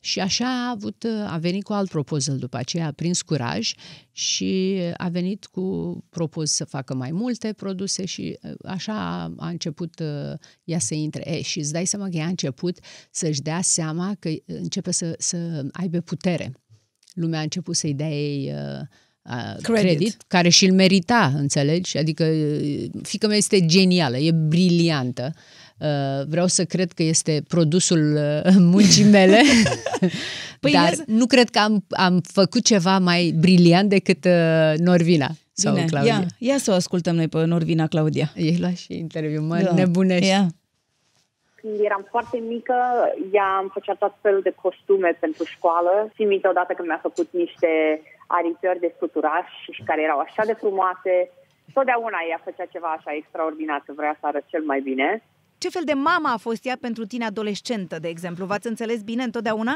Speaker 4: Și așa a, avut, a venit cu alt proposal după aceea, a prins curaj și a venit cu propus să facă mai multe produse și așa a început ea să intre. E, și îți dai seama că ea a început să-și dea seama că începe să, să aibă putere. Lumea a început să-i dea ei uh, credit. credit, care și-l merita, înțelegi? Adică fică mea este genială, e briliantă. Uh, vreau să cred că este produsul uh, muncii mele, păi dar ia... nu cred că am, am făcut ceva mai briliant decât uh, Norvina. Sau Bine, Claudia.
Speaker 3: Ia, ia să o ascultăm noi pe Norvina Claudia.
Speaker 4: Ei lua și interviu, mă da. nebunești. Ia.
Speaker 8: Când eram foarte mică, ea îmi făcea tot felul de costume pentru școală. Țin minte odată când mi-a făcut niște aripiori de scuturaș și care erau așa de frumoase. Totdeauna ea făcea ceva așa extraordinar, că vrea să arăt cel mai bine.
Speaker 6: Ce fel de mamă a fost ea pentru tine adolescentă, de exemplu? V-ați înțeles bine întotdeauna?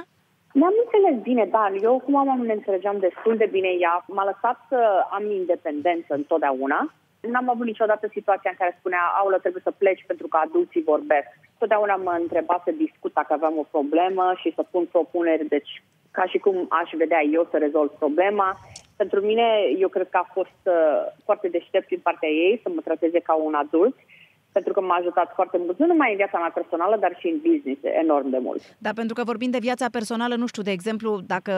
Speaker 8: Ne-am înțeles bine, dar eu cu mama nu ne înțelegeam destul de bine. Ea m-a lăsat să am independență întotdeauna. N-am avut niciodată situația în care spunea, aulă, trebuie să pleci pentru că adulții vorbesc. Totdeauna mă întreba să discut dacă aveam o problemă și să pun propuneri, deci ca și cum aș vedea eu să rezolv problema. Pentru mine, eu cred că a fost uh, foarte deștept din partea ei să mă trateze ca un adult pentru că m-a ajutat foarte mult, nu numai în viața mea personală, dar și în business, enorm de mult.
Speaker 6: Da, pentru că vorbim de viața personală, nu știu, de exemplu, dacă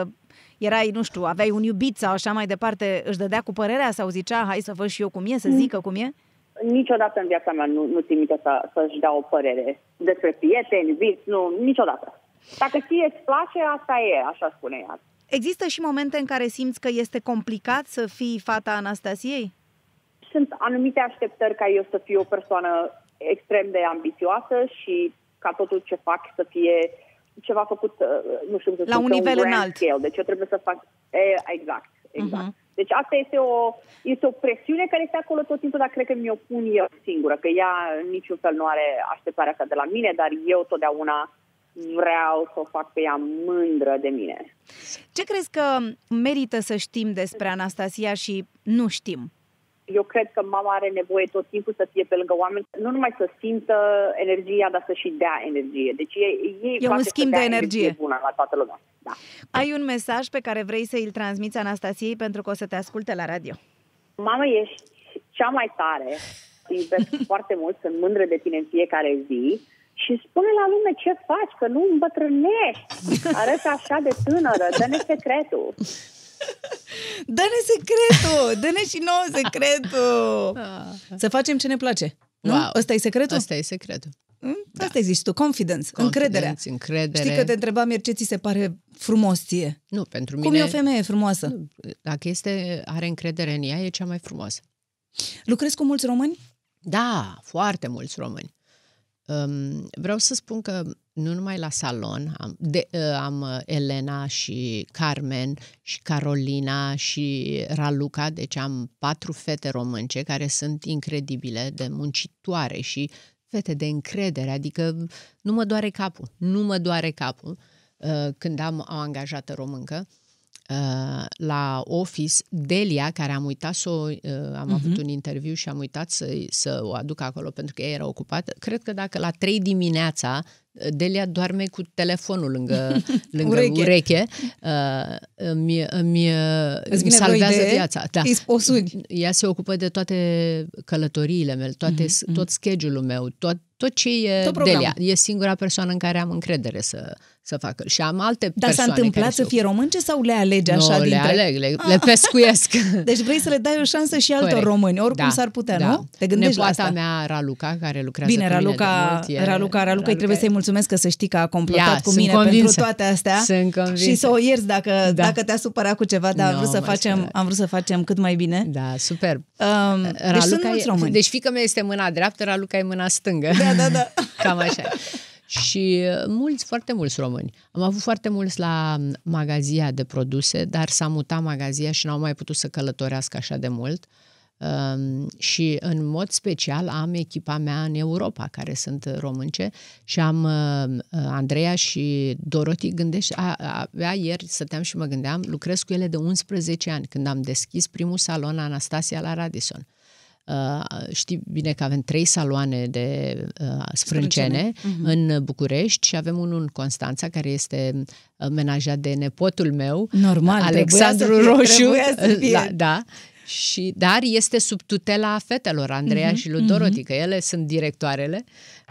Speaker 6: erai, nu știu, aveai un iubit sau așa mai departe, își dădea cu părerea sau zicea, hai să văd și eu cum e, să mm. zică cum e?
Speaker 8: Niciodată în viața mea nu, nu ți minte să, să-și dea o părere despre prieteni, iubiți, nu, niciodată. Dacă ție îți place, asta e, așa spune ea.
Speaker 6: Există și momente în care simți că este complicat să fii fata Anastasiei?
Speaker 8: Sunt anumite așteptări ca eu să fiu o persoană extrem de ambițioasă și ca totul ce fac să fie ceva făcut, uh, nu știu
Speaker 6: La un nivel un înalt.
Speaker 8: Scale. Deci eu trebuie să fac... E, exact, exact. Uh-huh. Deci asta este o, este o presiune care este acolo tot timpul, dar cred că mi-o pun eu singură, că ea în niciun fel nu are așteptarea asta de la mine, dar eu totdeauna vreau să o fac pe ea mândră de mine.
Speaker 6: Ce crezi că merită să știm despre Anastasia și nu știm?
Speaker 8: Eu cred că mama are nevoie tot timpul să fie pe lângă oameni, nu numai să simtă energia, dar să și dea energie. Deci ei, ei
Speaker 6: e un schimb de energie.
Speaker 8: energie bună la toată lumea. Da.
Speaker 6: Ai un mesaj pe care vrei să îl transmiți Anastasiei pentru că o să te asculte la radio.
Speaker 8: Mama, ești cea mai tare. Te iubesc foarte mult, sunt mândră de tine în fiecare zi și spune la lume ce faci, că nu îmbătrânești. Arăți așa de tânără, dă-ne secretul.
Speaker 3: Dă-ne secretul! Dă-ne și nouă secretul! Ah. Să facem ce ne place. Nu? Wow. Ăsta e secretul?
Speaker 4: Asta e secretul.
Speaker 3: Mm? Da. Asta zici tu, confidence, confidence încrederea.
Speaker 4: încredere.
Speaker 3: Știi că te întrebam ieri ce ți se pare frumos ție.
Speaker 4: Nu, pentru
Speaker 3: Cum
Speaker 4: mine...
Speaker 3: Cum e o femeie frumoasă? Nu,
Speaker 4: dacă este, are încredere în ea, e cea mai frumoasă.
Speaker 3: Lucrezi cu mulți români?
Speaker 4: Da, foarte mulți români. Um, vreau să spun că nu numai la salon, am, de, uh, am uh, Elena și Carmen și Carolina și Raluca, deci am patru fete românce care sunt incredibile, de muncitoare și fete de încredere, adică nu mă doare capul, nu mă doare capul uh, când am o angajată româncă. Uh, la office, Delia, care am uitat să o, uh, am uh-huh. avut un interviu și am uitat să, să o aduc acolo pentru că ea era ocupată, cred că dacă la 3 dimineața Delia doarme cu telefonul lângă, lângă ureche, ureche uh, îmi, îmi, îmi salvează idee, viața.
Speaker 3: Da.
Speaker 4: Ea se ocupă de toate călătoriile mele, toate, uh-huh. tot schedule-ul meu, tot, tot ce e tot Delia. E singura persoană în care am încredere să, să facă. Și am alte
Speaker 3: Dar
Speaker 4: persoane
Speaker 3: s-a întâmplat să fie românce sau le alege așa
Speaker 4: no,
Speaker 3: dintre...
Speaker 4: le aleg, le, ah. le pescuiesc.
Speaker 3: Deci vrei să le dai o șansă și altor Corect. români, oricum da, s-ar putea,
Speaker 4: da.
Speaker 3: nu?
Speaker 4: Te gândești Nepoata la asta? mea, Raluca, care lucrează
Speaker 3: Bine,
Speaker 4: cu
Speaker 3: Raluca,
Speaker 4: mine de mult, e...
Speaker 3: Raluca, Raluca, îi trebuie să-i mulțumesc că să știi că a complotat
Speaker 4: Ia,
Speaker 3: cu mine
Speaker 4: convinsă.
Speaker 3: pentru toate astea.
Speaker 4: Sunt convinsă.
Speaker 3: Și să o ierți dacă, da. dacă te-a supărat cu ceva, dar no, am, vrut să facem, am vrut să facem cât mai bine.
Speaker 4: Da, superb. Um, deci Raluca deci, e, deci fică mea este mâna dreaptă, Raluca e mâna stângă.
Speaker 3: Da, da, da.
Speaker 4: Cam așa. Și uh, mulți, foarte mulți români. Am avut foarte mulți la um, magazia de produse, dar s-a mutat magazia și n-au mai putut să călătorească așa de mult. Um, și în mod special am echipa mea în Europa, care sunt românce, și am uh, Andreea și Dorothy, gândești, a, avea ieri, stăteam și mă gândeam, lucrez cu ele de 11 ani, când am deschis primul salon Anastasia la Radisson. Uh, știi bine că avem trei saloane de uh, sprâncene uh-huh. în București și avem unul în Constanța care este uh, menajat de nepotul meu,
Speaker 3: Normal,
Speaker 4: Alexandru
Speaker 3: fie,
Speaker 4: Roșu.
Speaker 3: Să fie.
Speaker 4: Da, da. Și, dar este sub tutela fetelor, Andreea uh-huh, și lui Dorothy, uh-huh. că ele sunt directoarele.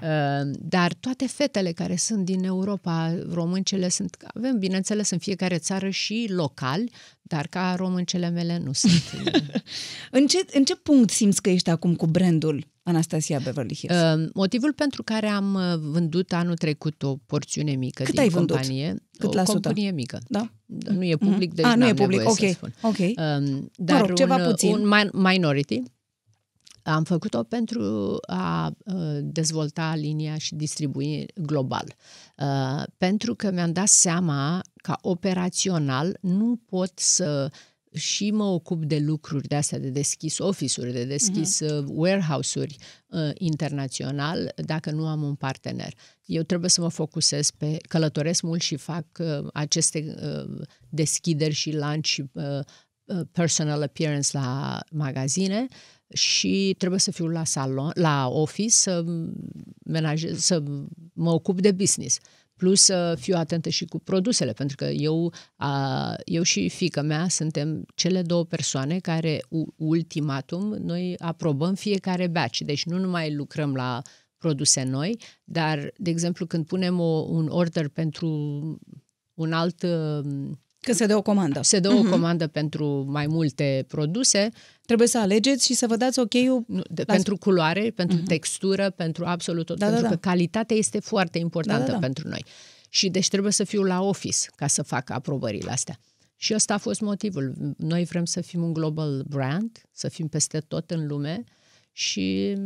Speaker 4: Uh, dar toate fetele care sunt din Europa, româncele sunt, avem bineînțeles în fiecare țară și locali, dar ca româncele mele nu sunt.
Speaker 3: în, ce, în ce punct simți că ești acum cu brandul Anastasia Beverly Hills? Uh,
Speaker 4: motivul pentru care am uh, vândut anul trecut o porțiune mică
Speaker 3: Cât
Speaker 4: din
Speaker 3: ai
Speaker 4: companie,
Speaker 3: vândut? Cât
Speaker 4: o
Speaker 3: la sută?
Speaker 4: companie mică.
Speaker 3: Da?
Speaker 4: Nu e public, mm-hmm. deci
Speaker 3: A, nu e public,
Speaker 4: ok.
Speaker 3: Să
Speaker 4: spun.
Speaker 3: ok.
Speaker 4: Um, dar
Speaker 3: mă rog, ceva
Speaker 4: un,
Speaker 3: puțin.
Speaker 4: un minority. Am făcut-o pentru a uh, dezvolta linia și distribui global. Uh, pentru că mi-am dat seama ca operațional nu pot să și mă ocup de lucruri de astea, de deschis office-uri, de deschis uh-huh. warehouse-uri uh, internațional, dacă nu am un partener. Eu trebuie să mă focusez pe, călătoresc mult și fac uh, aceste uh, deschideri și lunch și uh, personal appearance la magazine și trebuie să fiu la salon, la office, să, menajez, să mă ocup de business. Plus să fiu atentă și cu produsele, pentru că eu, a, eu și fica mea suntem cele două persoane care, ultimatum, noi aprobăm fiecare batch. Deci nu numai lucrăm la produse noi, dar, de exemplu, când punem o, un order pentru un alt
Speaker 3: Că se dă o comandă.
Speaker 4: Se dă uh-huh. o comandă pentru mai multe produse.
Speaker 3: Trebuie să alegeți și să vă dați ok-ul.
Speaker 4: De, la... Pentru culoare, pentru uh-huh. textură, pentru absolut tot.
Speaker 3: Da,
Speaker 4: pentru
Speaker 3: da,
Speaker 4: că
Speaker 3: da.
Speaker 4: calitatea este foarte importantă
Speaker 3: da, da, da.
Speaker 4: pentru noi. Și deci trebuie să fiu la office ca să fac aprobările astea. Și ăsta a fost motivul. Noi vrem să fim un global brand, să fim peste tot în lume și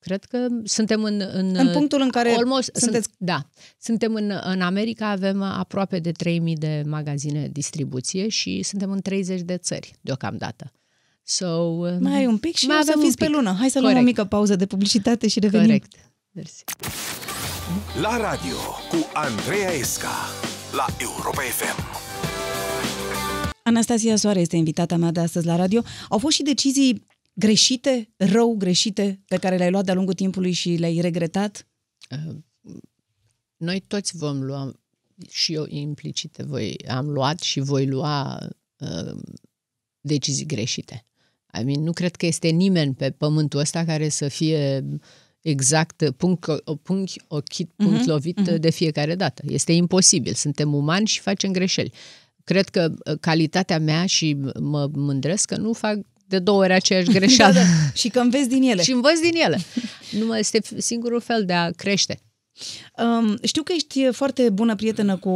Speaker 4: Cred că suntem în... În,
Speaker 3: în punctul în care
Speaker 4: almost,
Speaker 3: sunteți...
Speaker 4: Sunt, da. Suntem în, în America, avem aproape de 3000 de magazine distribuție și suntem în 30 de țări deocamdată. So,
Speaker 3: mai ai un pic și
Speaker 4: mai
Speaker 3: o să fiți pe lună. Hai să
Speaker 4: Corect.
Speaker 3: luăm o mică pauză de publicitate și revenim.
Speaker 4: Corect. Mersi.
Speaker 1: La radio cu Andreea Esca la Europa FM.
Speaker 3: Anastasia Soare este invitata mea de astăzi la radio. Au fost și decizii greșite, rău greșite, pe care le-ai luat de-a lungul timpului și le-ai regretat?
Speaker 4: Uh, noi toți vom lua, și eu implicite voi, am luat și voi lua uh, decizii greșite. I mean, nu cred că este nimeni pe pământul ăsta care să fie exact punct, punct ochit, punct uh-huh, lovit uh-huh. de fiecare dată. Este imposibil. Suntem umani și facem greșeli. Cred că uh, calitatea mea și mă mândresc că nu fac de două ori aceeași greșeală. da,
Speaker 3: da. Și că înveți din ele.
Speaker 4: și învăț din ele. Nu este singurul fel de a crește.
Speaker 3: Um, știu că ești foarte bună prietenă cu,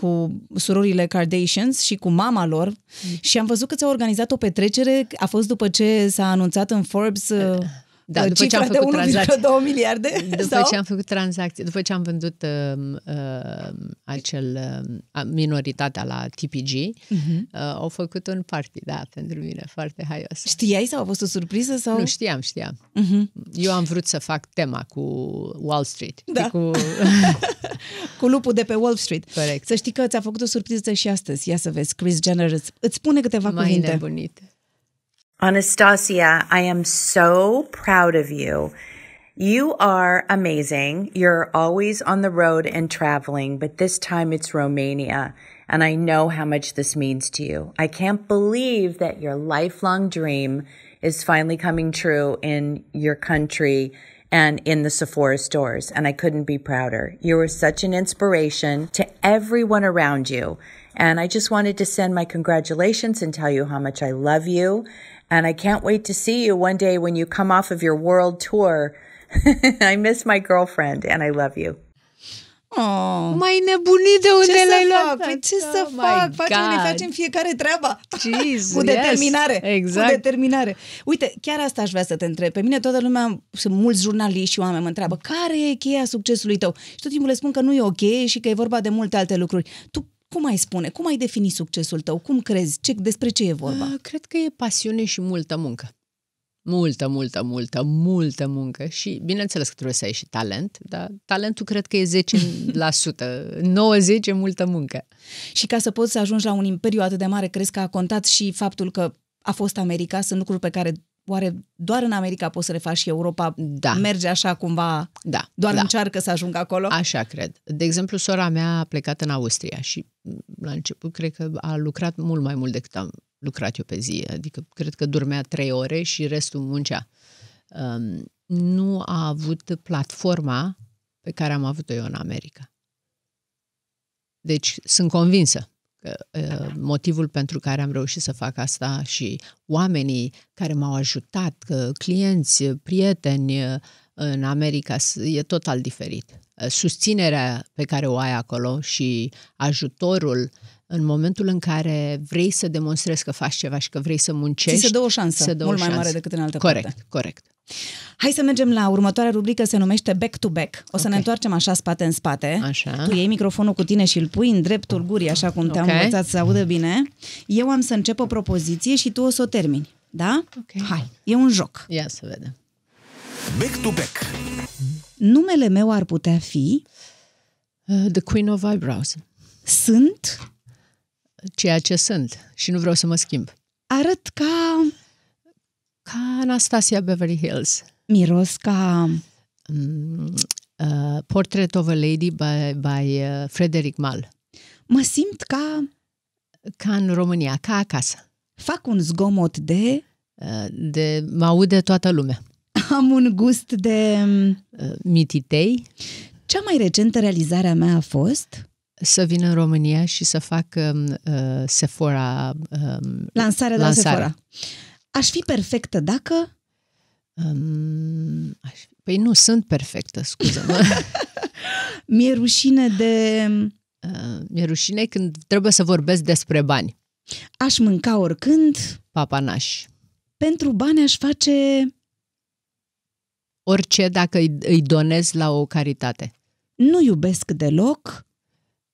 Speaker 3: cu surorile Kardashians și cu mama lor mm. și am văzut că ți-au organizat o petrecere. A fost după ce s-a anunțat în Forbes... Uh,
Speaker 4: da, după ce am făcut tranzacții.
Speaker 3: 1,2 miliarde?
Speaker 4: După
Speaker 3: sau?
Speaker 4: ce am făcut tranzacții, după ce am vândut uh, uh, acel uh, minoritatea la TPG, uh-huh. uh, au făcut un party, da, pentru mine, foarte haios.
Speaker 3: Știai sau a fost o surpriză? sau?
Speaker 4: Nu, știam, știam. Uh-huh. Eu am vrut să fac tema cu Wall Street.
Speaker 3: Da.
Speaker 4: Cu...
Speaker 3: cu lupul de pe Wall Street.
Speaker 4: Corect.
Speaker 3: Să știi că ți-a făcut o surpriză și astăzi. Ia să vezi, Chris Jenner îți, îți spune câteva
Speaker 4: Mai
Speaker 3: cuvinte.
Speaker 4: nebunite.
Speaker 9: Anastasia, I am so proud of you. You are amazing. You're always on the road and traveling, but this time it's Romania. And I know how much this means to you. I can't believe that your lifelong dream is finally coming true in your country and in the Sephora stores. And I couldn't be prouder. You were such an inspiration to everyone around you. And I just wanted to send my congratulations and tell you how much I love you. And I can't wait to see you one day when you come off of your world tour. I miss my girlfriend and I love you.
Speaker 3: Oh.
Speaker 4: Mai nebunit de unde
Speaker 3: Ce
Speaker 4: le-ai
Speaker 3: să
Speaker 4: luat?
Speaker 3: fac? Păi ce
Speaker 4: Oh
Speaker 3: să
Speaker 4: my
Speaker 3: fac? Facem, ne
Speaker 4: God.
Speaker 3: facem fiecare treaba.
Speaker 4: Jesus,
Speaker 3: cu determinare.
Speaker 4: yes, exact.
Speaker 3: Cu determinare. Uite, chiar asta aș vrea să te întreb. Pe mine toată lumea, sunt mulți jurnaliști și oameni mă întreabă care e cheia succesului tău? Și tot timpul le spun că nu e o cheie și că e vorba de multe alte lucruri. Tu cum ai spune? Cum ai defini succesul tău? Cum crezi? Ce, despre ce e vorba?
Speaker 4: Uh, Cred că e pasiune și multă muncă. Multă, multă, multă, multă muncă și bineînțeles că trebuie să ai și talent, dar talentul cred că e 10%, 90% e multă muncă.
Speaker 3: Și ca să poți să ajungi la un imperiu atât de mare, crezi că a contat și faptul că a fost America? Sunt lucruri pe care oare doar în America poți să le faci și Europa
Speaker 4: Da.
Speaker 3: merge așa cumva,
Speaker 4: Da,
Speaker 3: doar
Speaker 4: da.
Speaker 3: încearcă să ajungă acolo?
Speaker 4: Așa cred. De exemplu, sora mea a plecat în Austria și m, la început cred că a lucrat mult mai mult decât am lucrat eu pe zi. Adică cred că dormea trei ore și restul muncea. Um, nu a avut platforma pe care am avut-o eu în America. Deci sunt convinsă că uh, motivul pentru care am reușit să fac asta și oamenii care m-au ajutat, că clienți, prieteni uh, în America s- e total diferit. Uh, Susținerea pe care o ai acolo și ajutorul în momentul în care vrei să demonstrezi că faci ceva și că vrei să muncești,
Speaker 3: Ți se dă o șansă
Speaker 4: se dă o
Speaker 3: mult mai
Speaker 4: șansă.
Speaker 3: mare decât în altă
Speaker 4: corect,
Speaker 3: parte.
Speaker 4: Corect,
Speaker 3: Hai să mergem la următoarea rubrică, se numește Back to Back. O să
Speaker 4: Ok.
Speaker 3: ne întoarcem așa spate în spate.
Speaker 4: Așa.
Speaker 3: Tu iei microfonul cu tine și îl pui în dreptul gurii, așa cum te-am
Speaker 4: Ok.
Speaker 3: învățat să audă bine. Eu am să încep o propoziție și tu o să o termini. Da?
Speaker 4: Ok.
Speaker 3: Hai, e un joc.
Speaker 4: Ia să vedem.
Speaker 1: Back to back.
Speaker 3: Numele meu ar putea fi
Speaker 4: Uh, The Queen of Eyebrows.
Speaker 3: Sunt,
Speaker 4: Ceea ce sunt și nu vreau să mă schimb.
Speaker 3: arăt ca,
Speaker 4: Ca Anastasia Beverly Hills.
Speaker 3: miros ca,
Speaker 4: Mm, uh, Portrait of a Lady by, by uh, Frederic Mal.
Speaker 3: mă simt ca,
Speaker 4: Ca în România, ca acasă.
Speaker 3: fac un zgomot de,
Speaker 4: Uh, de, mă aude toată lumea.
Speaker 3: am un gust de...
Speaker 4: Uh, mititei,
Speaker 3: Cea mai recentă realizare a mea a fost
Speaker 4: să vin în România și să fac um, uh, Sephora um,
Speaker 3: lansarea de la
Speaker 4: Lansare.
Speaker 3: Sephora. Aș fi perfectă dacă...
Speaker 4: Um, aș- păi nu sunt perfectă, scuză-mă.
Speaker 3: Mi-e rușine de...
Speaker 4: uh, mi-e rușine când trebuie să vorbesc despre bani.
Speaker 3: Aș mânca oricând,
Speaker 4: Papanaș.
Speaker 3: pentru bani aș face...
Speaker 4: Orice dacă îi, îi donez la o caritate.
Speaker 3: Nu iubesc deloc,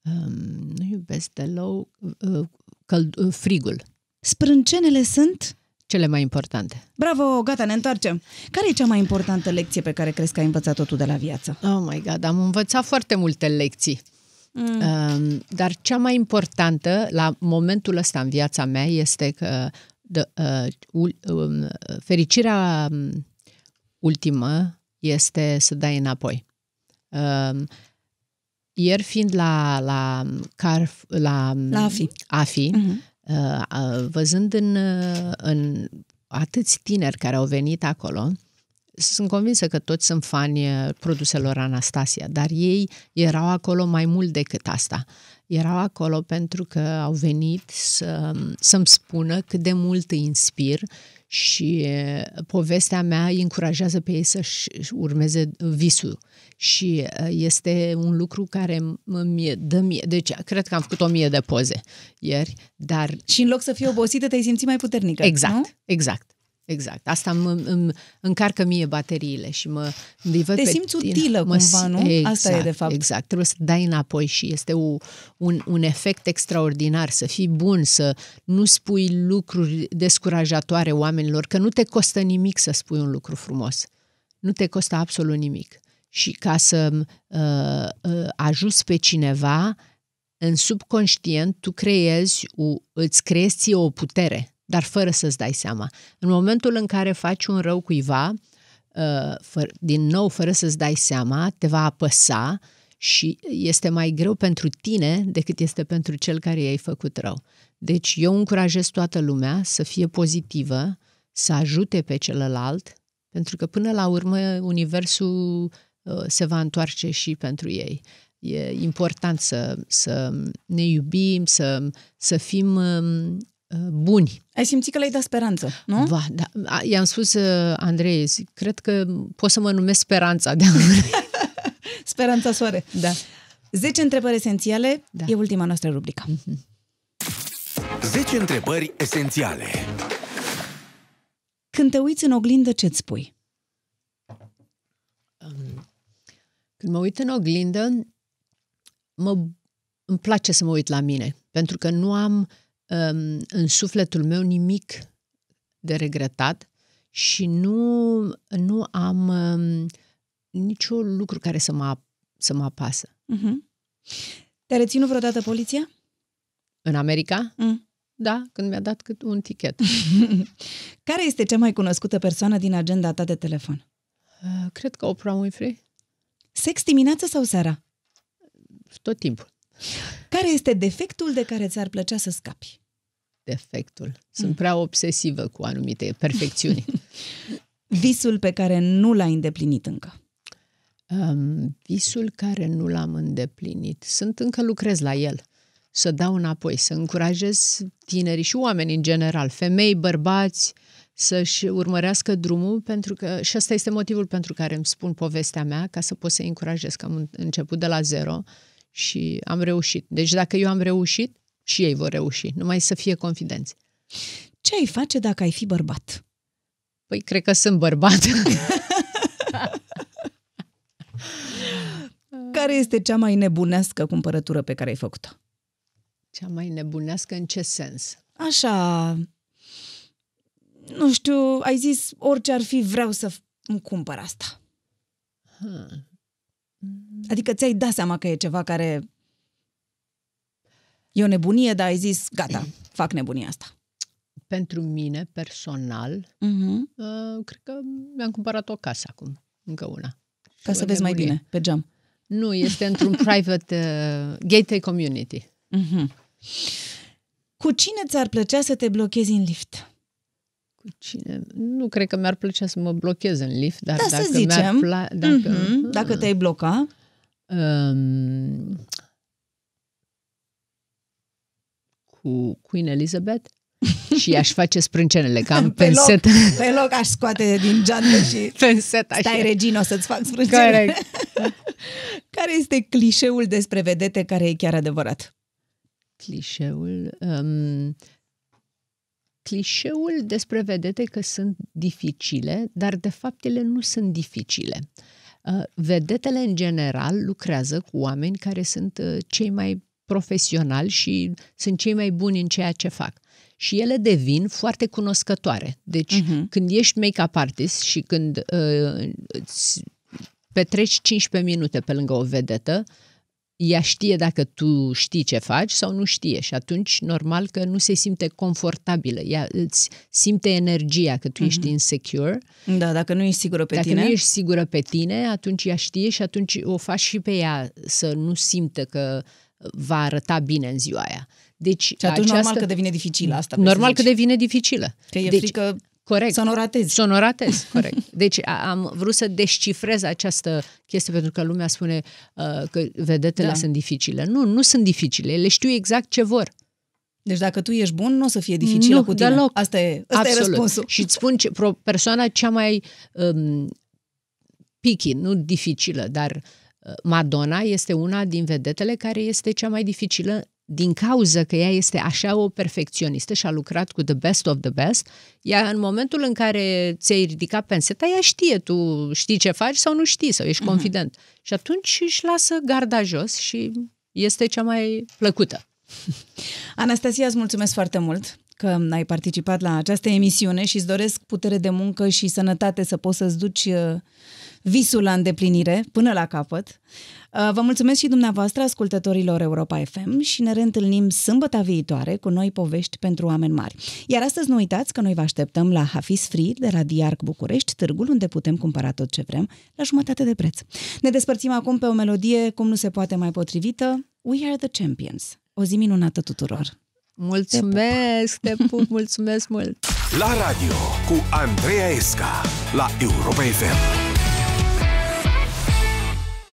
Speaker 4: Um, nu iubesc deloc uh, căld- uh, frigul.
Speaker 3: sprâncenele sunt...
Speaker 4: Cele mai importante.
Speaker 3: Bravo, gata, ne întoarcem. Care e cea mai importantă lecție pe care crezi că ai învățat-o tu de la viață?
Speaker 4: Oh my God, am învățat foarte multe lecții. Mm. Um, dar cea mai importantă la momentul ăsta în viața mea este că de, uh, ul, um, fericirea um, ultimă este să dai înapoi. Um, ieri fiind la, la, Carf, la,
Speaker 3: La AFI.
Speaker 4: AFI
Speaker 3: Mhm.
Speaker 4: Uh, uh, văzând în, uh, în atâți tineri care au venit acolo, sunt convinsă că toți sunt fani uh, produselor Anastasia, dar ei erau acolo mai mult decât asta. Erau acolo pentru că au venit să, să-mi spună cât de mult îi inspir și uh, povestea mea îi încurajează pe ei să-și urmeze visul. Și uh, este un lucru care îmi dă mie. Deci, cred că am făcut o mie de poze ieri, dar
Speaker 3: Și în loc să fii obosită, te-ai simțit mai puternică,
Speaker 4: Exact,
Speaker 3: nu?
Speaker 4: exact. Exact. Asta îmi, îmi încarcă mie bateriile și mă îi văd
Speaker 3: Te
Speaker 4: pe
Speaker 3: simți
Speaker 4: tine.
Speaker 3: utilă
Speaker 4: Mă
Speaker 3: cumva,
Speaker 4: sim-
Speaker 3: nu?
Speaker 4: Exact,
Speaker 3: Asta e de fapt.
Speaker 4: Exact. Trebuie să dai înapoi și este o, un, un efect extraordinar, să fii bun, să nu spui lucruri descurajatoare oamenilor, că nu te costă nimic să spui un lucru frumos. Nu te costă absolut nimic. Și ca să uh, uh, ajuți pe cineva, în subconștient tu creezi, o, îți creezi ție o putere, dar fără să-ți dai seama. În momentul în care faci un rău cuiva, uh, fă, din nou, fără să-ți dai seama, te va apăsa și este mai greu pentru tine decât este pentru cel care i-ai făcut rău. Deci eu încurajez toată lumea să fie pozitivă, să ajute pe celălalt, pentru că până la urmă universul uh, se va întoarce și pentru ei. E important să, să ne iubim, să, să fim um, uh, buni.
Speaker 3: Ai simțit că le-ai dat speranță, nu?
Speaker 4: Va, da. A, I-am spus uh, Andrei, zic, cred că pot să mă numesc Speranța de
Speaker 3: Speranța soare.
Speaker 4: Da.
Speaker 3: 10 întrebări esențiale
Speaker 4: Da.
Speaker 3: e ultima noastră rubrică.
Speaker 1: 10 întrebări esențiale.
Speaker 3: Când te uiți în oglindă, ce-ți spui?
Speaker 4: Când mă uit în oglindă, mă, îmi place să mă uit la mine, pentru că nu am um, în sufletul meu nimic de regretat și nu, nu am um, niciun lucru care să mă, să mă apasă.
Speaker 3: Uh-huh. Te-a reținut vreodată poliția?
Speaker 4: În America?
Speaker 3: Mm.
Speaker 4: Da, când mi-a dat cât un tichet.
Speaker 3: Care este cea mai cunoscută persoană din agenda ta de telefon?
Speaker 4: Uh, cred că Oprah Winfrey.
Speaker 3: Sex dimineața sau seara?
Speaker 4: Tot timpul.
Speaker 3: Care este defectul de care ți-ar plăcea să scapi?
Speaker 4: Defectul. Sunt prea obsesivă cu anumite perfecțiuni.
Speaker 3: Visul pe care nu l-ai îndeplinit încă?
Speaker 4: Um, visul care nu l-am îndeplinit. Sunt încă lucrez la el. Să dau înapoi, să încurajez tinerii și oameni în general, femei, bărbați, să-și urmărească drumul, pentru că și ăsta este motivul pentru care îmi spun povestea mea, ca să pot să încurajez, că am început de la zero și am reușit. Deci dacă eu am reușit, și ei vor reuși, numai să fie confidenți.
Speaker 3: Ce ai face dacă ai fi bărbat?
Speaker 4: Păi, cred că sunt bărbat.
Speaker 3: Care este cea mai nebunească cumpărătură pe care ai făcut-o?
Speaker 4: Cea mai nebunească în ce sens?
Speaker 3: Așa, nu știu, ai zis orice ar fi, vreau să îmi cumpăr asta.
Speaker 4: Hmm.
Speaker 3: Adică ți-ai dat seama că e ceva care e o nebunie, dar ai zis, gata, fac nebunia asta.
Speaker 4: Pentru mine, personal,
Speaker 3: Uh-huh.
Speaker 4: uh, cred că mi-am cumpărat o casă acum, încă una.
Speaker 3: Ca
Speaker 4: Și
Speaker 3: să
Speaker 4: o
Speaker 3: vezi mai
Speaker 4: nebunie.
Speaker 3: bine, pe geam.
Speaker 4: Nu, este într-un private uh, gateway community.
Speaker 3: Uh-huh. Cu cine ți-ar plăcea să te blochezi în lift?
Speaker 4: Cu cine? Nu cred că mi-ar plăcea să mă blochez în lift, dar
Speaker 3: Da, să
Speaker 4: dacă
Speaker 3: zicem.
Speaker 4: mi-ar pla- dacă,
Speaker 3: Mhm. Dacă te-ai bloca,
Speaker 4: um, cu Queen Elizabeth și aș face sprâncenele, că am
Speaker 3: pe loc,
Speaker 4: penset,
Speaker 3: pe loc aș scoate din geantă și
Speaker 4: penset așa.
Speaker 3: stai regină, o să-ți fac sprâncene.
Speaker 4: Corect.
Speaker 3: Care este clișeul despre vedete care e chiar adevărat?
Speaker 4: Clișeul... Um, clișeul despre vedete că sunt dificile, dar de fapt ele nu sunt dificile. Uh, Vedetele, în general, lucrează cu oameni care sunt uh, cei mai profesionali și sunt cei mai buni în ceea ce fac. Și ele devin foarte cunoscătoare. Deci,
Speaker 3: Mhm.
Speaker 4: uh-huh. când ești make-up artist și când uh, îți petreci 15 minute pe lângă o vedetă, ea știe dacă tu știi ce faci sau nu știe și atunci normal că nu se simte confortabilă. Ea îți simte energia că tu ești insecure.
Speaker 3: Da, dacă nu ești sigură pe
Speaker 4: dacă
Speaker 3: tine.
Speaker 4: nu ești sigură pe tine, atunci ea știe și atunci o faci și pe ea să nu simtă că va arăta bine în ziua aia. Deci
Speaker 3: Și atunci
Speaker 4: această...
Speaker 3: normal că devine dificilă asta. vrei
Speaker 4: Normal
Speaker 3: să
Speaker 4: că
Speaker 3: zici.
Speaker 4: devine dificilă.
Speaker 3: Că e
Speaker 4: deci,
Speaker 3: frică
Speaker 4: Corect.
Speaker 3: să nu ratezi.
Speaker 4: Să nu ratez, corect. Deci a- am vrut să descifrez această chestie pentru că lumea spune uh, că vedetele
Speaker 3: Da.
Speaker 4: da. sunt dificile. Nu, nu sunt dificile. Ele știu exact ce vor.
Speaker 3: Deci dacă tu ești bun, nu o să fie dificilă
Speaker 4: nu,
Speaker 3: cu tine.
Speaker 4: Deloc.
Speaker 3: Asta e, asta e răspunsul.
Speaker 4: Și îți spun ce, pro, persoana cea mai um, picky, nu dificilă, dar uh, Madonna este una din vedetele care este cea mai dificilă din cauza că ea este așa o perfecționistă și a lucrat cu the best of the best, ea în momentul în care ți-ai ridicat penseta, ea știe, tu știi ce faci sau nu știi, sau ești confident. Și atunci își lasă garda jos și este cea mai plăcută.
Speaker 3: Anastasia, îți mulțumesc foarte mult că ai participat la această emisiune și îți doresc putere de muncă și sănătate să poți să-ți duci uh, visul la îndeplinire până la capăt. Uh, Vă mulțumesc și dumneavoastră, ascultătorilor Europa FM și ne reîntâlnim sâmbătă viitoare cu noi povești pentru oameni mari. Iar astăzi nu uitați că noi vă așteptăm la Hafiz Free de la Diarc București, târgul unde putem cumpăra tot ce vrem la jumătate de preț. Ne despărțim acum pe o melodie cum nu se poate mai potrivită, We Are The Champions. O zi minunată tuturor!
Speaker 4: Mulțumesc, te pup, mulțumesc mult!
Speaker 1: La radio cu Andreea Esca la Europa FM.